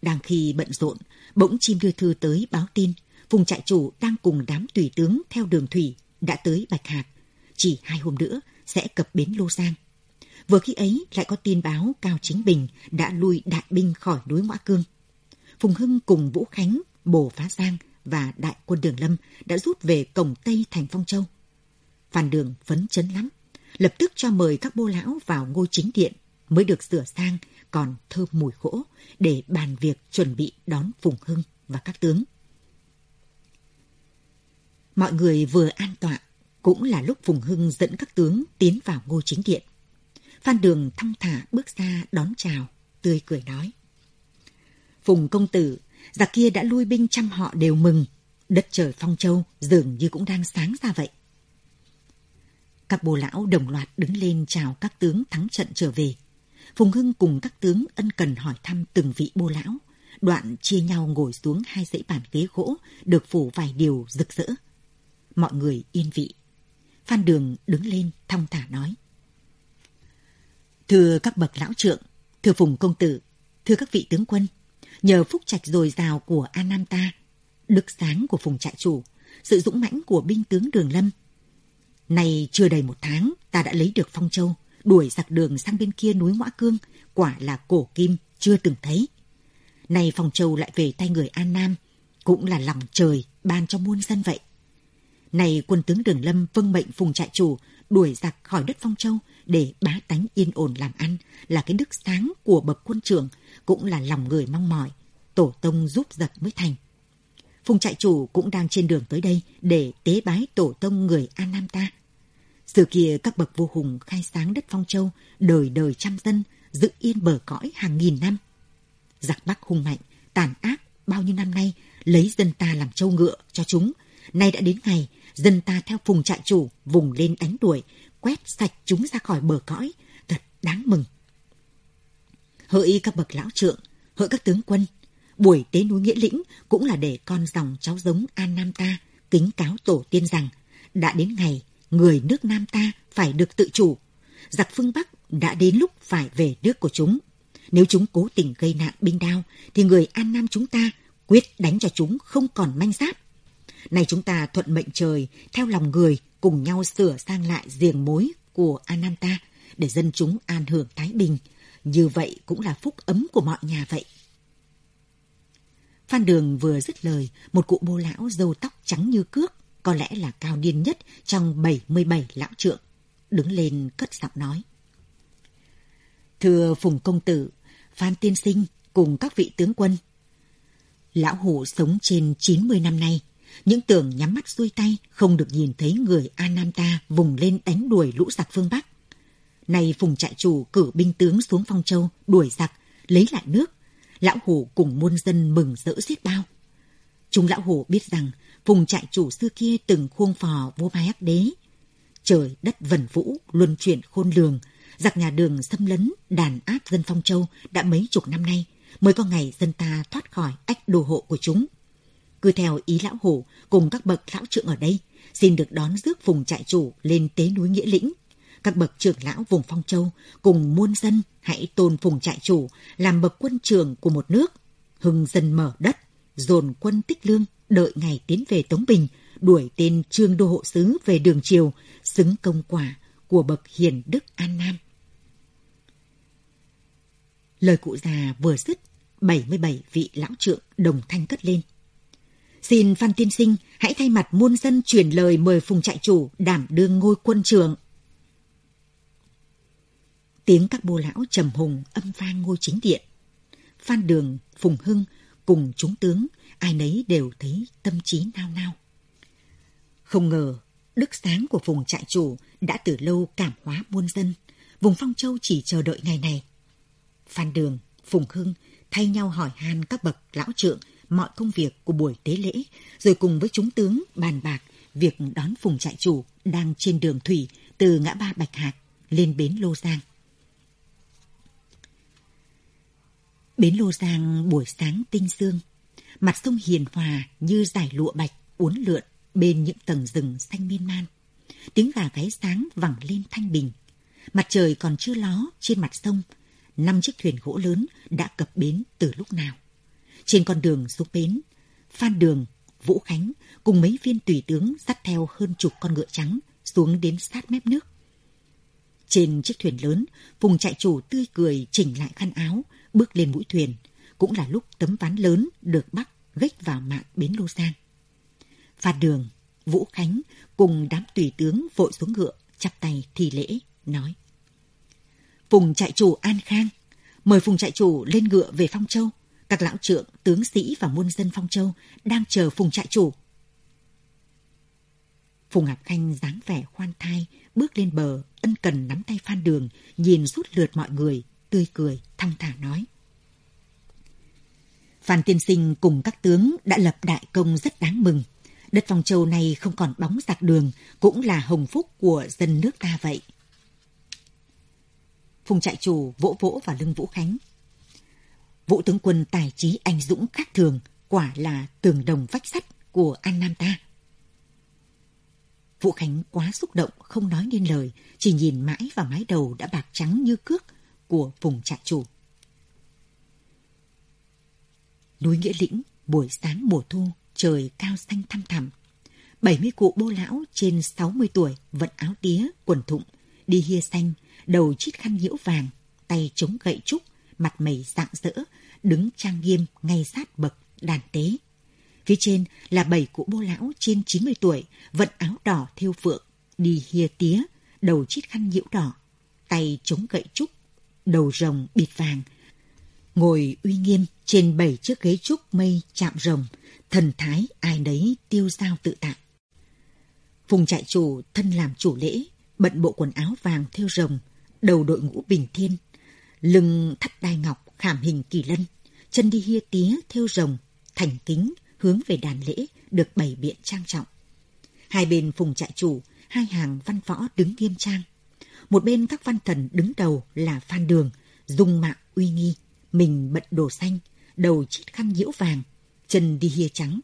Đang khi bận rộn, bỗng chim đưa thư tới báo tin, Phùng trại chủ đang cùng đám tùy tướng theo đường thủy đã tới Bạch Hạc. Chỉ hai hôm nữa sẽ cập bến Lô Giang. Vừa khi ấy lại có tin báo Cao Chính Bình đã lui đại binh khỏi núi Ngoã Cương. Phùng Hưng cùng Vũ Khánh, Bồ Phá Giang và đại quân Đường Lâm đã rút về cổng Tây thành Phong Châu. Phan Đường phấn chấn lắm, lập tức cho mời các bô lão vào ngôi chính điện mới được sửa sang còn thơm mùi gỗ để bàn việc chuẩn bị đón Phùng Hưng và các tướng. Mọi người vừa an tọa, cũng là lúc Phùng Hưng dẫn các tướng tiến vào ngôi chính điện. Phan Đường thong thả bước ra đón chào, tươi cười nói. Phùng công tử, giặc kia đã lui binh trăm họ đều mừng. Đất trời phong châu dường như cũng đang sáng ra vậy. Các bồ lão đồng loạt đứng lên chào các tướng thắng trận trở về. Phùng Hưng cùng các tướng ân cần hỏi thăm từng vị bô lão. Đoạn chia nhau ngồi xuống hai dãy bàn ghế gỗ được phủ vài điều rực rỡ. Mọi người yên vị. Phan Đường đứng lên thong thả nói. Thưa các bậc lão trượng, thưa Phùng công tử, thưa các vị tướng quân, nhờ phúc trạch dồi dào của An Nam ta, đức sáng của Phùng trại chủ, sự dũng mãnh của binh tướng Đường Lâm. Này chưa đầy một tháng, ta đã lấy được Phong Châu, đuổi giặc đường sang bên kia núi Ngoã Cương, quả là cổ kim chưa từng thấy. Này Phong Châu lại về tay người An Nam, cũng là lòng trời ban cho muôn dân vậy. Này quân tướng Đường Lâm vâng mệnh Phùng trại chủ đuổi giặc khỏi đất Phong Châu để bá tánh yên ổn làm ăn là cái đức sáng của bậc quân trưởng, cũng là lòng người mong mỏi. Tổ tông giúp giặc mới thành. Phùng trại chủ cũng đang trên đường tới đây để tế bái tổ tông người An Nam ta. xưa kia các bậc vua hùng khai sáng đất Phong Châu, đời đời trăm dân, giữ yên bờ cõi hàng nghìn năm. Giặc Bắc hung mạnh, tàn ác bao nhiêu năm nay, lấy dân ta làm châu ngựa cho chúng. Nay đã đến ngày, dân ta theo phùng trại chủ, vùng lên đánh đuổi, quét sạch chúng ra khỏi bờ cõi, thật đáng mừng. Hỡi các bậc lão trượng, hỡi các tướng quân, buổi tế núi Nghĩa Lĩnh cũng là để con dòng cháu giống An Nam ta kính cáo tổ tiên rằng đã đến ngày người nước Nam ta phải được tự chủ. Giặc phương Bắc đã đến lúc phải về nước của chúng. Nếu chúng cố tình gây nạn binh đao, thì người An Nam chúng ta quyết đánh cho chúng không còn manh giáp nay chúng ta thuận mệnh trời, theo lòng người, cùng nhau sửa sang lại giềng mối của An Nam ta, để dân chúng an hưởng thái bình. Như vậy cũng là phúc ấm của mọi nhà vậy. Phan Đường vừa dứt lời, một cụ bô lão râu tóc trắng như cước, có lẽ là cao niên nhất trong 77 lão trượng, đứng lên cất giọng nói. Thưa Phùng Công Tử, Phan Tiên Sinh cùng các vị tướng quân. Lão Hủ sống trên 90 năm nay, những tường nhắm mắt xuôi tay không được nhìn thấy người Ananta Nam ta vùng lên đánh đuổi lũ giặc phương Bắc. Nay Phùng trại chủ cử binh tướng xuống Phong Châu đuổi giặc, lấy lại nước. Lão Hủ cùng muôn dân mừng rỡ xiết bao. Chúng lão Hủ biết rằng Phùng trại chủ xưa kia từng khuôn phò vua Mai Ác Đế. Trời đất vần vũ, luân chuyển khôn lường, giặc nhà đường xâm lấn, đàn áp dân Phong Châu đã mấy chục năm nay, mới có ngày dân ta thoát khỏi ách đồ hộ của chúng. Cứ theo ý lão hổ cùng các bậc lão trượng ở đây, xin được đón rước phùng trại chủ lên tế núi Nghĩa Lĩnh. Các bậc trưởng lão vùng Phong Châu cùng muôn dân hãy tôn phùng trại chủ làm bậc quân trường của một nước, hưng dân mở đất, dồn quân tích lương, đợi ngày tiến về Tống Bình, đuổi tên trương đô hộ sứ về đường triều, xứng công quả của bậc hiền đức An Nam. Lời cụ già vừa dứt, 77 vị lão trượng đồng thanh cất lên. Xin Phan Tiên Sinh hãy thay mặt muôn dân truyền lời mời Phùng trại chủ đảm đương ngôi quân trường. Tiếng các bô lão trầm hùng âm vang ngôi chính điện. Phan Đường, Phùng Hưng cùng chúng tướng, ai nấy đều thấy tâm trí nao nao. Không ngờ, đức sáng của vùng trại chủ đã từ lâu cảm hóa muôn dân. Vùng Phong Châu chỉ chờ đợi ngày này. Phan Đường, Phùng Hưng thay nhau hỏi han các bậc lão trượng mọi công việc của buổi tế lễ, rồi cùng với chúng tướng bàn bạc việc đón Phùng trại chủ đang trên đường thủy từ ngã ba Bạch Hạc lên bến Lô Giang. Bến Lô Giang buổi sáng tinh sương, mặt sông hiền hòa như dải lụa bạch uốn lượn bên những tầng rừng xanh miên man. Tiếng gà gáy sáng vẳng lên thanh bình. Mặt trời còn chưa ló trên mặt sông, năm chiếc thuyền gỗ lớn đã cập bến từ lúc nào. Trên con đường xuống bến, Phan Đường, Vũ Khánh cùng mấy viên tùy tướng dắt theo hơn chục con ngựa trắng xuống đến sát mép nước. Trên chiếc thuyền lớn, Phùng trại chủ tươi cười chỉnh lại khăn áo, bước lên mũi thuyền. Cũng là lúc tấm ván lớn được bắt gách vào mạng bến Lô Giang. Phan Đường, Vũ Khánh cùng đám tùy tướng vội xuống ngựa, chắp tay thì lễ, nói. Phùng trại chủ an khang, mời Phùng trại chủ lên ngựa về Phong Châu. Các lão trượng, tướng sĩ và muôn dân Phong Châu đang chờ Phùng trại chủ. Phùng Ngọc Khanh dáng vẻ khoan thai, bước lên bờ, ân cần nắm tay Phan Đường, nhìn rút lượt mọi người, tươi cười, thăng thả nói. Phan Tiên Sinh cùng các tướng đã lập đại công rất đáng mừng. Đất Phong Châu này không còn bóng giặc đường, cũng là hồng phúc của dân nước ta vậy. Phùng trại chủ vỗ vỗ vào lưng Vũ Khánh. Vũ tướng quân tài trí anh dũng khác thường, quả là tường đồng vách sắt của An Nam ta. Vũ Khánh quá xúc động, không nói nên lời, chỉ nhìn mãi vào mái đầu đã bạc trắng như cước của vùng trại chủ. Núi Nghĩa Lĩnh, buổi sáng mùa thu, trời cao xanh thăm thẳm. 70 cụ bô lão trên 60 tuổi vận áo tía, quần thụng, đi hia xanh, đầu chít khăn nhiễu vàng, tay chống gậy trúc, mặt mày rạng rỡ, đứng trang nghiêm ngay sát bậc đàn tế. Phía trên là bảy cụ bô lão trên 90 tuổi, vận áo đỏ thêu phượng, đi hia tía, đầu chít khăn nhiễu đỏ, tay chống gậy trúc, đầu rồng bịt vàng, ngồi uy nghiêm trên bảy chiếc ghế trúc mây chạm rồng, thần thái ai nấy tiêu dao tự tại. Phùng trại chủ thân làm chủ lễ, bận bộ quần áo vàng thêu rồng, đầu đội ngũ bình thiên, lưng thắt đai ngọc khảm hình kỳ lân, chân đi hia tía theo rồng, thành kính hướng về đàn lễ được bày biện trang trọng. Hai bên phùng trại chủ, hai hàng văn võ đứng nghiêm trang. Một bên các văn thần đứng đầu là Phan Đường, dung mạo uy nghi, mình bận đồ xanh, đầu chít khăn nhiễu vàng, chân đi hia trắng.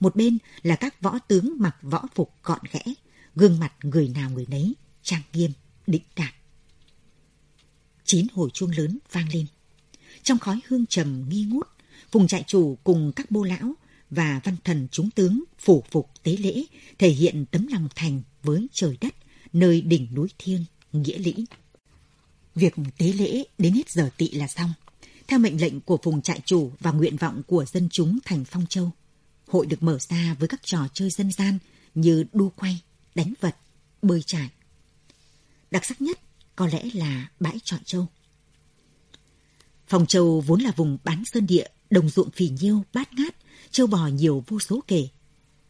Một bên là các võ tướng mặc võ phục gọn ghẽ, gương mặt người nào người nấy, trang nghiêm, định đạt. Chín hồi chuông lớn vang lên. Trong khói hương trầm nghi ngút, vùng trại chủ cùng các bô lão và văn thần chúng tướng phủ phục tế lễ thể hiện tấm lòng thành với trời đất, nơi đỉnh núi thiêng, nghĩa lĩ. Việc tế lễ đến hết giờ tị là xong. Theo mệnh lệnh của vùng trại chủ và nguyện vọng của dân chúng thành Phong Châu, hội được mở ra với các trò chơi dân gian như đu quay, đánh vật, bơi trải. Đặc sắc nhất có lẽ là bãi trọi châu. Phong Châu vốn là vùng bán sơn địa, đồng ruộng phì nhiêu, bát ngát, châu bò nhiều vô số kể.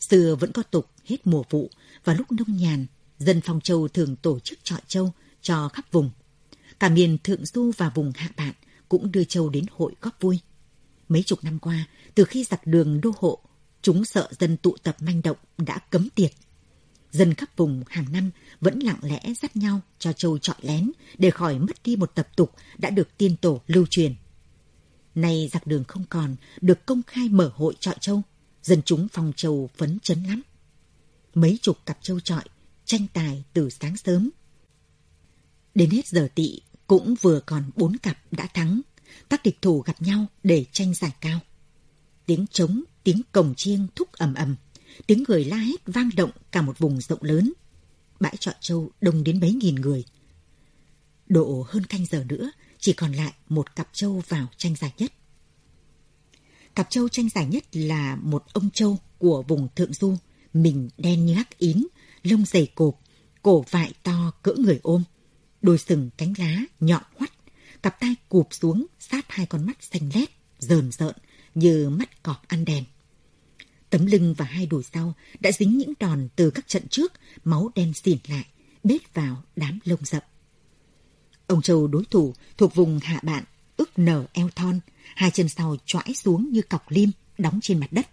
Xưa vẫn có tục hết mùa vụ và lúc nông nhàn, dân Phong Châu thường tổ chức trọi châu cho khắp vùng. Cả miền Thượng Du và vùng Hạ Bạn cũng đưa châu đến hội góp vui. Mấy chục năm qua, từ khi giặc đường đô hộ, chúng sợ dân tụ tập manh động đã cấm tiệt. Dân khắp vùng hàng năm vẫn lặng lẽ dắt nhau cho châu trọi lén để khỏi mất đi một tập tục đã được tiên tổ lưu truyền. Nay giặc đường không còn, được công khai mở hội trọi châu, dân chúng phòng châu phấn chấn lắm. Mấy chục cặp châu trọi, tranh tài từ sáng sớm. Đến hết giờ tị, cũng vừa còn bốn cặp đã thắng. Các địch thủ gặp nhau để tranh giải cao. Tiếng trống, tiếng cồng chiêng thúc ầm ầm, tiếng người la hét vang động cả một vùng rộng lớn. Bãi trọi châu đông đến mấy nghìn người. Độ hơn canh giờ nữa, chỉ còn lại một cặp trâu vào tranh giải nhất. Cặp trâu tranh giải nhất là một ông trâu của vùng Thượng Du, mình đen như hắc ín, lông dày cộp, cổ vại to cỡ người ôm, đôi sừng cánh lá nhọn hoắt, cặp tai cụp xuống sát hai con mắt xanh lét, rờn rợn như mắt cọp ăn đèn. Tấm lưng và hai đùi sau đã dính những đòn từ các trận trước, máu đen xỉn lại, bết vào đám lông rậm. Ông Châu đối thủ thuộc vùng hạ bạn, ức nở eo thon, hai chân sau choãi xuống như cọc lim đóng trên mặt đất.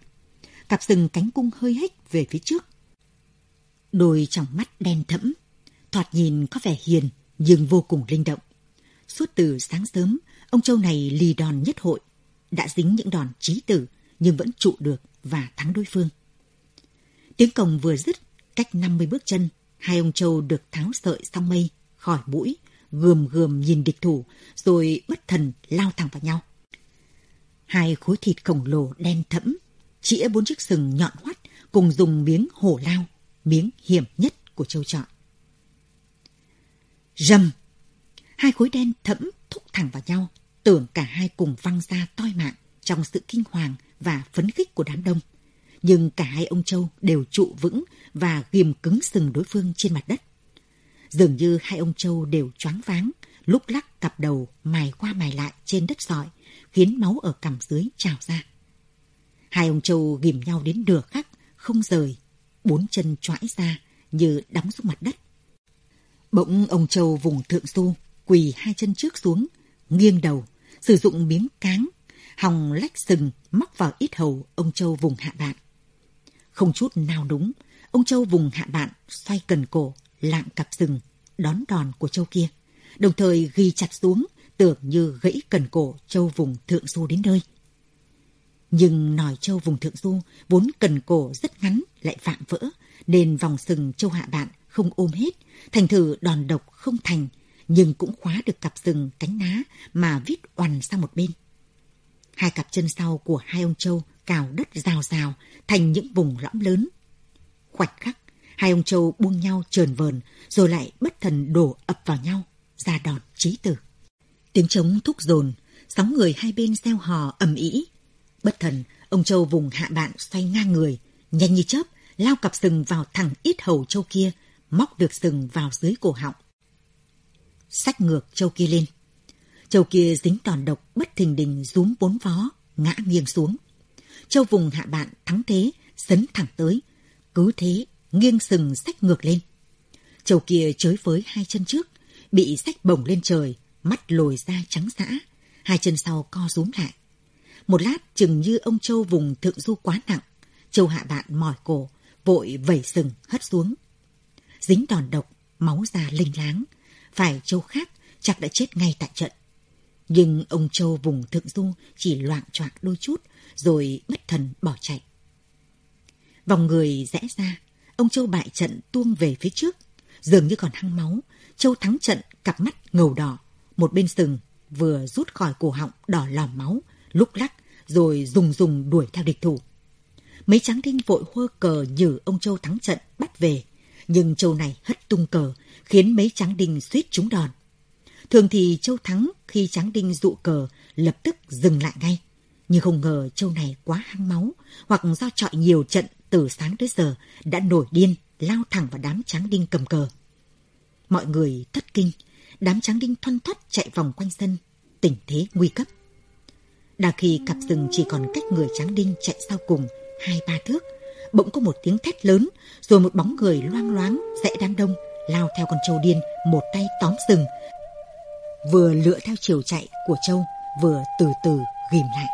Cặp sừng cánh cung hơi hếch về phía trước. Đôi trong mắt đen thẫm, thoạt nhìn có vẻ hiền nhưng vô cùng linh động. Suốt từ sáng sớm, ông Châu này lì đòn nhất hội, đã dính những đòn trí tử nhưng vẫn trụ được và thắng đối phương. Tiếng cồng vừa dứt, cách 50 bước chân, hai ông Châu được tháo sợi song mây khỏi mũi, gườm gườm nhìn địch thủ, rồi bất thần lao thẳng vào nhau. Hai khối thịt khổng lồ đen thẫm, chĩa bốn chiếc sừng nhọn hoắt cùng dùng miếng hổ lao, miếng hiểm nhất của châu chọn. Rầm! Hai khối đen thẫm thúc thẳng vào nhau, tưởng cả hai cùng văng ra toi mạng trong sự kinh hoàng và phấn khích của đám đông. Nhưng cả hai ông Châu đều trụ vững và ghim cứng sừng đối phương trên mặt đất. Dường như hai ông Châu đều choáng váng, lúc lắc cặp đầu mài qua mài lại trên đất sỏi, khiến máu ở cằm dưới trào ra. Hai ông Châu ghim nhau đến nửa khắc, không rời, bốn chân choãi ra như đóng xuống mặt đất. Bỗng ông Châu vùng thượng du, quỳ hai chân trước xuống, nghiêng đầu, sử dụng miếng cáng, hòng lách sừng móc vào ít hầu ông Châu vùng hạ bạn. Không chút nào đúng, ông Châu vùng hạ bạn xoay cần cổ, lạng cặp sừng, đón đòn của Châu kia, đồng thời ghi chặt xuống, tưởng như gãy cần cổ Châu vùng thượng du đến nơi. Nhưng nòi Châu vùng thượng du vốn cần cổ rất ngắn lại vạm vỡ, nên vòng sừng Châu hạ bạn không ôm hết, thành thử đòn độc không thành, nhưng cũng khóa được cặp sừng cánh ná mà vít oằn sang một bên. Hai cặp chân sau của hai ông Châu cào đất rào rào thành những vùng lõm lớn. Khoảnh khắc, hai ông Châu buông nhau trờn vờn rồi lại bất thần đổ ập vào nhau, ra đòn trí tử. Tiếng trống thúc dồn, sóng người hai bên gieo hò ầm ĩ. Bất thần, ông Châu vùng hạ bạn xoay ngang người, nhanh như chớp, lao cặp sừng vào thẳng ít hầu Châu kia, móc được sừng vào dưới cổ họng. Sách ngược Châu kia lên. Châu kia dính toàn độc bất thình đình rúm bốn vó, ngã nghiêng xuống. Châu vùng hạ bạn thắng thế, sấn thẳng tới. Cứ thế, nghiêng sừng sách ngược lên. Châu kia chới với hai chân trước, bị sách bổng lên trời, mắt lồi ra trắng dã, hai chân sau co rúm lại. Một lát chừng như ông Châu vùng thượng du quá nặng, Châu hạ bạn mỏi cổ, vội vẩy sừng hất xuống. Dính đòn độc, máu ra linh láng, phải Châu khác chắc đã chết ngay tại trận. Nhưng ông Châu vùng thượng du chỉ loạn choạng đôi chút, rồi bất thần bỏ chạy. Vòng người rẽ ra, ông Châu bại trận tuông về phía trước, dường như còn hăng máu. Châu thắng trận, cặp mắt ngầu đỏ, một bên sừng vừa rút khỏi cổ họng đỏ lòm máu, lúc lắc, rồi dùng dùng đuổi theo địch thủ. Mấy tráng đinh vội hơ cờ nhử ông Châu thắng trận bắt về, nhưng Châu này hất tung cờ, khiến mấy tráng đinh suýt trúng đòn. Thường thì Châu thắng khi tráng đinh dụ cờ, lập tức dừng lại ngay. Nhưng không ngờ Châu này quá hăng máu, hoặc do trọi nhiều trận từ sáng tới giờ, đã nổi điên, lao thẳng vào đám tráng đinh cầm cờ. Mọi người thất kinh, đám tráng đinh thoăn thoắt chạy vòng quanh sân, tình thế nguy cấp. đà khi cặp rừng chỉ còn cách người tráng đinh chạy sau cùng hai ba thước, bỗng có một tiếng thét lớn, rồi một bóng người loang loáng rẽ đám đông lao theo con trâu điên, một tay tóm sừng, vừa lựa theo chiều chạy của trâu, vừa từ từ ghim lại.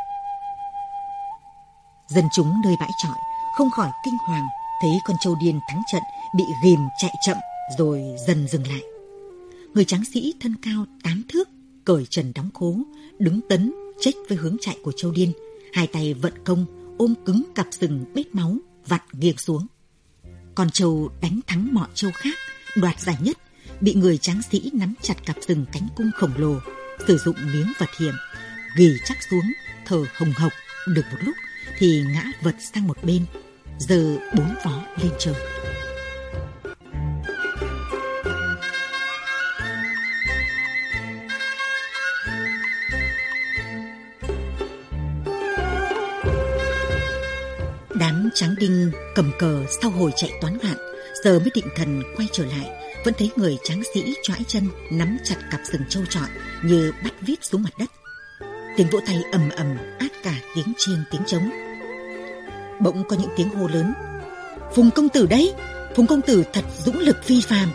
Dân chúng nơi bãi trọi không khỏi kinh hoàng thấy con trâu điên thắng trận bị ghim chạy chậm rồi dần dừng lại. Người tráng sĩ thân cao tám thước, cởi trần đóng khố, đứng tấn chết với hướng chạy của châu điên, hai tay vận công ôm cứng cặp sừng bết máu vặn nghiêng xuống. Con trâu đánh thắng mọi trâu khác, đoạt giải nhất, bị người tráng sĩ nắm chặt cặp rừng cánh cung khổng lồ, sử dụng miếng vật hiểm, ghi chắc xuống, thở hồng hộc, được một lúc thì ngã vật sang một bên, giờ bốn vó lên trời. Đám tráng đinh cầm cờ sau hồi chạy toán loạn, giờ mới định thần quay trở lại, vẫn thấy người tráng sĩ choãi chân nắm chặt cặp sừng trâu trọi như bắt vít xuống mặt đất. Tiếng vỗ tay ầm ầm át cả tiếng chiêng tiếng trống. Bỗng có những tiếng hô lớn. Phùng công tử đấy! Phùng công tử thật dũng lực phi phàm.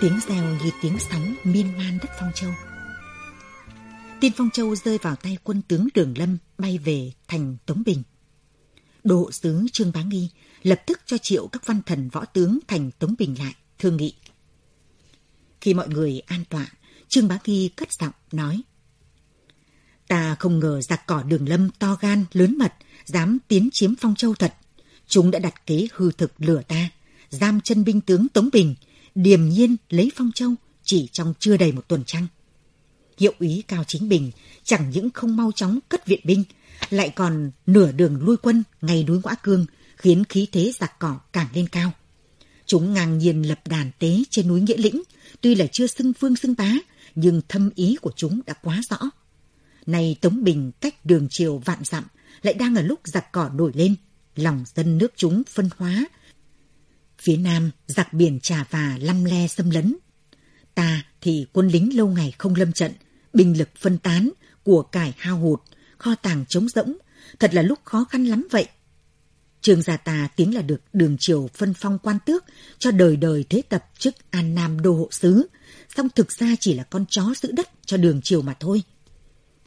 Tiếng reo như tiếng sóng miên man đất Phong Châu. Tin Phong Châu rơi vào tay quân tướng Đường Lâm bay về thành Tống Bình. độ sứ Trương Bá Nghi lập tức cho triệu các văn thần võ tướng thành Tống Bình lại, thương nghị. Khi mọi người an tọa, Trương Bá Nghi cất giọng nói. Ta không ngờ giặc cỏ đường lâm to gan, lớn mật, dám tiến chiếm Phong Châu thật. Chúng đã đặt kế hư thực lừa ta, giam chân binh tướng Tống Bình, điềm nhiên lấy Phong Châu chỉ trong chưa đầy một tuần trăng. Hiệu úy Cao Chính Bình chẳng những không mau chóng cất viện binh, lại còn nửa đường lui quân ngay núi Ngõa Cương, khiến khí thế giặc cỏ càng lên cao. Chúng ngang nhiên lập đàn tế trên núi Nghĩa Lĩnh, tuy là chưa xưng phương xưng bá, nhưng thâm ý của chúng đã quá rõ. Này Tống Bình cách đường triều vạn dặm, lại đang ở lúc giặc cỏ nổi lên, lòng dân nước chúng phân hóa. Phía nam, giặc biển trà và lăm le xâm lấn. Ta thì quân lính lâu ngày không lâm trận, binh lực phân tán, của cải hao hụt, kho tàng trống rỗng, thật là lúc khó khăn lắm vậy. Trương gia ta tiếng là được đường triều phân phong quan tước cho đời đời thế tập chức an nam đô hộ sứ, song thực ra chỉ là con chó giữ đất cho đường triều mà thôi.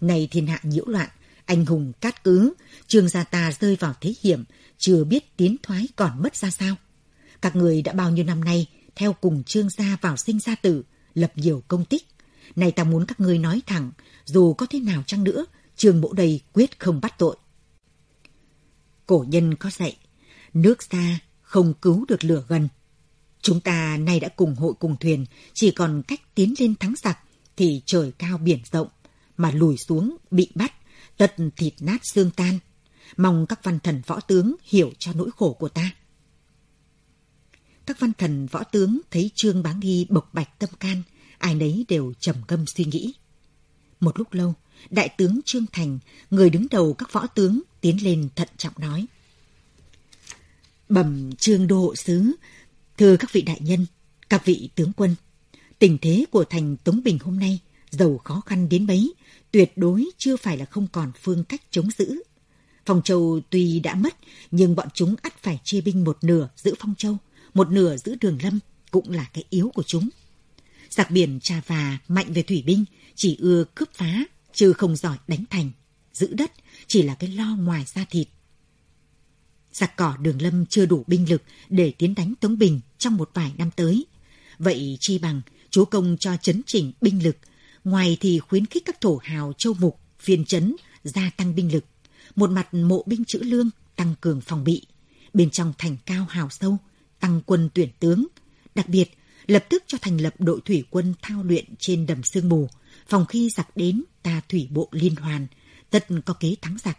Này thiên hạ nhiễu loạn, anh hùng cát cứ, trương gia ta rơi vào thế hiểm, chưa biết tiến thoái còn mất ra sao. Các người đã bao nhiêu năm nay theo cùng trương gia vào sinh ra tử, lập nhiều công tích. Này ta muốn các ngươi nói thẳng, dù có thế nào chăng nữa, trương mộ đây quyết không bắt tội. Cổ nhân có dạy, nước xa không cứu được lửa gần. Chúng ta nay đã cùng hội cùng thuyền, chỉ còn cách tiến lên thắng giặc, thì trời cao biển rộng, mà lùi xuống bị bắt, tật thịt nát xương tan. Mong các văn thần võ tướng hiểu cho nỗi khổ của ta. Các văn thần võ tướng thấy Trương Bá Nghi bộc bạch tâm can, ai nấy đều trầm ngâm suy nghĩ. Một lúc lâu, đại tướng Trương Thành, người đứng đầu các võ tướng, tiến lên thận trọng nói. Bẩm Trương Đô Hộ Sứ, thưa các vị đại nhân, các vị tướng quân, tình thế của thành Tống Bình hôm nay, giàu khó khăn đến mấy, tuyệt đối chưa phải là không còn phương cách chống giữ. Phong Châu tuy đã mất, nhưng bọn chúng ắt phải chia binh một nửa giữ Phong Châu, một nửa giữ Đường Lâm, cũng là cái yếu của chúng. Giặc biển trà và mạnh về thủy binh, chỉ ưa cướp phá, chứ không giỏi đánh thành. Giữ đất chỉ là cái lo ngoài da thịt. Giặc cỏ đường lâm chưa đủ binh lực để tiến đánh Tống Bình trong một vài năm tới. Vậy chi bằng chúa công cho chấn chỉnh binh lực, ngoài thì khuyến khích các thổ hào châu mục, phiên chấn, gia tăng binh lực. Một mặt mộ binh chữ lương, tăng cường phòng bị. Bên trong thành cao hào sâu, tăng quân tuyển tướng. Đặc biệt, lập tức cho thành lập đội thủy quân thao luyện trên đầm sương mù, phòng khi giặc đến ta thủy bộ liên hoàn, tất có kế thắng giặc.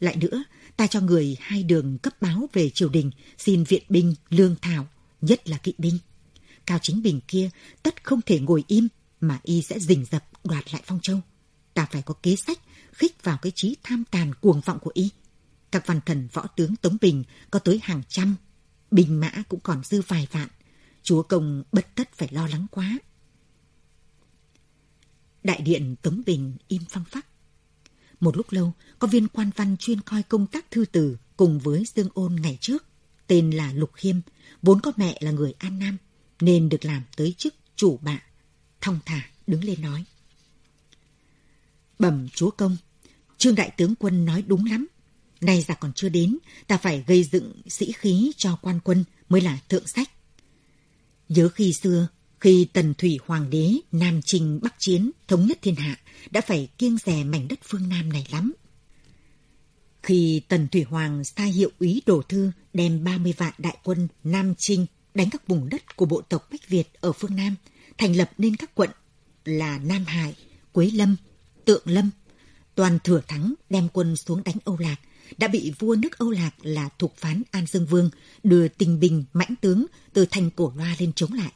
Lại nữa, ta cho người hai đường cấp báo về triều đình xin viện binh, lương thảo, nhất là kỵ binh. Cao Chính Bình kia tất không thể ngồi im mà y sẽ rình rập đoạt lại Phong Châu. Ta phải có kế sách khích vào cái trí tham tàn cuồng vọng của y. Các văn thần võ tướng Tống Bình có tới hàng trăm, binh mã cũng còn dư vài vạn. Chúa công bất tất phải lo lắng quá. Đại điện Tống Bình im phăng phắc. Một lúc lâu, có viên quan văn chuyên coi công tác thư tử cùng với Dương Ôn ngày trước, tên là Lục Khiêm, vốn có mẹ là người An Nam, nên được làm tới chức chủ bạ. Thong thả đứng lên nói. Bẩm chúa công, Trương Đại Tướng Quân nói đúng lắm. Nay giặc còn chưa đến, ta phải gây dựng sĩ khí cho quan quân mới là thượng sách. Nhớ khi xưa, khi Tần Thủy Hoàng đế Nam Trinh Bắc Chiến thống nhất thiên hạ, đã phải kiêng rè mảnh đất phương Nam này lắm. Khi Tần Thủy Hoàng sai hiệu úy đổ thư đem 30 vạn đại quân Nam Trinh đánh các vùng đất của bộ tộc Bách Việt ở phương Nam, thành lập nên các quận là Nam Hải, Quế Lâm, Tượng Lâm. Toàn thừa thắng đem quân xuống đánh Âu Lạc, đã bị vua nước Âu Lạc là Thục Phán An Dương Vương đưa tình bình mãnh tướng từ thành cổ loa lên chống lại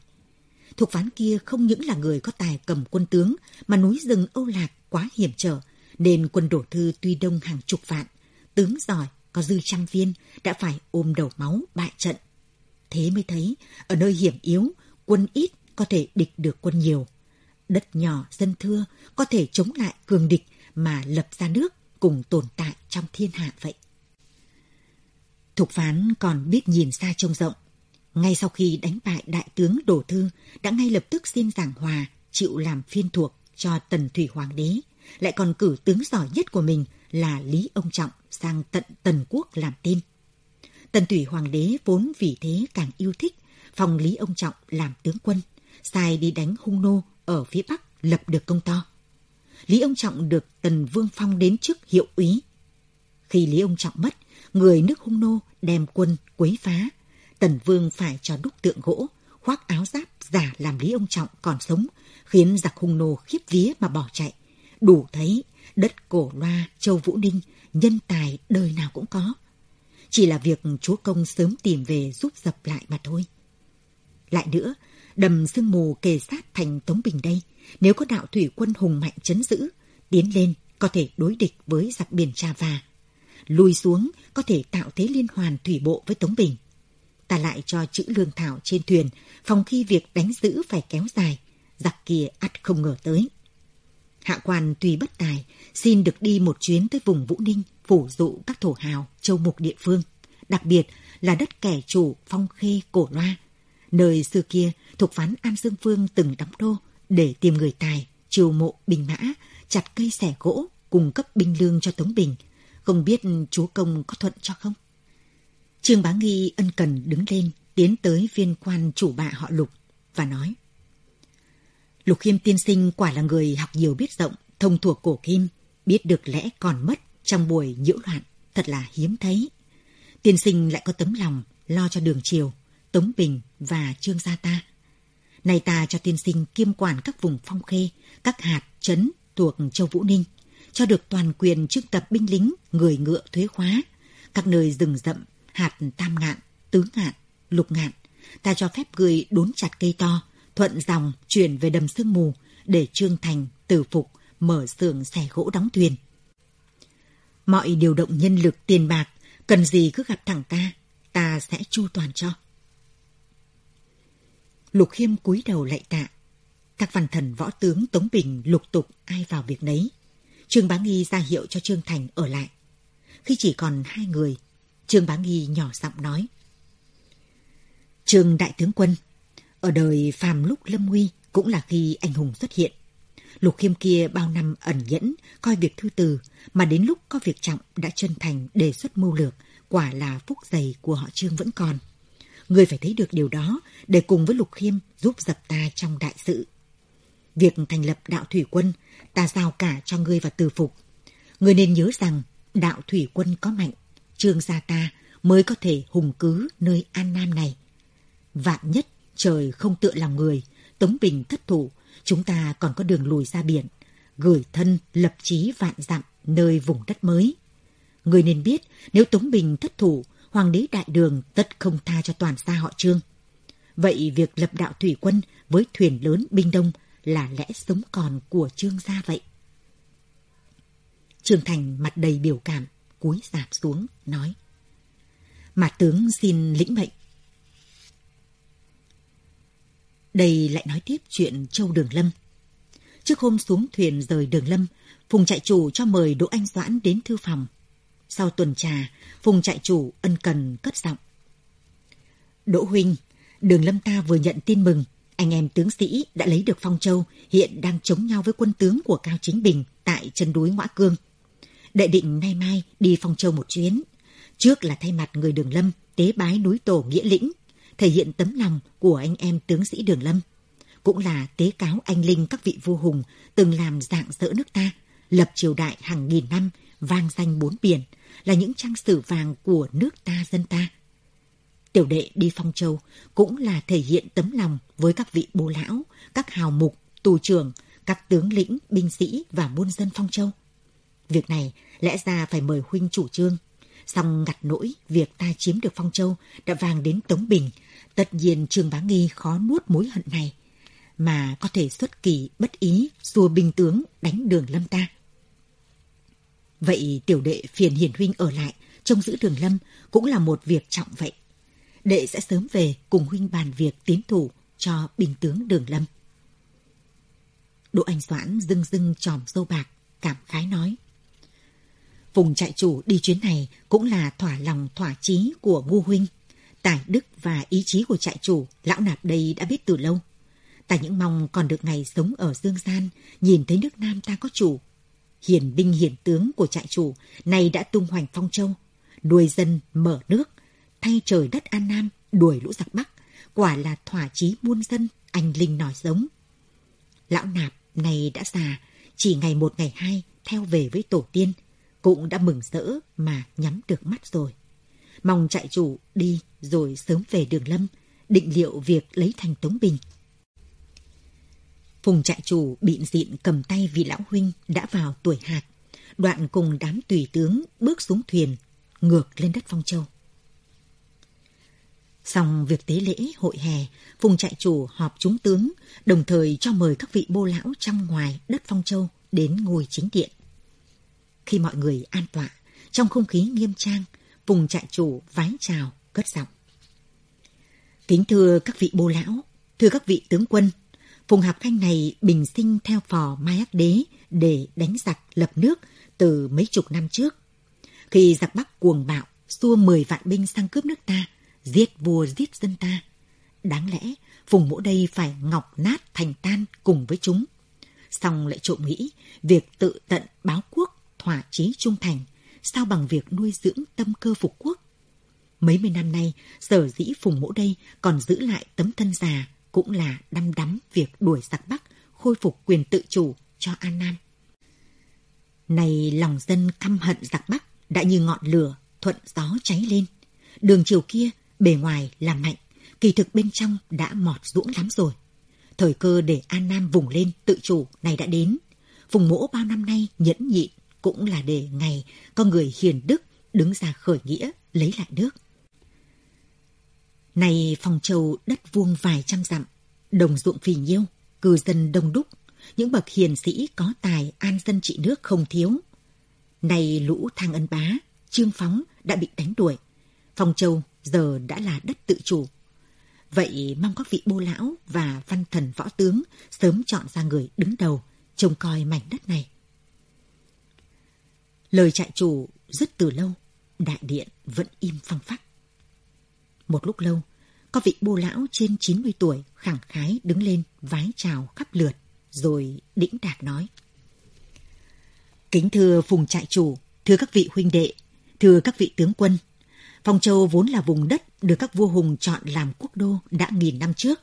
thuộc Phán kia không những là người có tài cầm quân tướng, mà núi rừng Âu Lạc quá hiểm trở, nên quân đổ thư tuy đông hàng chục vạn, tướng giỏi có dư trăm viên đã phải ôm đầu máu bại trận. Thế mới thấy, ở nơi hiểm yếu, quân ít có thể địch được quân nhiều. đất nhỏ dân thưa có thể chống lại cường địch mà lập ra nước cùng tồn tại trong thiên hạ vậy. Thục phán còn biết nhìn xa trông rộng. Ngay sau khi đánh bại đại tướng Đổ Thư, đã ngay lập tức xin giảng hòa, chịu làm phiên thuộc cho Tần Thủy Hoàng đế, lại còn cử tướng giỏi nhất của mình là Lý Ông Trọng sang tận Tần Quốc làm tên. Tần Thủy Hoàng đế vốn vì thế càng yêu thích, phòng Lý Ông Trọng làm tướng quân, sai đi đánh hung nô ở phía Bắc lập được công to. Lý Ông Trọng được Tần Vương Phong đến chức hiệu úy. Khi Lý Ông Trọng mất, người nước hung nô đem quân quấy phá. Tần Vương phải cho đúc tượng gỗ, khoác áo giáp giả làm Lý Ông Trọng còn sống, khiến giặc hung nô khiếp vía mà bỏ chạy. Đủ thấy đất cổ loa châu Vũ Ninh, nhân tài đời nào cũng có. Chỉ là việc chúa công sớm tìm về giúp dập lại mà thôi. Lại nữa, đầm sương mù kề sát thành Tống Bình đây, nếu có đạo thủy quân hùng mạnh chấn giữ, tiến lên có thể đối địch với giặc biển Trà Và. Lùi xuống có thể tạo thế liên hoàn thủy bộ với Tống Bình. Ta lại cho chữ lương thảo trên thuyền, phòng khi việc đánh giữ phải kéo dài, giặc kia ắt không ngờ tới. Hạ quan tùy bất tài, xin được đi một chuyến tới vùng Vũ Ninh, phủ dụ các thổ hào, châu mục địa phương, đặc biệt là đất kẻ chủ phong khê cổ loa, nơi xưa kia thuộc phán An Dương Vương từng đóng đô để tìm người tài, chiều mộ bình mã, chặt cây xẻ gỗ, cung cấp binh lương cho Tống Bình. Không biết chúa công có thuận cho không? Trương Bá Nghi ân cần đứng lên, tiến tới viên quan chủ bạ họ Lục và nói. Lục Khiêm tiên sinh quả là người học nhiều biết rộng, thông thuộc cổ kim, biết được lẽ còn mất trong buổi nhiễu loạn, thật là hiếm thấy. Tiên sinh lại có tấm lòng lo cho đường triều, Tống Bình và Trương gia ta. Này ta cho tiên sinh kiêm quản các vùng phong khê, các hạt, trấn thuộc châu Vũ Ninh, cho được toàn quyền trưng tập binh lính, người ngựa thuế khóa, các nơi rừng rậm, hạt tam ngạn, tứ ngạn, lục ngạn. Ta cho phép người đốn chặt cây to, thuận dòng chuyển về đầm sương mù để Trương Thành, Tử Phục mở xưởng xẻ gỗ đóng thuyền. Mọi điều động nhân lực tiền bạc, cần gì cứ gặp thẳng ta, ta sẽ chu toàn cho. Lục Khiêm cúi đầu lạy tạ. Các văn thần võ tướng Tống Bình lục tục ai vào việc nấy. Trương Bá Nghi ra hiệu cho Trương Thành ở lại. Khi chỉ còn hai người, Trương Bá Nghi nhỏ giọng nói. Trương Đại Tướng Quân, ở đời phàm lúc lâm nguy cũng là khi anh hùng xuất hiện. Lục Khiêm kia bao năm ẩn nhẫn, coi việc thư từ, mà đến lúc có việc trọng đã chân thành đề xuất mưu lược, quả là phúc dày của họ Trương vẫn còn. Người phải thấy được điều đó để cùng với Lục Khiêm giúp dập ta trong đại sự. Việc thành lập đạo thủy quân, ta giao cả cho ngươi và từ phục. Ngươi nên nhớ rằng đạo thủy quân có mạnh, trương gia ta mới có thể hùng cứ nơi an nam này. Vạn nhất trời không tựa lòng người, Tống Bình thất thủ, chúng ta còn có đường lùi ra biển, gửi thân lập chí vạn dặm nơi vùng đất mới. Người nên biết, nếu Tống Bình thất thủ, hoàng đế đại đường tất không tha cho toàn gia họ trương. Vậy việc lập đạo thủy quân với thuyền lớn binh đông là lẽ sống còn của trương gia vậy. Trương Thành mặt đầy biểu cảm, cúi giảm xuống, nói. Mà tướng xin lĩnh mệnh. Đây lại nói tiếp chuyện Châu Đường Lâm. Trước hôm xuống thuyền rời Đường Lâm, Phùng trại chủ cho mời Đỗ Anh Doãn đến thư phòng. Sau tuần trà, Phùng trại chủ ân cần cất giọng. Đỗ Huynh, đường lâm ta vừa nhận tin mừng, anh em tướng sĩ đã lấy được Phong Châu, hiện đang chống nhau với quân tướng của Cao Chính Bình tại chân núi Ngoã Cương. Đệ định nay mai đi Phong Châu một chuyến. Trước là thay mặt người đường lâm tế bái núi tổ Nghĩa Lĩnh, thể hiện tấm lòng của anh em tướng sĩ đường lâm. Cũng là tế cáo anh linh các vị vua hùng từng làm dạng dỡ nước ta, lập triều đại hàng nghìn năm, vang danh bốn biển, là những trang sử vàng của nước ta dân ta. Tiểu đệ đi Phong Châu cũng là thể hiện tấm lòng với các vị bố lão, các hào mục, tù trưởng, các tướng lĩnh, binh sĩ và muôn dân Phong Châu. Việc này lẽ ra phải mời huynh chủ trương. Xong ngặt nỗi việc ta chiếm được Phong Châu đã vàng đến Tống Bình, tất nhiên Trương Bá Nghi khó nuốt mối hận này, mà có thể xuất kỳ bất ý xua binh tướng đánh đường lâm ta. Vậy tiểu đệ phiền hiển huynh ở lại, trông giữ đường lâm cũng là một việc trọng vậy. Đệ sẽ sớm về cùng huynh bàn việc tiến thủ cho bình tướng đường lâm. Đỗ Anh Doãn dưng dưng tròm dâu bạc, cảm khái nói. Phùng trại chủ đi chuyến này cũng là thỏa lòng thỏa chí của ngu huynh. Tài đức và ý chí của trại chủ, lão nạp đây đã biết từ lâu. Ta những mong còn được ngày sống ở dương gian, nhìn thấy nước Nam ta có chủ. Hiền binh hiển tướng của trại chủ này đã tung hoành phong châu, nuôi dân mở nước, thay trời đất An Nam, đuổi lũ giặc Bắc, quả là thỏa chí muôn dân, anh linh nòi giống. Lão nạp này đã già, chỉ ngày một ngày hai theo về với tổ tiên, cũng đã mừng rỡ mà nhắm được mắt rồi. Mong trại chủ đi rồi sớm về đường lâm, định liệu việc lấy thành Tống Bình. Phùng trại chủ bịn dịn cầm tay vị lão huynh đã vào tuổi hạt, đoạn cùng đám tùy tướng bước xuống thuyền, ngược lên đất Phong Châu. Xong việc tế lễ hội hè, Phùng trại chủ họp chúng tướng, đồng thời cho mời các vị bô lão trong ngoài đất Phong Châu đến ngồi chính điện. Khi mọi người an tọa, trong không khí nghiêm trang, Phùng trại chủ vái chào, cất giọng. Kính thưa các vị bô lão, thưa các vị tướng quân, Phùng Hạp Khanh này bình sinh theo phò Mai Ác Đế để đánh giặc lập nước từ mấy chục năm trước. Khi giặc Bắc cuồng bạo, xua 10 vạn binh sang cướp nước ta, giết vua giết dân ta. Đáng lẽ Phùng mỗ đây phải ngọc nát thành tan cùng với chúng. Xong lại trộm nghĩ, việc tự tận báo quốc, thỏa chí trung thành, sao bằng việc nuôi dưỡng tâm cơ phục quốc. Mấy mươi năm nay, sở dĩ Phùng mỗ đây còn giữ lại tấm thân già cũng là đăm đắm việc đuổi giặc Bắc, khôi phục quyền tự chủ cho An Nam. Này lòng dân căm hận giặc Bắc đã như ngọn lửa thuận gió cháy lên. Đường chiều kia bề ngoài là mạnh, kỳ thực bên trong đã mọt ruỗng lắm rồi. Thời cơ để An Nam vùng lên tự chủ này đã đến. Vùng mỗ bao năm nay nhẫn nhịn cũng là để ngày có người hiền đức đứng ra khởi nghĩa lấy lại nước. Này phòng châu đất vuông vài trăm dặm, đồng ruộng phì nhiêu, cư dân đông đúc, những bậc hiền sĩ có tài an dân trị nước không thiếu. Này lũ thang ân bá, trương phóng đã bị đánh đuổi. Phòng châu giờ đã là đất tự chủ. Vậy mong các vị bô lão và văn thần võ tướng sớm chọn ra người đứng đầu, trông coi mảnh đất này. Lời trại chủ rất từ lâu, đại điện vẫn im phăng phắc. Một lúc lâu, có vị bô lão trên 90 tuổi khẳng khái đứng lên vái chào khắp lượt, rồi đĩnh đạt nói. Kính thưa phùng trại chủ, thưa các vị huynh đệ, thưa các vị tướng quân, Phong Châu vốn là vùng đất được các vua hùng chọn làm quốc đô đã nghìn năm trước.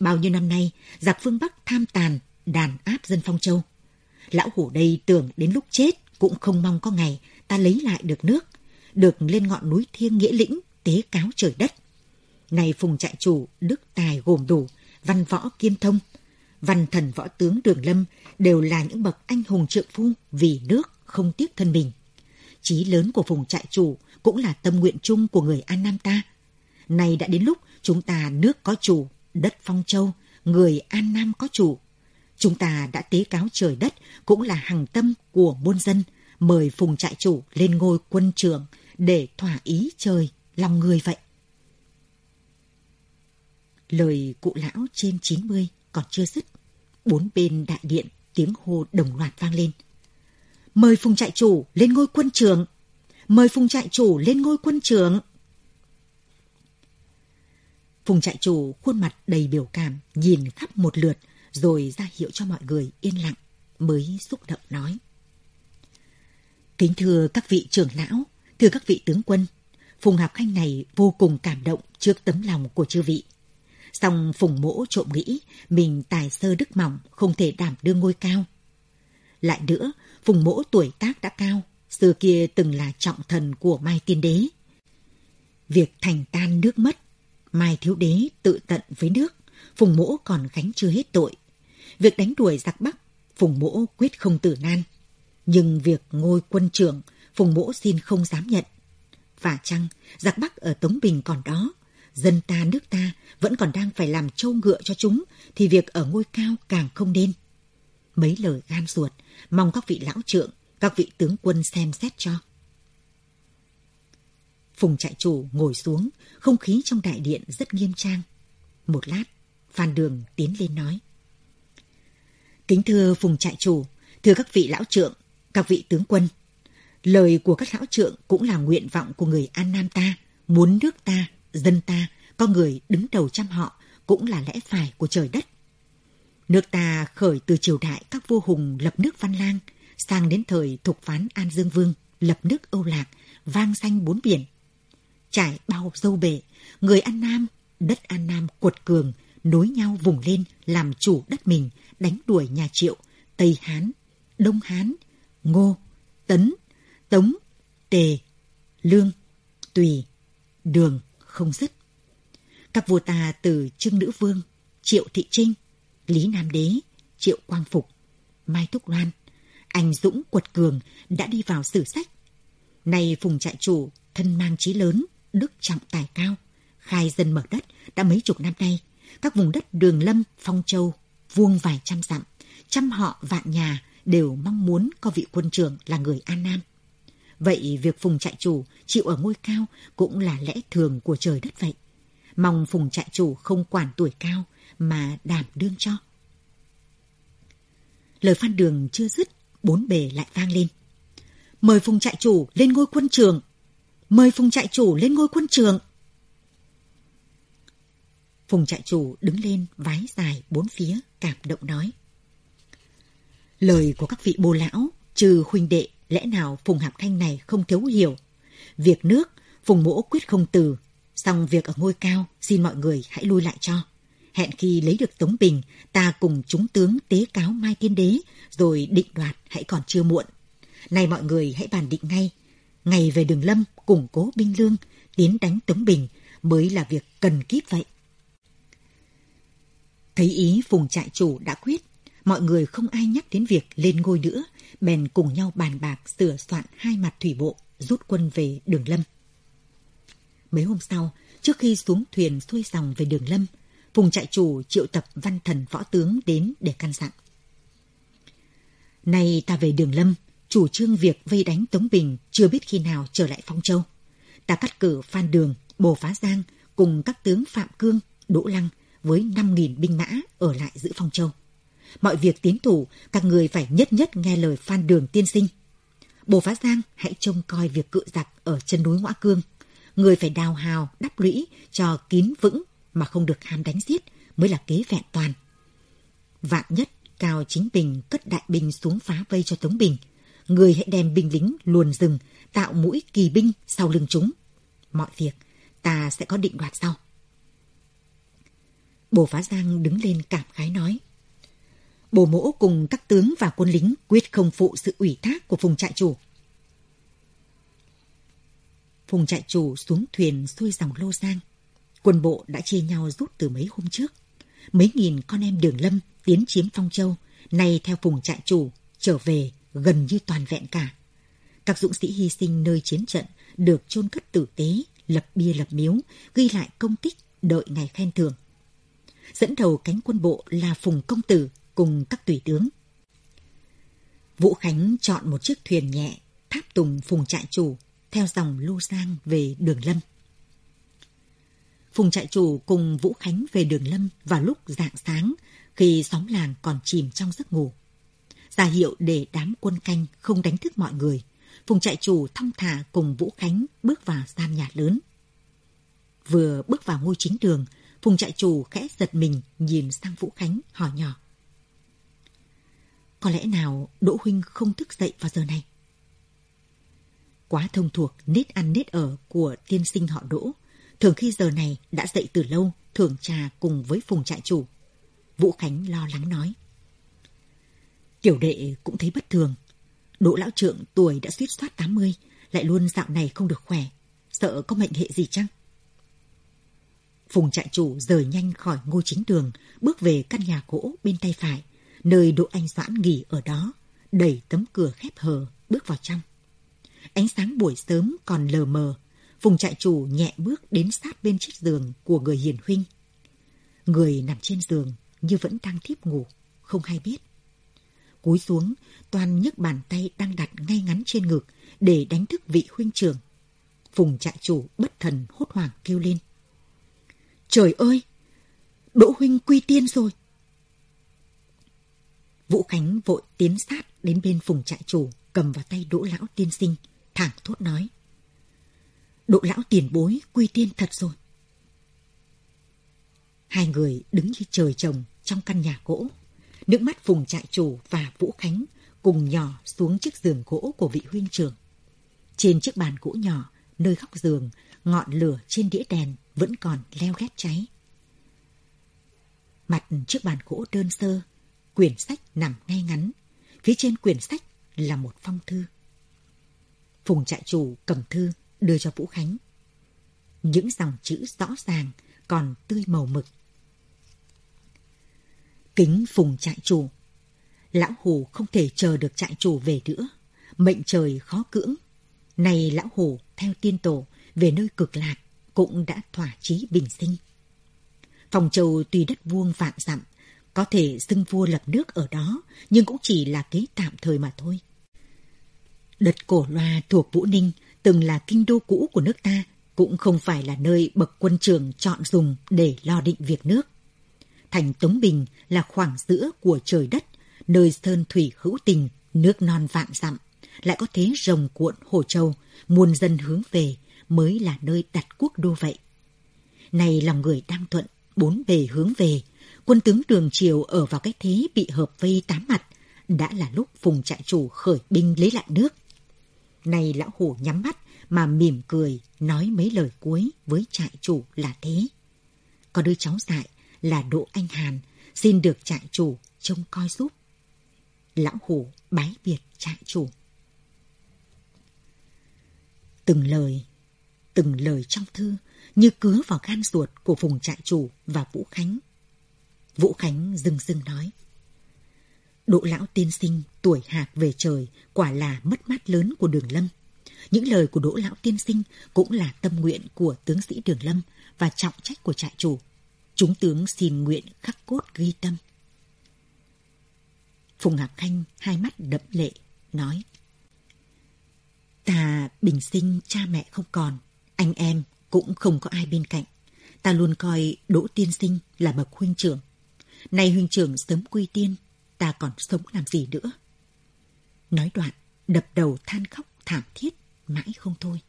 Bao nhiêu năm nay, giặc phương Bắc tham tàn, đàn áp dân Phong Châu. Lão hủ đây tưởng đến lúc chết cũng không mong có ngày ta lấy lại được nước, được lên ngọn núi thiêng nghĩa lĩnh tế cáo trời đất. Này phùng trại chủ, đức tài gồm đủ, văn võ kiêm thông, văn thần võ tướng đường lâm đều là những bậc anh hùng trượng phu vì nước không tiếc thân mình. Chí lớn của phùng trại chủ cũng là tâm nguyện chung của người An Nam ta. Này đã đến lúc chúng ta nước có chủ, đất phong châu, người An Nam có chủ. Chúng ta đã tế cáo trời đất cũng là hằng tâm của muôn dân, mời phùng trại chủ lên ngôi quân trường để thỏa ý trời, lòng người vậy. Lời cụ lão trên 90 còn chưa dứt. Bốn bên đại điện tiếng hô đồng loạt vang lên. Mời phùng trại chủ lên ngôi quân trường mời Phùng trại chủ lên ngôi quân trường Phùng trại chủ khuôn mặt đầy biểu cảm, nhìn khắp một lượt, rồi ra hiệu cho mọi người yên lặng, mới xúc động nói. Kính thưa các vị trưởng lão, thưa các vị tướng quân, Phùng Hạp Khanh này vô cùng cảm động trước tấm lòng của chư vị. Song Phùng Mỗ trộm nghĩ mình tài sơ đức mỏng không thể đảm đương ngôi cao. Lại nữa, Phùng Mỗ tuổi tác đã cao, xưa kia từng là trọng thần của Mai Tiên Đế. Việc thành tan nước mất, Mai Thiếu Đế tự tận với nước, Phùng Mỗ còn gánh chưa hết tội. Việc đánh đuổi giặc Bắc, Phùng Mỗ quyết không tử nan. Nhưng việc ngôi quân trưởng, Phùng Mỗ xin không dám nhận. Và chăng, giặc Bắc ở Tống Bình còn đó, dân ta nước ta vẫn còn đang phải làm trâu ngựa cho chúng, thì việc ở ngôi cao càng không nên. Mấy lời gan ruột, mong các vị lão trượng các vị tướng quân xem xét cho. Phùng trại chủ ngồi xuống, không khí trong đại điện rất nghiêm trang. Một lát, Phan Đường tiến lên nói. Kính thưa Phùng trại chủ, thưa các vị lão trượng, các vị tướng quân. Lời của các lão trượng cũng là nguyện vọng của người An Nam ta, muốn nước ta, dân ta, con người đứng đầu trăm họ, cũng là lẽ phải của trời đất. Nước ta khởi từ triều đại các vua hùng lập nước Văn Lang, sang đến thời thục phán An Dương Vương, lập nước Âu Lạc, vang danh bốn biển. Trải bao dâu bể, người An Nam, đất An Nam cuột cường, nối nhau vùng lên làm chủ đất mình, đánh đuổi nhà Triệu, Tây Hán, Đông Hán, Ngô, Tấn, Tống, Tề, Lương, Tùy, Đường không dứt. Các vua ta từ trương Nữ Vương, Triệu Thị Trinh, Lý Nam Đế, Triệu Quang Phục, Mai Túc Loan, anh Dũng Quật Cường đã đi vào sử sách. Nay Phùng trại chủ, thân mang trí lớn, đức trọng tài cao, khai dân mở đất đã mấy chục năm nay. Các vùng đất Đường Lâm, Phong Châu, vuông vài trăm dặm, trăm họ vạn nhà đều mong muốn có vị quân trưởng là người An Nam. Vậy việc Phùng trại chủ chịu ở ngôi cao cũng là lẽ thường của trời đất vậy. Mong Phùng trại chủ không quản tuổi cao mà đảm đương cho. Lời phan đường chưa dứt, bốn bề lại vang lên. Mời Phùng trại chủ lên ngôi quân trường. Mời Phùng trại chủ lên ngôi quân trường. Phùng trại chủ đứng lên vái dài bốn phía cảm động nói. Lời của các vị bồ lão, trừ huynh đệ, lẽ nào Phùng Hạp Thanh này không thiếu hiểu. Việc nước, Phùng mỗ quyết không từ, xong việc ở ngôi cao, xin mọi người hãy lui lại cho. Hẹn khi lấy được Tống Bình, ta cùng chúng tướng tế cáo Mai Tiên Đế, rồi định đoạt hãy còn chưa muộn. Này mọi người hãy bàn định ngay, ngày về đường lâm, củng cố binh lương, tiến đánh Tống Bình mới là việc cần kíp vậy. Thấy ý Phùng trại chủ đã quyết, mọi người không ai nhắc đến việc lên ngôi nữa, bèn cùng nhau bàn bạc sửa soạn hai mặt thủy bộ, rút quân về đường lâm. Mấy hôm sau, trước khi xuống thuyền xuôi dòng về đường lâm, Phùng trại chủ triệu tập văn thần võ tướng đến để căn dặn. Nay ta về đường lâm, chủ trương việc vây đánh Tống Bình chưa biết khi nào trở lại Phong Châu. Ta cắt cử Phan Đường, Bồ Phá Giang cùng các tướng Phạm Cương, Đỗ Lăng với 5.000 binh mã ở lại giữ Phong Châu. Mọi việc tiến thủ, các người phải nhất nhất nghe lời Phan Đường tiên sinh. Bồ Phá Giang hãy trông coi việc cự giặc ở chân núi Ngoã Cương. Người phải đào hào, đắp lũy cho kín vững mà không được ham đánh giết mới là kế vẹn toàn. Vạn nhất, Cao Chính Bình cất đại binh xuống phá vây cho Tống Bình. Người hãy đem binh lính luồn rừng, tạo mũi kỳ binh sau lưng chúng. Mọi việc, ta sẽ có định đoạt sau. Bồ Phá Giang đứng lên cảm khái nói. Bồ mỗ cùng các tướng và quân lính quyết không phụ sự ủy thác của phùng trại chủ. Phùng trại chủ xuống thuyền xuôi dòng lô giang. Quân bộ đã chia nhau rút từ mấy hôm trước. Mấy nghìn con em đường lâm tiến chiếm Phong Châu, nay theo phùng trại chủ, trở về gần như toàn vẹn cả. Các dũng sĩ hy sinh nơi chiến trận được chôn cất tử tế, lập bia lập miếu, ghi lại công tích, đợi ngày khen thưởng. Dẫn đầu cánh quân bộ là Phùng Công Tử cùng các tùy tướng. Vũ Khánh chọn một chiếc thuyền nhẹ, tháp tùng Phùng trại chủ, theo dòng Lô Giang về Đường Lâm. Phùng trại chủ cùng Vũ Khánh về Đường Lâm vào lúc rạng sáng khi xóm làng còn chìm trong giấc ngủ. Ra hiệu để đám quân canh không đánh thức mọi người. Phùng trại chủ thong thả cùng Vũ Khánh bước vào gian nhà lớn. Vừa bước vào ngôi chính đường, Phùng trại chủ khẽ giật mình nhìn sang Vũ Khánh hỏi nhỏ. Có lẽ nào Đỗ Huynh không thức dậy vào giờ này? Quá thông thuộc nết ăn nết ở của tiên sinh họ Đỗ. Thường khi giờ này đã dậy từ lâu, thưởng trà cùng với Phùng trại chủ. Vũ Khánh lo lắng nói. Tiểu đệ cũng thấy bất thường. Đỗ lão trượng tuổi đã suýt soát 80, lại luôn dạo này không được khỏe. Sợ có mệnh hệ gì chăng? Phùng trại chủ rời nhanh khỏi ngôi chính đường, bước về căn nhà gỗ bên tay phải, nơi Đỗ Anh Doãn nghỉ ở đó, đẩy tấm cửa khép hờ, bước vào trong. Ánh sáng buổi sớm còn lờ mờ, Phùng trại chủ nhẹ bước đến sát bên chiếc giường của người hiền huynh. Người nằm trên giường như vẫn đang thiếp ngủ, không hay biết. Cúi xuống, toàn nhấc bàn tay đang đặt ngay ngắn trên ngực để đánh thức vị huynh trưởng. Phùng trại chủ bất thần hốt hoảng kêu lên. Trời ơi! Đỗ huynh quy tiên rồi! Vũ Khánh vội tiến sát đến bên phùng trại chủ, cầm vào tay đỗ lão tiên sinh, thẳng thốt nói. Đỗ lão tiền bối quy tiên thật rồi. Hai người đứng như trời trồng trong căn nhà gỗ. Nước mắt phùng trại chủ và Vũ Khánh cùng nhỏ xuống chiếc giường gỗ của vị huynh trưởng. Trên chiếc bàn gỗ nhỏ, nơi góc giường, ngọn lửa trên đĩa đèn vẫn còn leo ghét cháy. Mặt chiếc bàn gỗ đơn sơ, quyển sách nằm ngay ngắn. Phía trên quyển sách là một phong thư. Phùng trại chủ cầm thư đưa cho Vũ Khánh. Những dòng chữ rõ ràng, còn tươi màu mực. Kính Phùng trại chủ. Lão Hồ không thể chờ được trại chủ về nữa. Mệnh trời khó cưỡng. Này Lão Hồ theo tiên tổ về nơi cực lạc cũng đã thỏa chí bình sinh. Phòng châu tuy đất vuông vạn dặm, có thể xưng vua lập nước ở đó, nhưng cũng chỉ là kế tạm thời mà thôi. Đất cổ loa thuộc Vũ Ninh từng là kinh đô cũ của nước ta, cũng không phải là nơi bậc quân trường chọn dùng để lo định việc nước. Thành Tống Bình là khoảng giữa của trời đất, nơi sơn thủy hữu tình, nước non vạn dặm, lại có thế rồng cuộn Hồ Châu, muôn dân hướng về, mới là nơi đặt quốc đô vậy. Này lòng người đang thuận, bốn bề hướng về, quân tướng đường triều ở vào cái thế bị hợp vây tám mặt, đã là lúc phùng trại chủ khởi binh lấy lại nước. Này lão hổ nhắm mắt mà mỉm cười nói mấy lời cuối với trại chủ là thế. Có đứa cháu dại là Đỗ Anh Hàn xin được trại chủ trông coi giúp. Lão hổ bái biệt trại chủ. Từng lời, từng lời trong thư như cứa vào gan ruột của vùng trại chủ và Vũ Khánh. Vũ Khánh dưng dưng nói. Đỗ lão tiên sinh tuổi hạc về trời quả là mất mát lớn của đường lâm. Những lời của đỗ lão tiên sinh cũng là tâm nguyện của tướng sĩ đường lâm và trọng trách của trại chủ. Chúng tướng xin nguyện khắc cốt ghi tâm. Phùng Ngọc Khanh hai mắt đẫm lệ, nói. Ta bình sinh cha mẹ không còn, anh em cũng không có ai bên cạnh. Ta luôn coi Đỗ Tiên Sinh là bậc huynh trưởng. Nay huynh trưởng sớm quy tiên, ta còn sống làm gì nữa. Nói đoạn, đập đầu than khóc thảm thiết, mãi không thôi.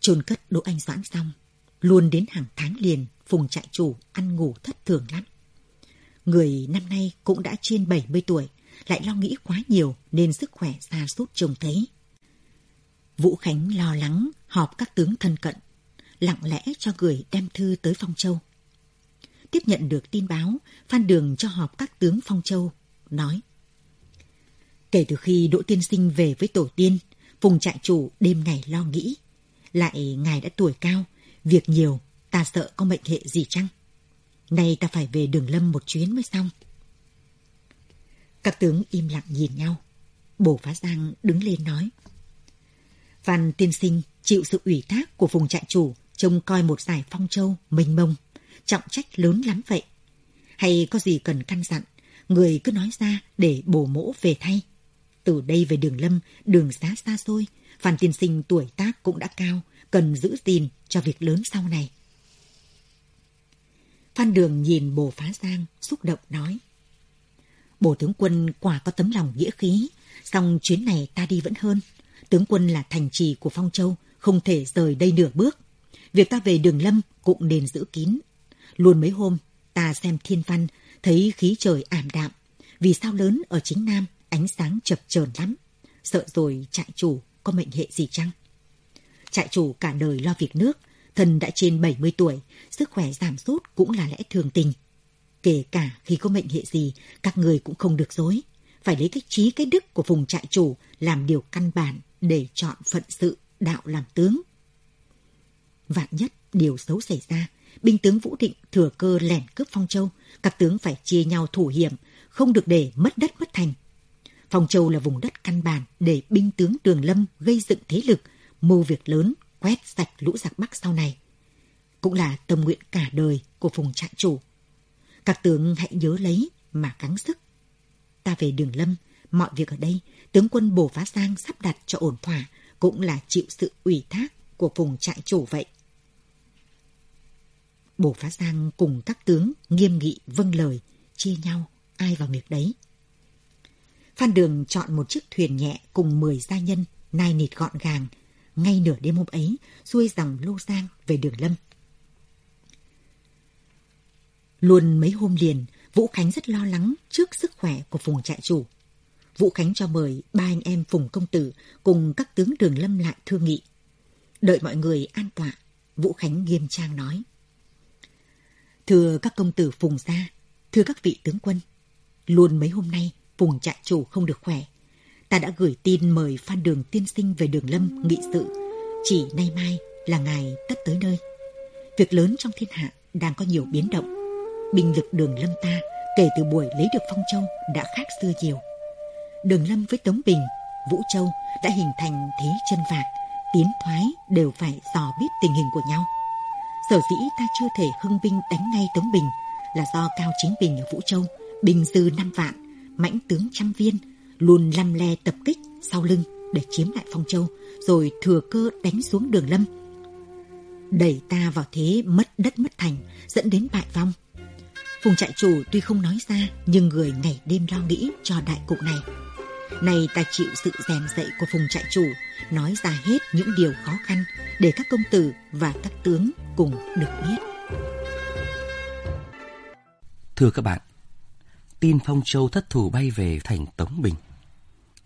chôn cất Đỗ Anh Doãn xong, luôn đến hàng tháng liền, Phùng trại chủ ăn ngủ thất thường lắm. Người năm nay cũng đã trên 70 tuổi, lại lo nghĩ quá nhiều nên sức khỏe xa sút trông thấy. Vũ Khánh lo lắng họp các tướng thân cận, lặng lẽ cho người đem thư tới Phong Châu. Tiếp nhận được tin báo, Phan Đường cho họp các tướng Phong Châu, nói Kể từ khi Đỗ Tiên Sinh về với tổ tiên, vùng trại chủ đêm ngày lo nghĩ. Lại ngài đã tuổi cao, việc nhiều, ta sợ có mệnh hệ gì chăng? Nay ta phải về đường lâm một chuyến mới xong. Các tướng im lặng nhìn nhau. Bổ Phá Giang đứng lên nói. Phan tiên sinh chịu sự ủy thác của vùng trại chủ trông coi một giải phong châu mênh mông, trọng trách lớn lắm vậy. Hay có gì cần căn dặn, người cứ nói ra để bổ mỗ về thay. Từ đây về đường lâm, đường xá xa xôi, Phan tiên sinh tuổi tác cũng đã cao, cần giữ gìn cho việc lớn sau này. Phan Đường nhìn bồ phá giang, xúc động nói. Bồ tướng quân quả có tấm lòng nghĩa khí, song chuyến này ta đi vẫn hơn. Tướng quân là thành trì của Phong Châu, không thể rời đây nửa bước. Việc ta về đường lâm cũng nên giữ kín. Luôn mấy hôm, ta xem thiên văn, thấy khí trời ảm đạm. Vì sao lớn ở chính Nam, ánh sáng chập chờn lắm. Sợ rồi trại chủ có mệnh hệ gì chăng? Trại chủ cả đời lo việc nước, thần đã trên 70 tuổi, sức khỏe giảm sút cũng là lẽ thường tình. Kể cả khi có mệnh hệ gì, các người cũng không được dối. Phải lấy cái trí cái đức của vùng trại chủ làm điều căn bản để chọn phận sự đạo làm tướng. Vạn nhất điều xấu xảy ra, binh tướng Vũ Định thừa cơ lẻn cướp Phong Châu, các tướng phải chia nhau thủ hiểm, không được để mất đất mất thành. Phong Châu là vùng đất căn bản để binh tướng Đường Lâm gây dựng thế lực, mưu việc lớn, quét sạch lũ giặc Bắc sau này. Cũng là tâm nguyện cả đời của vùng trại chủ. Các tướng hãy nhớ lấy mà gắng sức. Ta về Đường Lâm, mọi việc ở đây tướng quân Bồ Phá Giang sắp đặt cho ổn thỏa cũng là chịu sự ủy thác của vùng trại chủ vậy. Bồ Phá Giang cùng các tướng nghiêm nghị vâng lời, chia nhau, ai vào việc đấy. Phan Đường chọn một chiếc thuyền nhẹ cùng 10 gia nhân, nai nịt gọn gàng, ngay nửa đêm hôm ấy, xuôi dòng Lô Giang về đường Lâm. Luôn mấy hôm liền, Vũ Khánh rất lo lắng trước sức khỏe của vùng trại chủ. Vũ Khánh cho mời ba anh em Phùng Công Tử cùng các tướng đường Lâm lại thương nghị. Đợi mọi người an tọa, Vũ Khánh nghiêm trang nói. Thưa các công tử Phùng gia, thưa các vị tướng quân, luôn mấy hôm nay Phùng trại chủ không được khỏe. Ta đã gửi tin mời Phan Đường tiên sinh về đường Lâm nghị sự. Chỉ nay mai là ngài tất tới nơi. Việc lớn trong thiên hạ đang có nhiều biến động. Binh lực đường Lâm ta kể từ buổi lấy được Phong Châu đã khác xưa nhiều. Đường Lâm với Tống Bình, Vũ Châu đã hình thành thế chân vạc, tiến thoái đều phải dò biết tình hình của nhau. Sở dĩ ta chưa thể hưng binh đánh ngay Tống Bình là do Cao Chính Bình ở Vũ Châu, bình dư năm vạn, mãnh tướng trăm viên, luôn lăm le tập kích sau lưng để chiếm lại Phong Châu, rồi thừa cơ đánh xuống đường Lâm. Đẩy ta vào thế mất đất mất thành, dẫn đến bại vong. Phùng trại chủ tuy không nói ra, nhưng người ngày đêm lo nghĩ cho đại cục này. Này ta chịu sự rèn dạy của Phùng trại chủ, nói ra hết những điều khó khăn để các công tử và các tướng cùng được biết. Thưa các bạn, tin Phong Châu thất thủ bay về thành Tống Bình.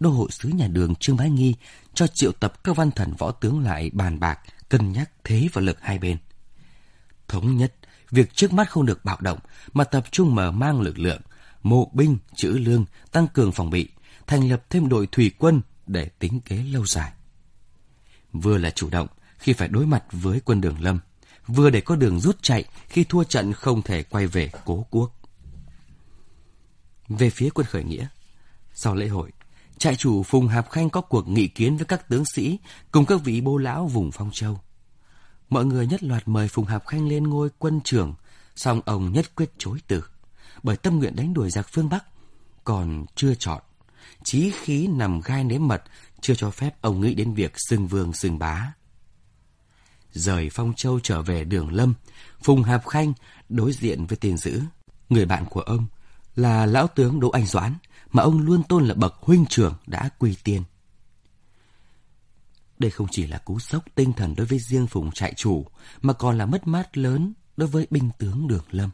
Đô hội sứ nhà đường Trương Bái Nghi cho triệu tập các văn thần võ tướng lại bàn bạc, cân nhắc thế và lực hai bên. Thống nhất, việc trước mắt không được bạo động mà tập trung mở mang lực lượng, mộ binh, chữ lương, tăng cường phòng bị, thành lập thêm đội thủy quân để tính kế lâu dài. Vừa là chủ động khi phải đối mặt với quân đường lâm, vừa để có đường rút chạy khi thua trận không thể quay về cố quốc. Về phía quân khởi nghĩa, sau lễ hội, trại chủ Phùng Hạp Khanh có cuộc nghị kiến với các tướng sĩ cùng các vị bô lão vùng Phong Châu. Mọi người nhất loạt mời Phùng Hạp Khanh lên ngôi quân trưởng, song ông nhất quyết chối từ, bởi tâm nguyện đánh đuổi giặc phương Bắc còn chưa chọn. Chí khí nằm gai nếm mật chưa cho phép ông nghĩ đến việc xưng vương xưng bá. Rời Phong Châu trở về đường Lâm, Phùng Hạp Khanh đối diện với tiền dữ. Người bạn của ông là lão tướng Đỗ Anh Doãn mà ông luôn tôn là bậc huynh trưởng đã quy tiên. Đây không chỉ là cú sốc tinh thần đối với riêng Phùng trại chủ, mà còn là mất mát lớn đối với binh tướng Đường Lâm.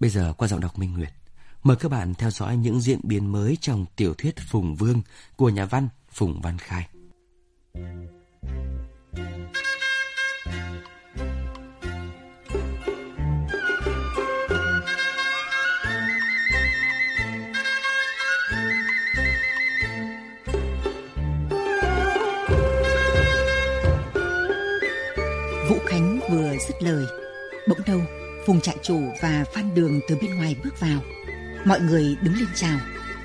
Bây giờ qua giọng đọc Minh Nguyệt, mời các bạn theo dõi những diễn biến mới trong tiểu thuyết Phùng Vương của nhà văn Phùng Văn Khai. Vũ Khánh vừa dứt lời, bỗng đâu Phùng trại chủ và Phan Đường từ bên ngoài bước vào. Mọi người đứng lên chào,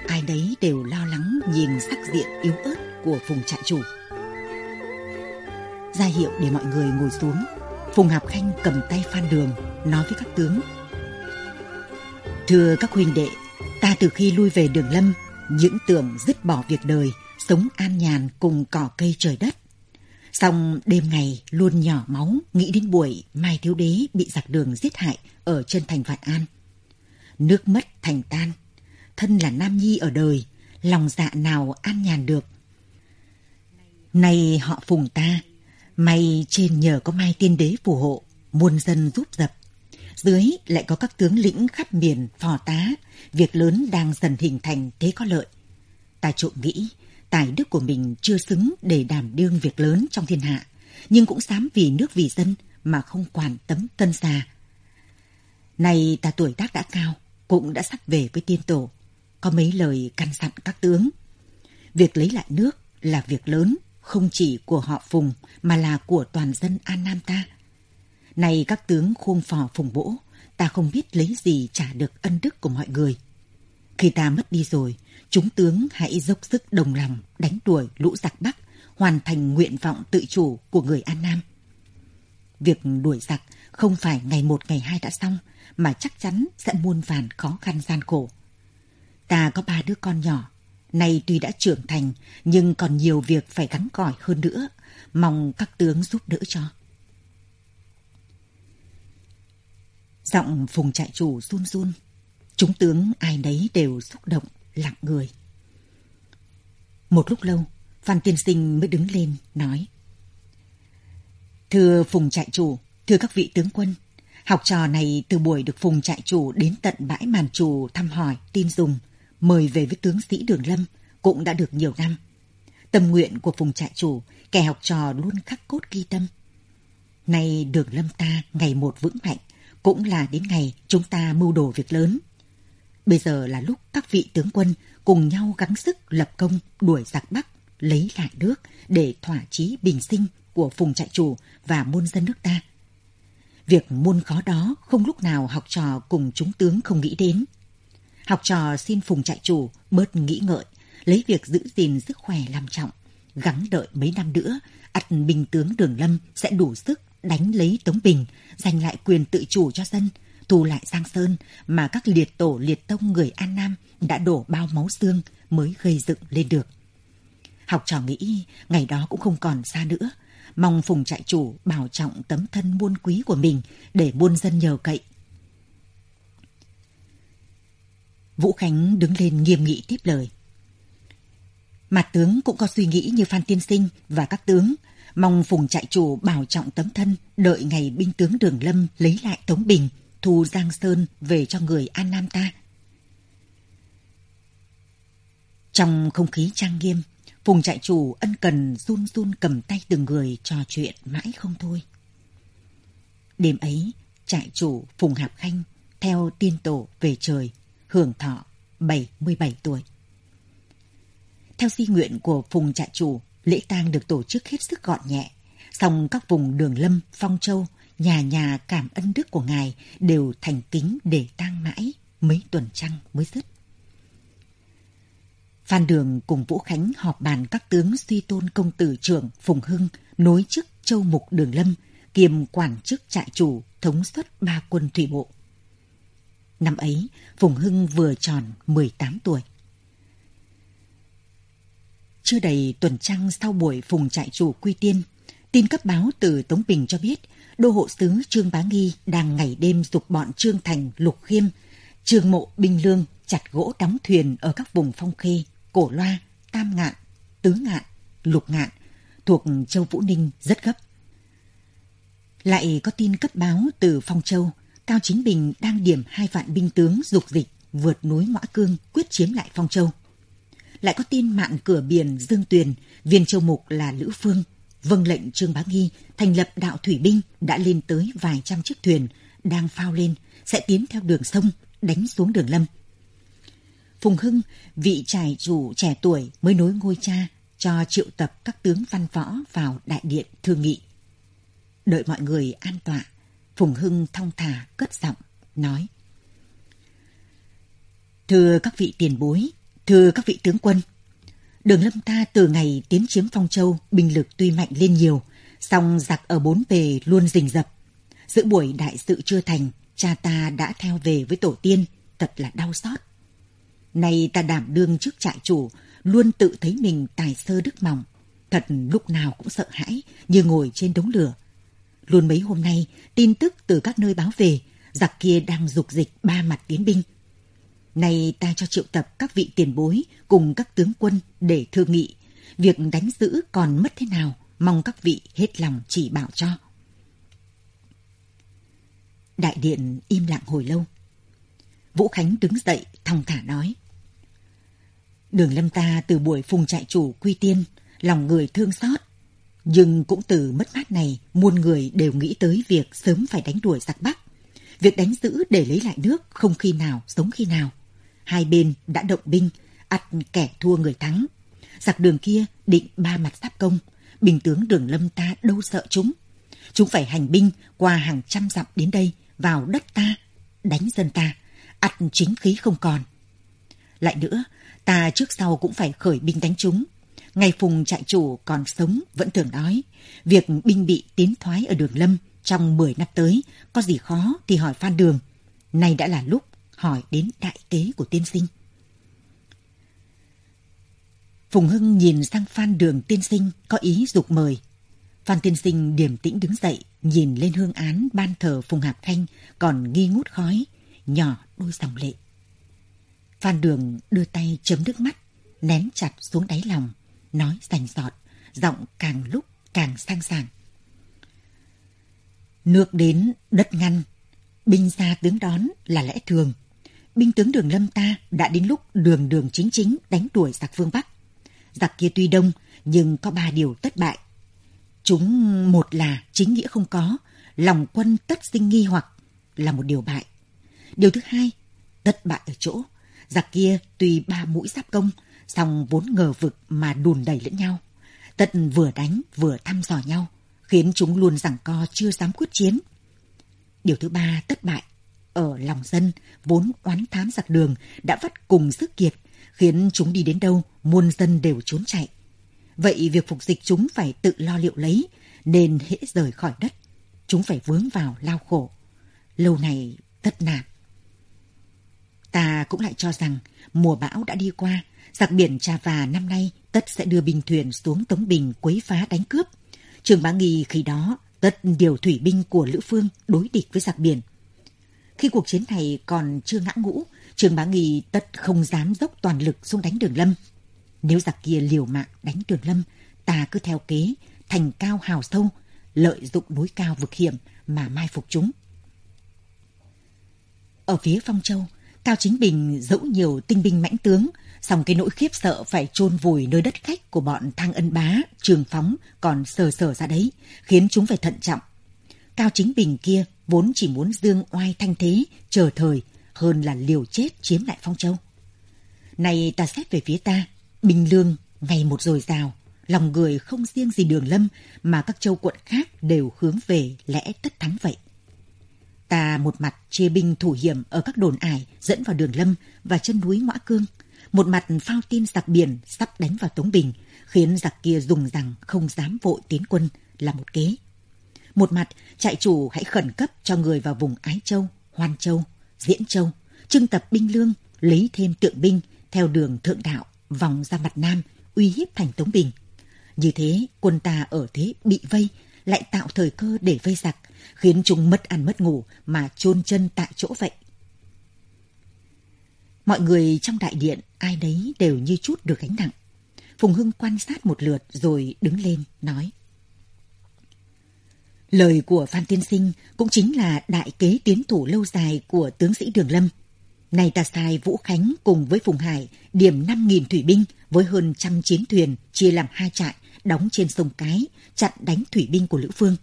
ai đấy đều lo lắng nhìn sắc diện yếu ớt của Phùng trại chủ. Ra hiệu để mọi người ngồi xuống, Phùng Hạp Khanh cầm tay Phan Đường, nói với các tướng. Thưa các huynh đệ, ta từ khi lui về đường lâm, những tưởng dứt bỏ việc đời, sống an nhàn cùng cỏ cây trời đất. Xong đêm ngày luôn nhỏ máu nghĩ đến buổi Mai Thiếu Đế bị giặc đường giết hại ở chân thành Vạn An. Nước mất thành tan, thân là Nam Nhi ở đời, lòng dạ nào an nhàn được. Nay họ phùng ta, may trên nhờ có Mai Tiên Đế phù hộ, muôn dân giúp dập. Dưới lại có các tướng lĩnh khắp miền phò tá, việc lớn đang dần hình thành thế có lợi. Ta trộm nghĩ, tài đức của mình chưa xứng để đảm đương việc lớn trong thiên hạ, nhưng cũng dám vì nước vì dân mà không quản tấm tân xa Này ta tuổi tác đã cao, cũng đã sắp về với tiên tổ, có mấy lời căn dặn các tướng. Việc lấy lại nước là việc lớn, không chỉ của họ Phùng mà là của toàn dân An Nam ta. Này các tướng khuôn phò Phùng Bỗ, ta không biết lấy gì trả được ân đức của mọi người. Khi ta mất đi rồi, chúng tướng hãy dốc sức đồng lòng đánh đuổi lũ giặc Bắc, hoàn thành nguyện vọng tự chủ của người An Nam. Việc đuổi giặc không phải ngày một ngày hai đã xong, mà chắc chắn sẽ muôn vàn khó khăn gian khổ. Ta có ba đứa con nhỏ, nay tuy đã trưởng thành nhưng còn nhiều việc phải gắn cỏi hơn nữa, mong các tướng giúp đỡ cho. Giọng phùng trại chủ run run. Chúng tướng ai nấy đều xúc động, lặng người. Một lúc lâu, Phan Tiên Sinh mới đứng lên, nói. Thưa Phùng trại chủ, thưa các vị tướng quân, học trò này từ buổi được Phùng trại chủ đến tận bãi màn chủ thăm hỏi, tin dùng, mời về với tướng sĩ Đường Lâm, cũng đã được nhiều năm. Tâm nguyện của Phùng trại chủ, kẻ học trò luôn khắc cốt ghi tâm. Nay Đường Lâm ta ngày một vững mạnh, cũng là đến ngày chúng ta mưu đồ việc lớn. Bây giờ là lúc các vị tướng quân cùng nhau gắng sức lập công đuổi giặc Bắc, lấy lại nước để thỏa chí bình sinh của phùng trại chủ và muôn dân nước ta. Việc muôn khó đó không lúc nào học trò cùng chúng tướng không nghĩ đến. Học trò xin phùng trại chủ bớt nghĩ ngợi, lấy việc giữ gìn sức khỏe làm trọng, gắng đợi mấy năm nữa, ắt bình tướng Đường Lâm sẽ đủ sức đánh lấy Tống Bình, giành lại quyền tự chủ cho dân, thu lại Giang Sơn mà các liệt tổ liệt tông người An Nam đã đổ bao máu xương mới gây dựng lên được. Học trò nghĩ ngày đó cũng không còn xa nữa, mong phùng trại chủ bảo trọng tấm thân buôn quý của mình để buôn dân nhờ cậy. Vũ Khánh đứng lên nghiêm nghị tiếp lời. Mặt tướng cũng có suy nghĩ như Phan Tiên Sinh và các tướng, mong phùng trại chủ bảo trọng tấm thân, đợi ngày binh tướng Đường Lâm lấy lại Tống Bình, thu Giang Sơn về cho người An Nam ta. Trong không khí trang nghiêm, Phùng trại chủ ân cần run run cầm tay từng người trò chuyện mãi không thôi. Đêm ấy, trại chủ Phùng Hạp Khanh theo tiên tổ về trời, hưởng thọ 77 tuổi. Theo di nguyện của Phùng trại chủ, lễ tang được tổ chức hết sức gọn nhẹ. Song các vùng đường lâm, phong châu, nhà nhà cảm ân đức của ngài đều thành kính để tang mãi, mấy tuần trăng mới dứt. Phan Đường cùng Vũ Khánh họp bàn các tướng suy tôn công tử trưởng Phùng Hưng nối chức châu mục Đường Lâm, kiêm quản chức trại chủ thống suất ba quân thủy bộ. Năm ấy, Phùng Hưng vừa tròn 18 tuổi. Chưa đầy tuần trăng sau buổi Phùng trại chủ quy tiên, tin cấp báo từ Tống Bình cho biết đô hộ sứ Trương Bá Nghi đang ngày đêm dục bọn Trương Thành, Lục Khiêm, Trương Mộ, Binh Lương chặt gỗ đóng thuyền ở các vùng phong khê Cổ Loa, Tam Ngạn, Tứ Ngạn, Lục Ngạn thuộc Châu Vũ Ninh rất gấp. Lại có tin cấp báo từ Phong Châu, Cao Chính Bình đang điểm hai vạn binh tướng dục dịch vượt núi Ngõa Cương quyết chiếm lại Phong Châu. Lại có tin mạn cửa biển Dương Tuyền, viên châu mục là Lữ Phương, vâng lệnh Trương Bá Nghi thành lập đạo thủy binh đã lên tới vài trăm chiếc thuyền đang phao lên sẽ tiến theo đường sông đánh xuống đường lâm Phùng Hưng, vị trải chủ trẻ tuổi mới nối ngôi cha, cho triệu tập các tướng văn võ vào đại điện thương nghị. Đợi mọi người an tọa, Phùng Hưng thong thả cất giọng, nói. Thưa các vị tiền bối, thưa các vị tướng quân, đường lâm ta từ ngày tiến chiếm Phong Châu, binh lực tuy mạnh lên nhiều, song giặc ở bốn bề luôn rình rập. Giữa buổi đại sự chưa thành, cha ta đã theo về với tổ tiên, thật là đau xót. Nay ta đảm đương trước trại chủ, luôn tự thấy mình tài sơ đức mỏng. Thật lúc nào cũng sợ hãi, như ngồi trên đống lửa. Luôn mấy hôm nay, tin tức từ các nơi báo về, giặc kia đang dục dịch ba mặt tiến binh. Nay ta cho triệu tập các vị tiền bối cùng các tướng quân để thương nghị. Việc đánh giữ còn mất thế nào, mong các vị hết lòng chỉ bảo cho. Đại điện im lặng hồi lâu. Vũ Khánh đứng dậy, thong thả nói. Đường lâm ta từ buổi phùng trại chủ quy tiên, lòng người thương xót. Nhưng cũng từ mất mát này, muôn người đều nghĩ tới việc sớm phải đánh đuổi giặc Bắc. Việc đánh giữ để lấy lại nước không khi nào sống khi nào. Hai bên đã động binh, ắt kẻ thua người thắng. Giặc đường kia định ba mặt giáp công, bình tướng đường lâm ta đâu sợ chúng. Chúng phải hành binh qua hàng trăm dặm đến đây, vào đất ta, đánh dân ta, ắt chính khí không còn. Lại nữa, ta trước sau cũng phải khởi binh đánh chúng. Ngày Phùng trại chủ còn sống vẫn thường nói, việc binh bị tiến thoái ở đường lâm trong 10 năm tới, có gì khó thì hỏi Phan Đường. Nay đã là lúc hỏi đến đại kế của tiên sinh. Phùng Hưng nhìn sang Phan Đường tiên sinh có ý dục mời. Phan Tiên Sinh điềm tĩnh đứng dậy, nhìn lên hương án ban thờ Phùng Hạp Thanh còn nghi ngút khói, nhỏ đôi dòng lệ. Phan Đường đưa tay chấm nước mắt, nén chặt xuống đáy lòng, nói rành giọt, giọng càng lúc càng sang sảng. Nước đến, đất ngăn, binh ra tướng đón là lẽ thường. Binh tướng đường lâm ta đã đến lúc đường đường chính chính đánh đuổi giặc phương Bắc. Giặc kia tuy đông, nhưng có ba điều tất bại. Chúng một là chính nghĩa không có, lòng quân tất sinh nghi hoặc là một điều bại. Điều thứ hai, tất bại ở chỗ, giặc kia tuy ba mũi giáp công, song vốn ngờ vực mà đùn đẩy lẫn nhau. Tận vừa đánh vừa thăm dò nhau, khiến chúng luôn giằng co chưa dám quyết chiến. Điều thứ ba thất bại, ở lòng dân vốn oán thám giặc đường đã vắt cùng sức kiệt, khiến chúng đi đến đâu muôn dân đều trốn chạy. Vậy việc phục dịch chúng phải tự lo liệu lấy, nên hễ rời khỏi đất, chúng phải vướng vào lao khổ. Lâu này tất nạn. Ta cũng lại cho rằng mùa bão đã đi qua, giặc biển Trà Và năm nay tất sẽ đưa binh thuyền xuống Tống Bình quấy phá đánh cướp. Trường Bá Nghi khi đó tất điều thủy binh của Lữ Phương đối địch với giặc biển. Khi cuộc chiến này còn chưa ngã ngũ, Trường Bá Nghi tất không dám dốc toàn lực xuống đánh Đường Lâm. Nếu giặc kia liều mạng đánh Đường Lâm, ta cứ theo kế, thành cao hào sâu, lợi dụng núi cao vực hiểm mà mai phục chúng. Ở phía Phong Châu, Cao Chính Bình dẫu nhiều tinh binh mãnh tướng, song cái nỗi khiếp sợ phải chôn vùi nơi đất khách của bọn Thang Ân Bá, Trường Phóng còn sờ sờ ra đấy, khiến chúng phải thận trọng. Cao Chính Bình kia vốn chỉ muốn dương oai thanh thế, chờ thời, hơn là liều chết chiếm lại Phong Châu. Này ta xét về phía ta, Bình Lương ngày một dồi dào, lòng người không riêng gì Đường Lâm mà các châu quận khác đều hướng về lẽ tất thắng vậy. Ta một mặt chia binh thủ hiểm ở các đồn ải dẫn vào đường lâm và chân núi Ngõa Cương, một mặt phao tin giặc biển sắp đánh vào Tống Bình, khiến giặc kia dùng rằng không dám vội tiến quân là một kế. Một mặt, trại chủ hãy khẩn cấp cho người vào vùng Ái Châu, Hoan Châu, Diễn Châu, trưng tập binh lương, lấy thêm tượng binh theo đường thượng đạo, vòng ra mặt Nam, uy hiếp thành Tống Bình. Như thế, quân ta ở thế bị vây, lại tạo thời cơ để vây giặc, khiến chúng mất ăn mất ngủ mà chôn chân tại chỗ vậy. Mọi người trong đại điện ai đấy đều như chút được gánh nặng. Phùng Hưng quan sát một lượt rồi đứng lên nói. Lời của Phan Tiên Sinh cũng chính là đại kế tiến thủ lâu dài của tướng sĩ Đường Lâm. Này ta sai Vũ Khánh cùng với Phùng Hải điểm 5.000 thủy binh với hơn trăm chiến thuyền chia làm hai trại đóng trên sông Cái chặn đánh thủy binh của Lữ Phương.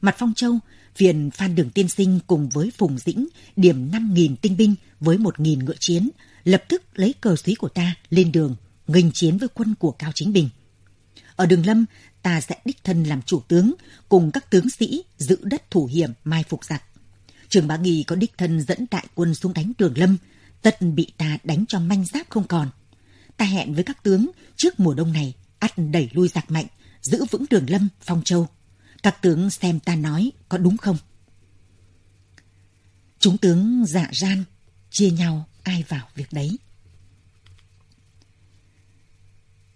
Mặt Phong Châu, phiền Phan Đường Tiên Sinh cùng với Phùng Dĩnh điểm 5.000 tinh binh với 1.000 ngựa chiến, lập tức lấy cờ xí của ta lên đường, nghênh chiến với quân của Cao Chính Bình. Ở đường Lâm, ta sẽ đích thân làm chủ tướng, cùng các tướng sĩ giữ đất thủ hiểm mai phục giặc. Trường Bá Nghi có đích thân dẫn đại quân xuống đánh đường Lâm, tất bị ta đánh cho manh giáp không còn. Ta hẹn với các tướng trước mùa đông này, ắt đẩy lui giặc mạnh, giữ vững đường Lâm, Phong Châu. Các tướng xem ta nói có đúng không? Chúng tướng dạ ran, chia nhau ai vào việc đấy.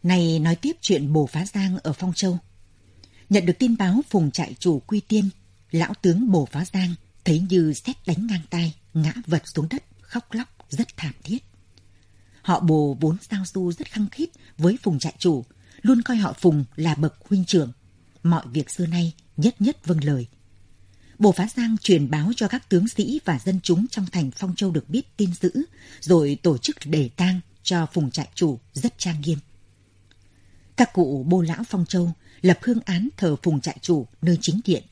Này nói tiếp chuyện bồ phá giang ở Phong Châu. Nhận được tin báo phùng trại chủ quy tiên, lão tướng bồ phá giang thấy như xét đánh ngang tay, ngã vật xuống đất, khóc lóc rất thảm thiết. Họ bồ vốn giao du rất khăng khít với phùng trại chủ, luôn coi họ phùng là bậc huynh trưởng. Mọi việc xưa nay nhất nhất vâng lời. Bồ Phá Giang truyền báo cho các tướng sĩ và dân chúng trong thành Phong Châu được biết tin dữ, rồi tổ chức đề tang cho phùng trại chủ rất trang nghiêm. Các cụ bô lão Phong Châu lập hương án thờ phùng trại chủ nơi chính điện.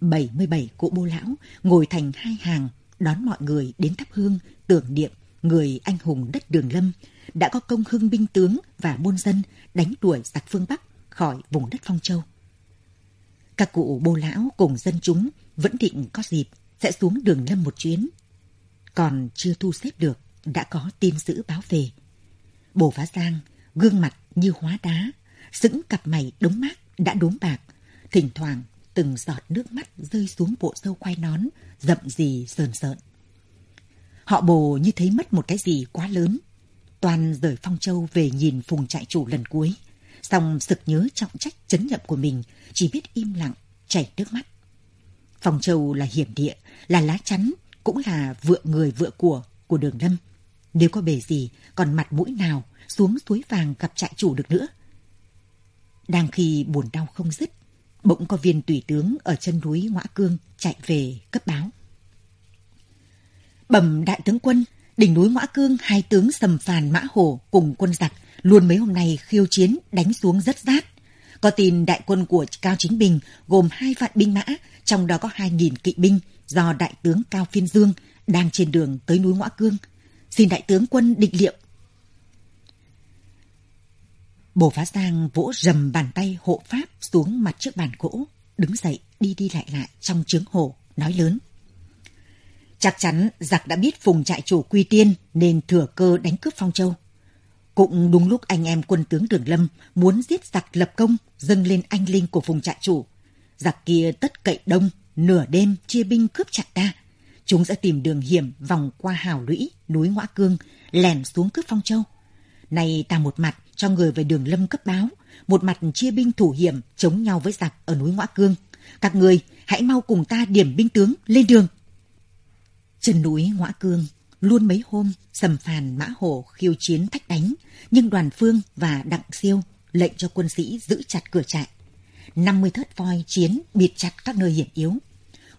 77 cụ bô lão ngồi thành hai hàng đón mọi người đến thắp hương tưởng niệm người anh hùng đất Đường Lâm đã có công hưng binh tướng và muôn dân đánh đuổi giặc phương Bắc khỏi vùng đất Phong Châu. Các cụ bô lão cùng dân chúng vẫn định có dịp sẽ xuống đường lâm một chuyến. Còn chưa thu xếp được, đã có tin dữ báo về. Bồ Phá Giang, gương mặt như hóa đá, sững cặp mày đống mát đã đốm bạc, thỉnh thoảng từng giọt nước mắt rơi xuống bộ sâu quai nón, rậm gì sờn sợn. Họ bồ như thấy mất một cái gì quá lớn. Toàn rời Phong Châu về nhìn phùng trại chủ lần cuối. Xong sực nhớ trọng trách chấn nhậm của mình, chỉ biết im lặng, chảy nước mắt. phong Châu là hiểm địa, là lá chắn, cũng là vựa người vựa của của đường lâm. Nếu có bề gì, còn mặt mũi nào xuống suối vàng gặp trại chủ được nữa. Đang khi buồn đau không dứt, bỗng có viên tùy tướng ở chân núi Ngoã Cương chạy về cấp báo. Bẩm đại tướng quân, đỉnh núi Ngõa Cương hai tướng Sầm Phàn Mã Hổ cùng quân giặc luôn mấy hôm nay khiêu chiến đánh xuống rất rát. Có tin đại quân của Cao Chính Bình gồm hai vạn binh mã, trong đó có hai nghìn kỵ binh do đại tướng Cao Phiên Dương đang trên đường tới núi Ngoã Cương. Xin đại tướng quân định liệu. Bồ Phá Giang vỗ rầm bàn tay hộ pháp xuống mặt trước bàn gỗ, đứng dậy đi đi lại lại trong trướng hồ, nói lớn. Chắc chắn giặc đã biết phùng trại chủ quy tiên nên thừa cơ đánh cướp Phong Châu. Cũng đúng lúc anh em quân tướng Đường Lâm muốn giết giặc lập công dâng lên anh linh của phùng trại chủ. Giặc kia tất cậy đông, nửa đêm chia binh cướp chặt ta. Chúng sẽ tìm đường hiểm vòng qua hào lũy, núi Ngõa Cương, lèn xuống cướp Phong Châu. Này ta một mặt cho người về đường Lâm cấp báo, một mặt chia binh thủ hiểm chống nhau với giặc ở núi Ngõa Cương. Các người hãy mau cùng ta điểm binh tướng lên đường trần núi Ngoã Cương luôn mấy hôm sầm phàn mã hổ khiêu chiến thách đánh, nhưng đoàn phương và đặng siêu lệnh cho quân sĩ giữ chặt cửa trại. 50 thớt voi chiến bịt chặt các nơi hiểm yếu.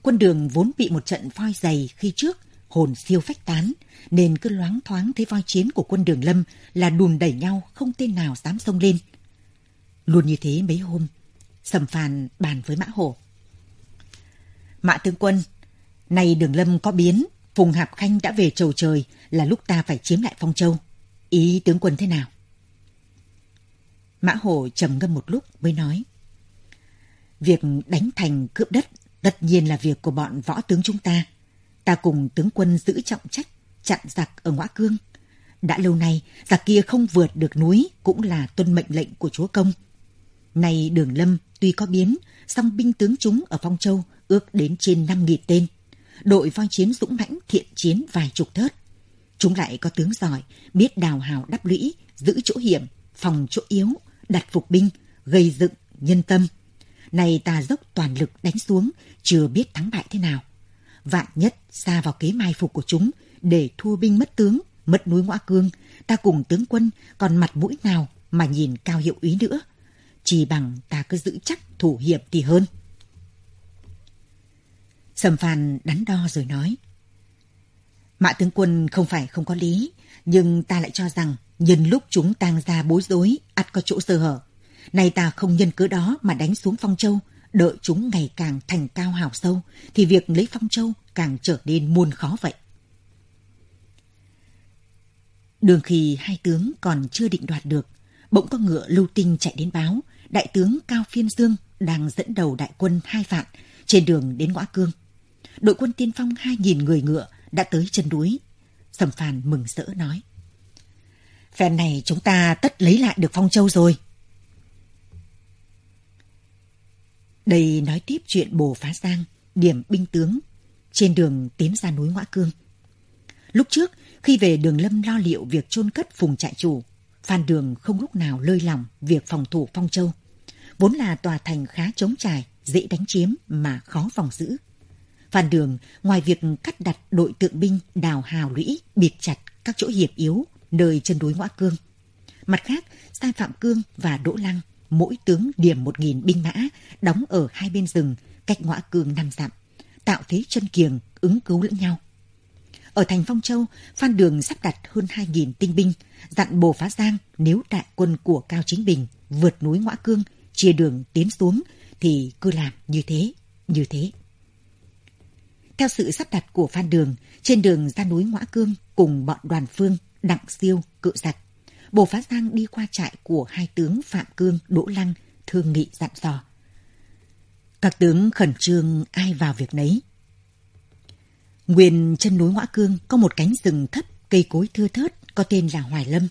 Quân đường vốn bị một trận voi dày khi trước, hồn siêu phách tán, nên cứ loáng thoáng thấy voi chiến của quân đường lâm là đùn đẩy nhau không tên nào dám xông lên. Luôn như thế mấy hôm, sầm phàn bàn với mã hổ. Mã tướng quân, nay đường lâm có biến, Phùng Hạp Khanh đã về trầu trời là lúc ta phải chiếm lại Phong Châu. Ý tướng quân thế nào? Mã Hổ trầm ngâm một lúc mới nói. Việc đánh thành cướp đất tất nhiên là việc của bọn võ tướng chúng ta. Ta cùng tướng quân giữ trọng trách, chặn giặc ở ngõ cương. Đã lâu nay, giặc kia không vượt được núi cũng là tuân mệnh lệnh của chúa công. Nay đường lâm tuy có biến, song binh tướng chúng ở Phong Châu ước đến trên 5.000 tên đội voi chiến dũng mãnh thiện chiến vài chục thớt. Chúng lại có tướng giỏi, biết đào hào đắp lũy, giữ chỗ hiểm, phòng chỗ yếu, đặt phục binh, gây dựng, nhân tâm. Này ta dốc toàn lực đánh xuống, chưa biết thắng bại thế nào. Vạn nhất xa vào kế mai phục của chúng, để thua binh mất tướng, mất núi ngõ cương, ta cùng tướng quân còn mặt mũi nào mà nhìn cao hiệu úy nữa. Chỉ bằng ta cứ giữ chắc thủ hiệp thì hơn. Sầm Phan đắn đo rồi nói. Mã tướng quân không phải không có lý, nhưng ta lại cho rằng nhân lúc chúng tang ra bối rối, ắt có chỗ sơ hở. Nay ta không nhân cớ đó mà đánh xuống Phong Châu, đợi chúng ngày càng thành cao hào sâu, thì việc lấy Phong Châu càng trở nên muôn khó vậy. Đường khi hai tướng còn chưa định đoạt được, bỗng có ngựa lưu tinh chạy đến báo, đại tướng Cao Phiên Dương đang dẫn đầu đại quân hai vạn trên đường đến ngõ Cương đội quân tiên phong 2.000 người ngựa đã tới chân núi. Sầm Phàn mừng rỡ nói. Phen này chúng ta tất lấy lại được Phong Châu rồi. Đây nói tiếp chuyện bồ phá giang, điểm binh tướng, trên đường tiến ra núi Ngoã Cương. Lúc trước, khi về đường lâm lo liệu việc chôn cất phùng trại chủ, Phan Đường không lúc nào lơi lòng việc phòng thủ Phong Châu. Vốn là tòa thành khá trống trải, dễ đánh chiếm mà khó phòng giữ. Phan Đường, ngoài việc cắt đặt đội tượng binh đào hào lũy, biệt chặt các chỗ hiểm yếu nơi chân núi Ngõa Cương. Mặt khác, Sai Phạm Cương và Đỗ Lăng, mỗi tướng điểm một nghìn binh mã, đóng ở hai bên rừng, cách Ngõa Cương năm dặm, tạo thế chân kiềng, ứng cứu lẫn nhau. Ở thành Phong Châu, Phan Đường sắp đặt hơn hai nghìn tinh binh, dặn Bồ Phá Giang nếu đại quân của Cao Chính Bình vượt núi Ngõa Cương, chia đường tiến xuống, thì cứ làm như thế, như thế. Theo sự sắp đặt của Phan Đường, trên đường ra núi Ngõa Cương cùng bọn đoàn phương, đặng siêu, cự giặc, Bồ Phá Giang đi qua trại của hai tướng Phạm Cương, Đỗ Lăng, thương nghị dặn dò. Các tướng khẩn trương ai vào việc nấy. Nguyên chân núi Ngõa Cương có một cánh rừng thấp, cây cối thưa thớt, có tên là Hoài Lâm.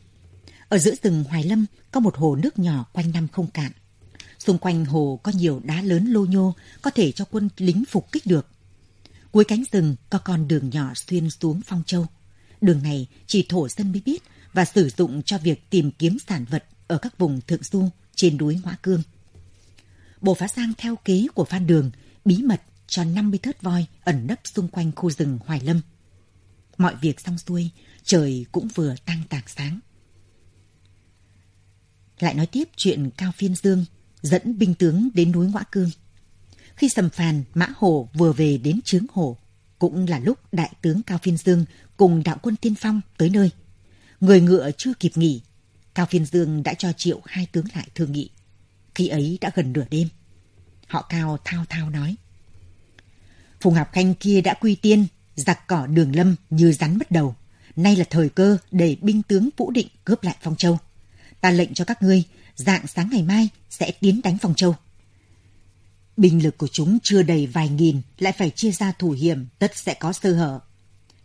Ở giữa rừng Hoài Lâm có một hồ nước nhỏ quanh năm không cạn. Xung quanh hồ có nhiều đá lớn lô nhô, có thể cho quân lính phục kích được. Cuối cánh rừng có con đường nhỏ xuyên xuống Phong Châu. Đường này chỉ thổ dân mới biết và sử dụng cho việc tìm kiếm sản vật ở các vùng thượng du trên núi Ngoã Cương. Bộ Phá Giang theo kế của Phan Đường bí mật cho 50 thớt voi ẩn nấp xung quanh khu rừng Hoài Lâm. Mọi việc xong xuôi, trời cũng vừa tăng tạc sáng. Lại nói tiếp chuyện Cao Phiên Dương dẫn binh tướng đến núi Ngoã Cương. Khi Sầm Phàn, Mã Hồ vừa về đến Trướng Hồ, cũng là lúc Đại tướng Cao Phiên Dương cùng đạo quân tiên phong tới nơi. Người ngựa chưa kịp nghỉ, Cao Phiên Dương đã cho triệu hai tướng lại thương nghị. Khi ấy đã gần nửa đêm. Họ Cao thao thao nói. Phùng Hạp Khanh kia đã quy tiên, giặc cỏ đường lâm như rắn mất đầu. Nay là thời cơ để binh tướng Vũ Định cướp lại Phong Châu. Ta lệnh cho các ngươi, dạng sáng ngày mai sẽ tiến đánh Phong Châu. Binh lực của chúng chưa đầy vài nghìn, lại phải chia ra thủ hiểm, tất sẽ có sơ hở.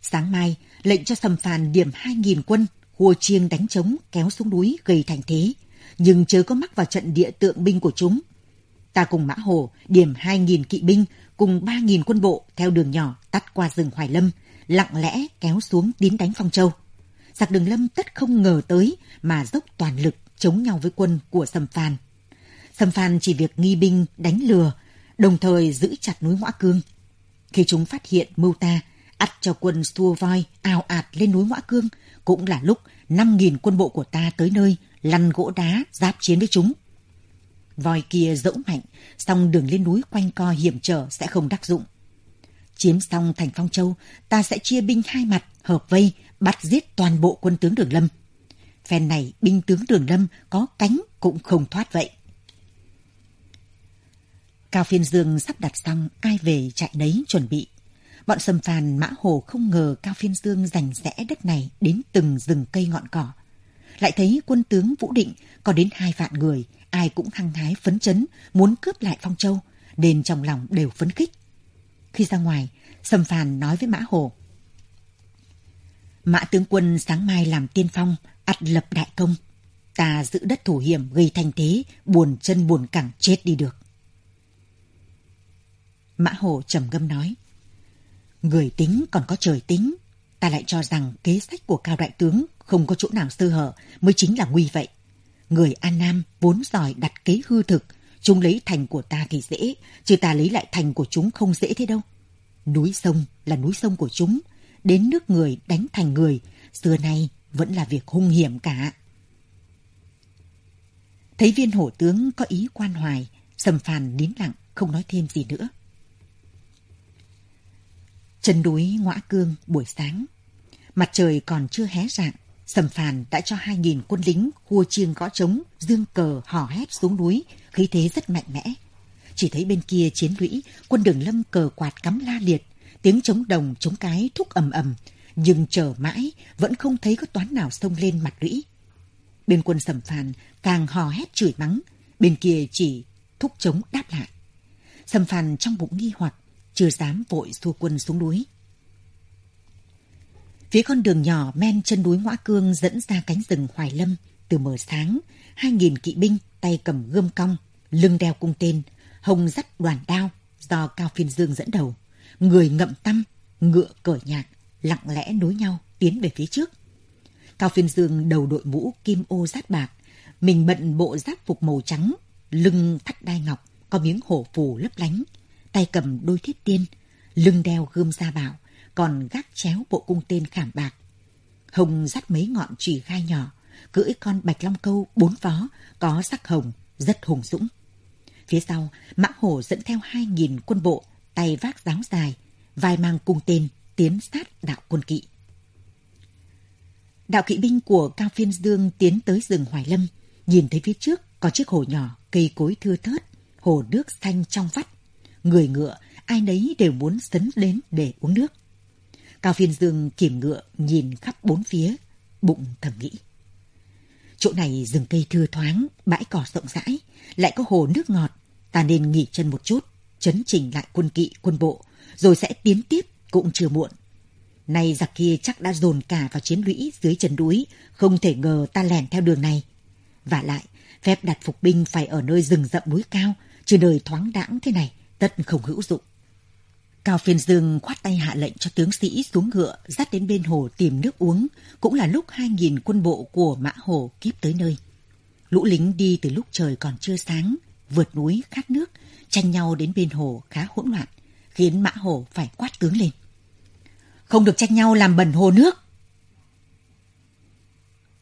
Sáng mai, lệnh cho Sầm Phàn điểm hai nghìn quân, hùa chiêng đánh trống, kéo xuống núi, gây thành thế. Nhưng chớ có mắc vào trận địa tượng binh của chúng. Ta cùng Mã Hồ điểm hai nghìn kỵ binh, cùng ba nghìn quân bộ theo đường nhỏ tắt qua rừng Hoài Lâm, lặng lẽ kéo xuống tiến đánh Phong Châu. Giặc đường Lâm tất không ngờ tới mà dốc toàn lực chống nhau với quân của Sầm Phàn. Sầm Phàn chỉ việc nghi binh đánh lừa, đồng thời giữ chặt núi Ngoã Cương. Khi chúng phát hiện mưu ta, ắt cho quân xua voi ào ạt lên núi Ngoã Cương, cũng là lúc 5.000 quân bộ của ta tới nơi lăn gỗ đá giáp chiến với chúng. Voi kia dẫu mạnh, song đường lên núi quanh co hiểm trở sẽ không đắc dụng. Chiếm xong thành Phong Châu, ta sẽ chia binh hai mặt, hợp vây, bắt giết toàn bộ quân tướng Đường Lâm. Phen này, binh tướng Đường Lâm có cánh cũng không thoát vậy. Cao Phiên Dương sắp đặt xong, ai về chạy nấy chuẩn bị. Bọn sầm phàn mã hồ không ngờ Cao Phiên Dương giành rẽ đất này đến từng rừng cây ngọn cỏ. Lại thấy quân tướng Vũ Định có đến hai vạn người, ai cũng hăng hái phấn chấn, muốn cướp lại Phong Châu, nên trong lòng đều phấn khích. Khi ra ngoài, Sầm Phàn nói với Mã Hồ. Mã tướng quân sáng mai làm tiên phong, ắt lập đại công. Ta giữ đất thủ hiểm gây thành thế, buồn chân buồn cẳng chết đi được. Mã Hồ trầm ngâm nói. Người tính còn có trời tính. Ta lại cho rằng kế sách của Cao Đại Tướng không có chỗ nào sơ hở mới chính là nguy vậy. Người An Nam vốn giỏi đặt kế hư thực, chúng lấy thành của ta thì dễ, chứ ta lấy lại thành của chúng không dễ thế đâu. Núi sông là núi sông của chúng, đến nước người đánh thành người, xưa nay vẫn là việc hung hiểm cả. Thấy viên hổ tướng có ý quan hoài, sầm phàn nín lặng, không nói thêm gì nữa. Chân núi Ngõa Cương buổi sáng. Mặt trời còn chưa hé rạng, Sầm Phàn đã cho hai nghìn quân lính khua chiêng gõ trống, dương cờ hò hét xuống núi, khí thế rất mạnh mẽ. Chỉ thấy bên kia chiến lũy, quân đường lâm cờ quạt cắm la liệt, tiếng trống đồng trống cái thúc ầm ầm, nhưng chờ mãi vẫn không thấy có toán nào xông lên mặt lũy. Bên quân Sầm Phàn càng hò hét chửi mắng, bên kia chỉ thúc trống đáp lại. Sầm Phàn trong bụng nghi hoặc, chưa dám vội xua quân xuống núi. Phía con đường nhỏ men chân núi Ngoã Cương dẫn ra cánh rừng Hoài Lâm từ mờ sáng, hai nghìn kỵ binh tay cầm gươm cong, lưng đeo cung tên, hồng dắt đoàn đao do Cao Phiên Dương dẫn đầu, người ngậm tâm, ngựa cởi nhạc, lặng lẽ nối nhau tiến về phía trước. Cao Phiên Dương đầu đội mũ kim ô rát bạc, mình bận bộ giáp phục màu trắng, lưng thắt đai ngọc, có miếng hổ phù lấp lánh, tay cầm đôi thiết tiên, lưng đeo gươm gia bảo, còn gác chéo bộ cung tên khảm bạc. Hồng dắt mấy ngọn chỉ gai nhỏ, cưỡi con bạch long câu bốn vó, có sắc hồng, rất hùng dũng. Phía sau, Mã Hổ dẫn theo hai nghìn quân bộ, tay vác giáo dài, vai mang cung tên, tiến sát đạo quân kỵ. Đạo kỵ binh của Cao Phiên Dương tiến tới rừng Hoài Lâm, nhìn thấy phía trước có chiếc hồ nhỏ, cây cối thưa thớt, hồ nước xanh trong vắt. Người ngựa, ai nấy đều muốn sấn đến để uống nước. Cao Phiên Dương kiểm ngựa nhìn khắp bốn phía, bụng thầm nghĩ. Chỗ này rừng cây thưa thoáng, bãi cỏ rộng rãi, lại có hồ nước ngọt. Ta nên nghỉ chân một chút, chấn chỉnh lại quân kỵ, quân bộ, rồi sẽ tiến tiếp cũng chưa muộn. Nay giặc kia chắc đã dồn cả vào chiến lũy dưới chân núi, không thể ngờ ta lẻn theo đường này. Và lại, phép đặt phục binh phải ở nơi rừng rậm núi cao, chứ đời thoáng đãng thế này, tất không hữu dụng. Cao Phiên Dương khoát tay hạ lệnh cho tướng sĩ xuống ngựa, dắt đến bên hồ tìm nước uống, cũng là lúc hai nghìn quân bộ của Mã Hồ kiếp tới nơi. Lũ lính đi từ lúc trời còn chưa sáng, vượt núi khát nước, tranh nhau đến bên hồ khá hỗn loạn, khiến Mã hồ phải quát tướng lên. Không được tranh nhau làm bẩn hồ nước.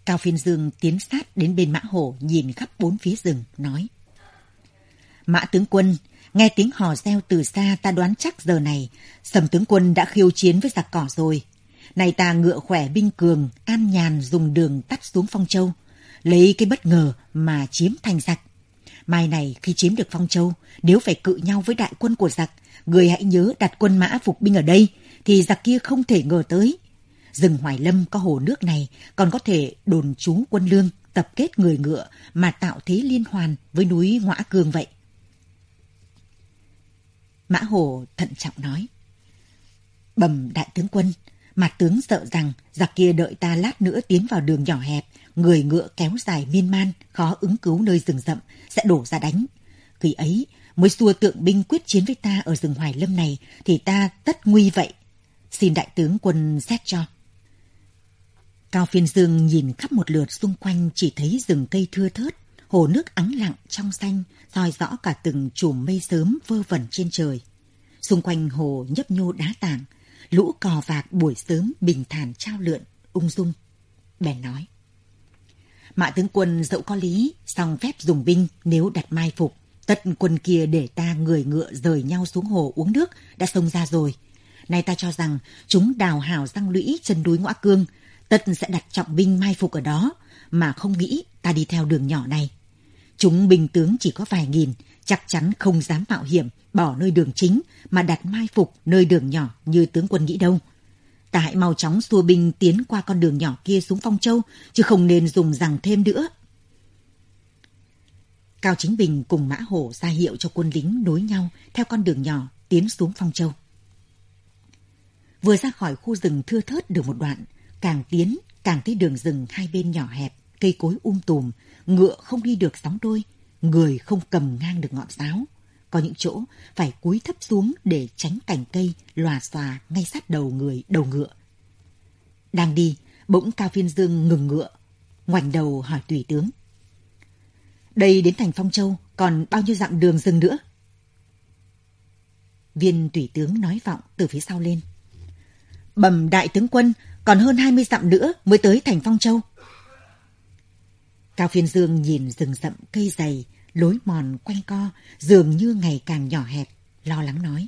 Cao Phiên Dương tiến sát đến bên Mã hồ nhìn khắp bốn phía rừng, nói. Mã tướng quân, nghe tiếng hò reo từ xa ta đoán chắc giờ này, sầm tướng quân đã khiêu chiến với giặc cỏ rồi. Này ta ngựa khỏe binh cường, an nhàn dùng đường tắt xuống Phong Châu, lấy cái bất ngờ mà chiếm thành giặc. Mai này khi chiếm được Phong Châu, nếu phải cự nhau với đại quân của giặc, người hãy nhớ đặt quân mã phục binh ở đây, thì giặc kia không thể ngờ tới. Rừng Hoài Lâm có hồ nước này còn có thể đồn trú quân lương, tập kết người ngựa mà tạo thế liên hoàn với núi Ngõa Cương vậy. Mã Hồ thận trọng nói. Bẩm đại tướng quân, mặt tướng sợ rằng giặc kia đợi ta lát nữa tiến vào đường nhỏ hẹp, người ngựa kéo dài miên man, khó ứng cứu nơi rừng rậm, sẽ đổ ra đánh. Khi ấy, mới xua tượng binh quyết chiến với ta ở rừng Hoài Lâm này, thì ta tất nguy vậy. Xin đại tướng quân xét cho. Cao Phiên Dương nhìn khắp một lượt xung quanh chỉ thấy rừng cây thưa thớt, hồ nước ắng lặng trong xanh, soi rõ cả từng chùm mây sớm vơ vẩn trên trời. Xung quanh hồ nhấp nhô đá tảng, lũ cò vạc buổi sớm bình thản trao lượn, ung dung. Bèn nói. Mã tướng quân dẫu có lý, song phép dùng binh nếu đặt mai phục. Tất quân kia để ta người ngựa rời nhau xuống hồ uống nước đã xông ra rồi. Nay ta cho rằng chúng đào hào răng lũy chân núi ngõa cương, tất sẽ đặt trọng binh mai phục ở đó, mà không nghĩ ta đi theo đường nhỏ này. Chúng bình tướng chỉ có vài nghìn, chắc chắn không dám mạo hiểm bỏ nơi đường chính mà đặt mai phục nơi đường nhỏ như tướng quân nghĩ đâu. Ta hãy mau chóng xua binh tiến qua con đường nhỏ kia xuống Phong Châu, chứ không nên dùng rằng thêm nữa. Cao Chính Bình cùng Mã Hổ ra hiệu cho quân lính nối nhau theo con đường nhỏ tiến xuống Phong Châu. Vừa ra khỏi khu rừng thưa thớt được một đoạn, càng tiến càng thấy đường rừng hai bên nhỏ hẹp, cây cối um tùm, ngựa không đi được sóng đôi, người không cầm ngang được ngọn giáo. Có những chỗ phải cúi thấp xuống để tránh cành cây lòa xòa ngay sát đầu người, đầu ngựa. Đang đi, bỗng Cao Phiên Dương ngừng ngựa, ngoảnh đầu hỏi tùy tướng. Đây đến thành Phong Châu, còn bao nhiêu dặm đường rừng nữa? Viên tùy tướng nói vọng từ phía sau lên. Bẩm đại tướng quân, còn hơn 20 dặm nữa mới tới thành Phong Châu. Cao Phiên Dương nhìn rừng rậm cây dày, lối mòn quanh co, dường như ngày càng nhỏ hẹp, lo lắng nói.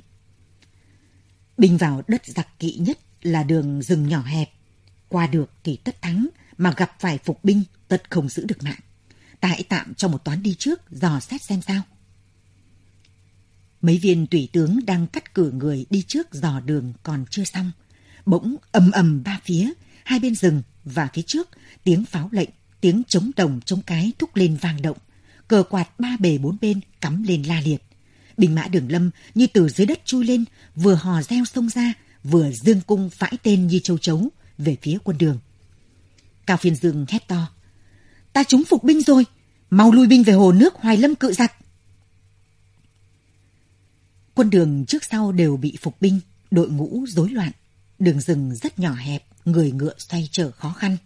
Binh vào đất giặc kỵ nhất là đường rừng nhỏ hẹp. Qua được thì tất thắng, mà gặp phải phục binh tất không giữ được mạng. Ta hãy tạm cho một toán đi trước, dò xét xem sao. Mấy viên tùy tướng đang cắt cử người đi trước dò đường còn chưa xong. Bỗng ầm ầm ba phía, hai bên rừng và phía trước tiếng pháo lệnh, tiếng chống đồng chống cái thúc lên vang động cờ quạt ba bề bốn bên cắm lên la liệt. bình mã đường lâm như từ dưới đất chui lên, vừa hò reo sông ra, vừa dương cung phãi tên như châu chấu về phía quân đường. Cao phiên dương hét to. Ta chúng phục binh rồi, mau lui binh về hồ nước hoài lâm cự giặc. Quân đường trước sau đều bị phục binh, đội ngũ rối loạn. Đường rừng rất nhỏ hẹp, người ngựa xoay trở khó khăn.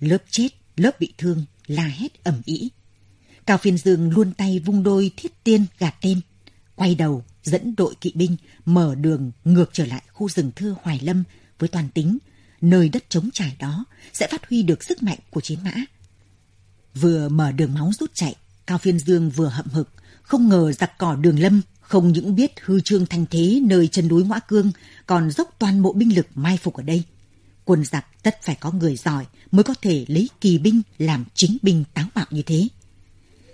Lớp chết, lớp bị thương, la hét ầm ĩ. Cao Phiên Dương luôn tay vung đôi thiết tiên gạt tên, quay đầu dẫn đội kỵ binh mở đường ngược trở lại khu rừng thưa Hoài Lâm với toàn tính nơi đất trống trải đó sẽ phát huy được sức mạnh của chiến mã. Vừa mở đường máu rút chạy, Cao Phiên Dương vừa hậm hực, không ngờ giặc cỏ đường lâm không những biết hư trương thanh thế nơi chân núi Ngoã Cương, còn dốc toàn bộ binh lực mai phục ở đây. Quân giặc tất phải có người giỏi mới có thể lấy kỳ binh làm chính binh táo bạo như thế.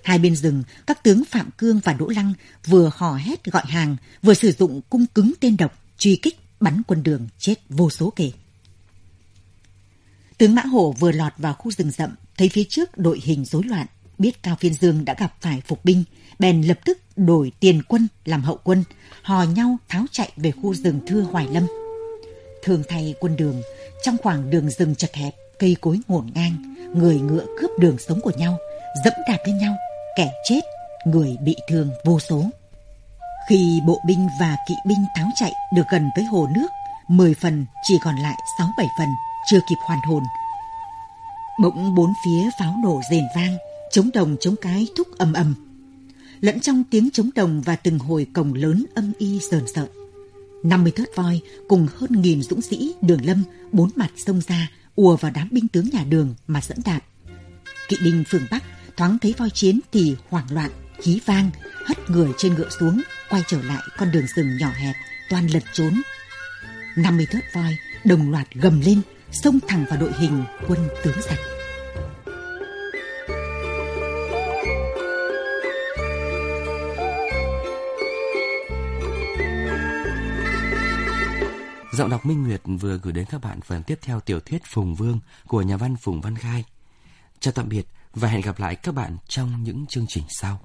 Hai bên rừng, các tướng Phạm Cương và Đỗ Lăng vừa hò hét gọi hàng, vừa sử dụng cung cứng tên độc, truy kích, bắn quân đường, chết vô số kể. Tướng Mã Hổ vừa lọt vào khu rừng rậm, thấy phía trước đội hình rối loạn, biết Cao Phiên Dương đã gặp phải phục binh, bèn lập tức đổi tiền quân làm hậu quân, hò nhau tháo chạy về khu rừng thưa Hoài Lâm. Thường thay quân đường, trong khoảng đường rừng chật hẹp, cây cối ngổn ngang, người ngựa cướp đường sống của nhau, dẫm đạp lên nhau, kẻ chết, người bị thương vô số. Khi bộ binh và kỵ binh tháo chạy được gần tới hồ nước, 10 phần chỉ còn lại 6-7 phần, chưa kịp hoàn hồn. Bỗng bốn phía pháo nổ rền vang, Chống đồng chống cái thúc ầm ầm. Lẫn trong tiếng chống đồng và từng hồi cổng lớn âm y sờn sợn. 50 thớt voi cùng hơn nghìn dũng sĩ đường lâm bốn mặt sông ra ùa vào đám binh tướng nhà đường mà dẫn đạp. Kỵ binh phương Bắc thoáng thấy voi chiến thì hoảng loạn, khí vang, hất người trên ngựa xuống, quay trở lại con đường rừng nhỏ hẹp, toàn lật trốn. 50 thớt voi đồng loạt gầm lên, xông thẳng vào đội hình quân tướng giặc. Giọng đọc Minh Nguyệt vừa gửi đến các bạn phần tiếp theo tiểu thuyết Phùng Vương của nhà văn Phùng Văn Khai. Chào tạm biệt và hẹn gặp lại các bạn trong những chương trình sau.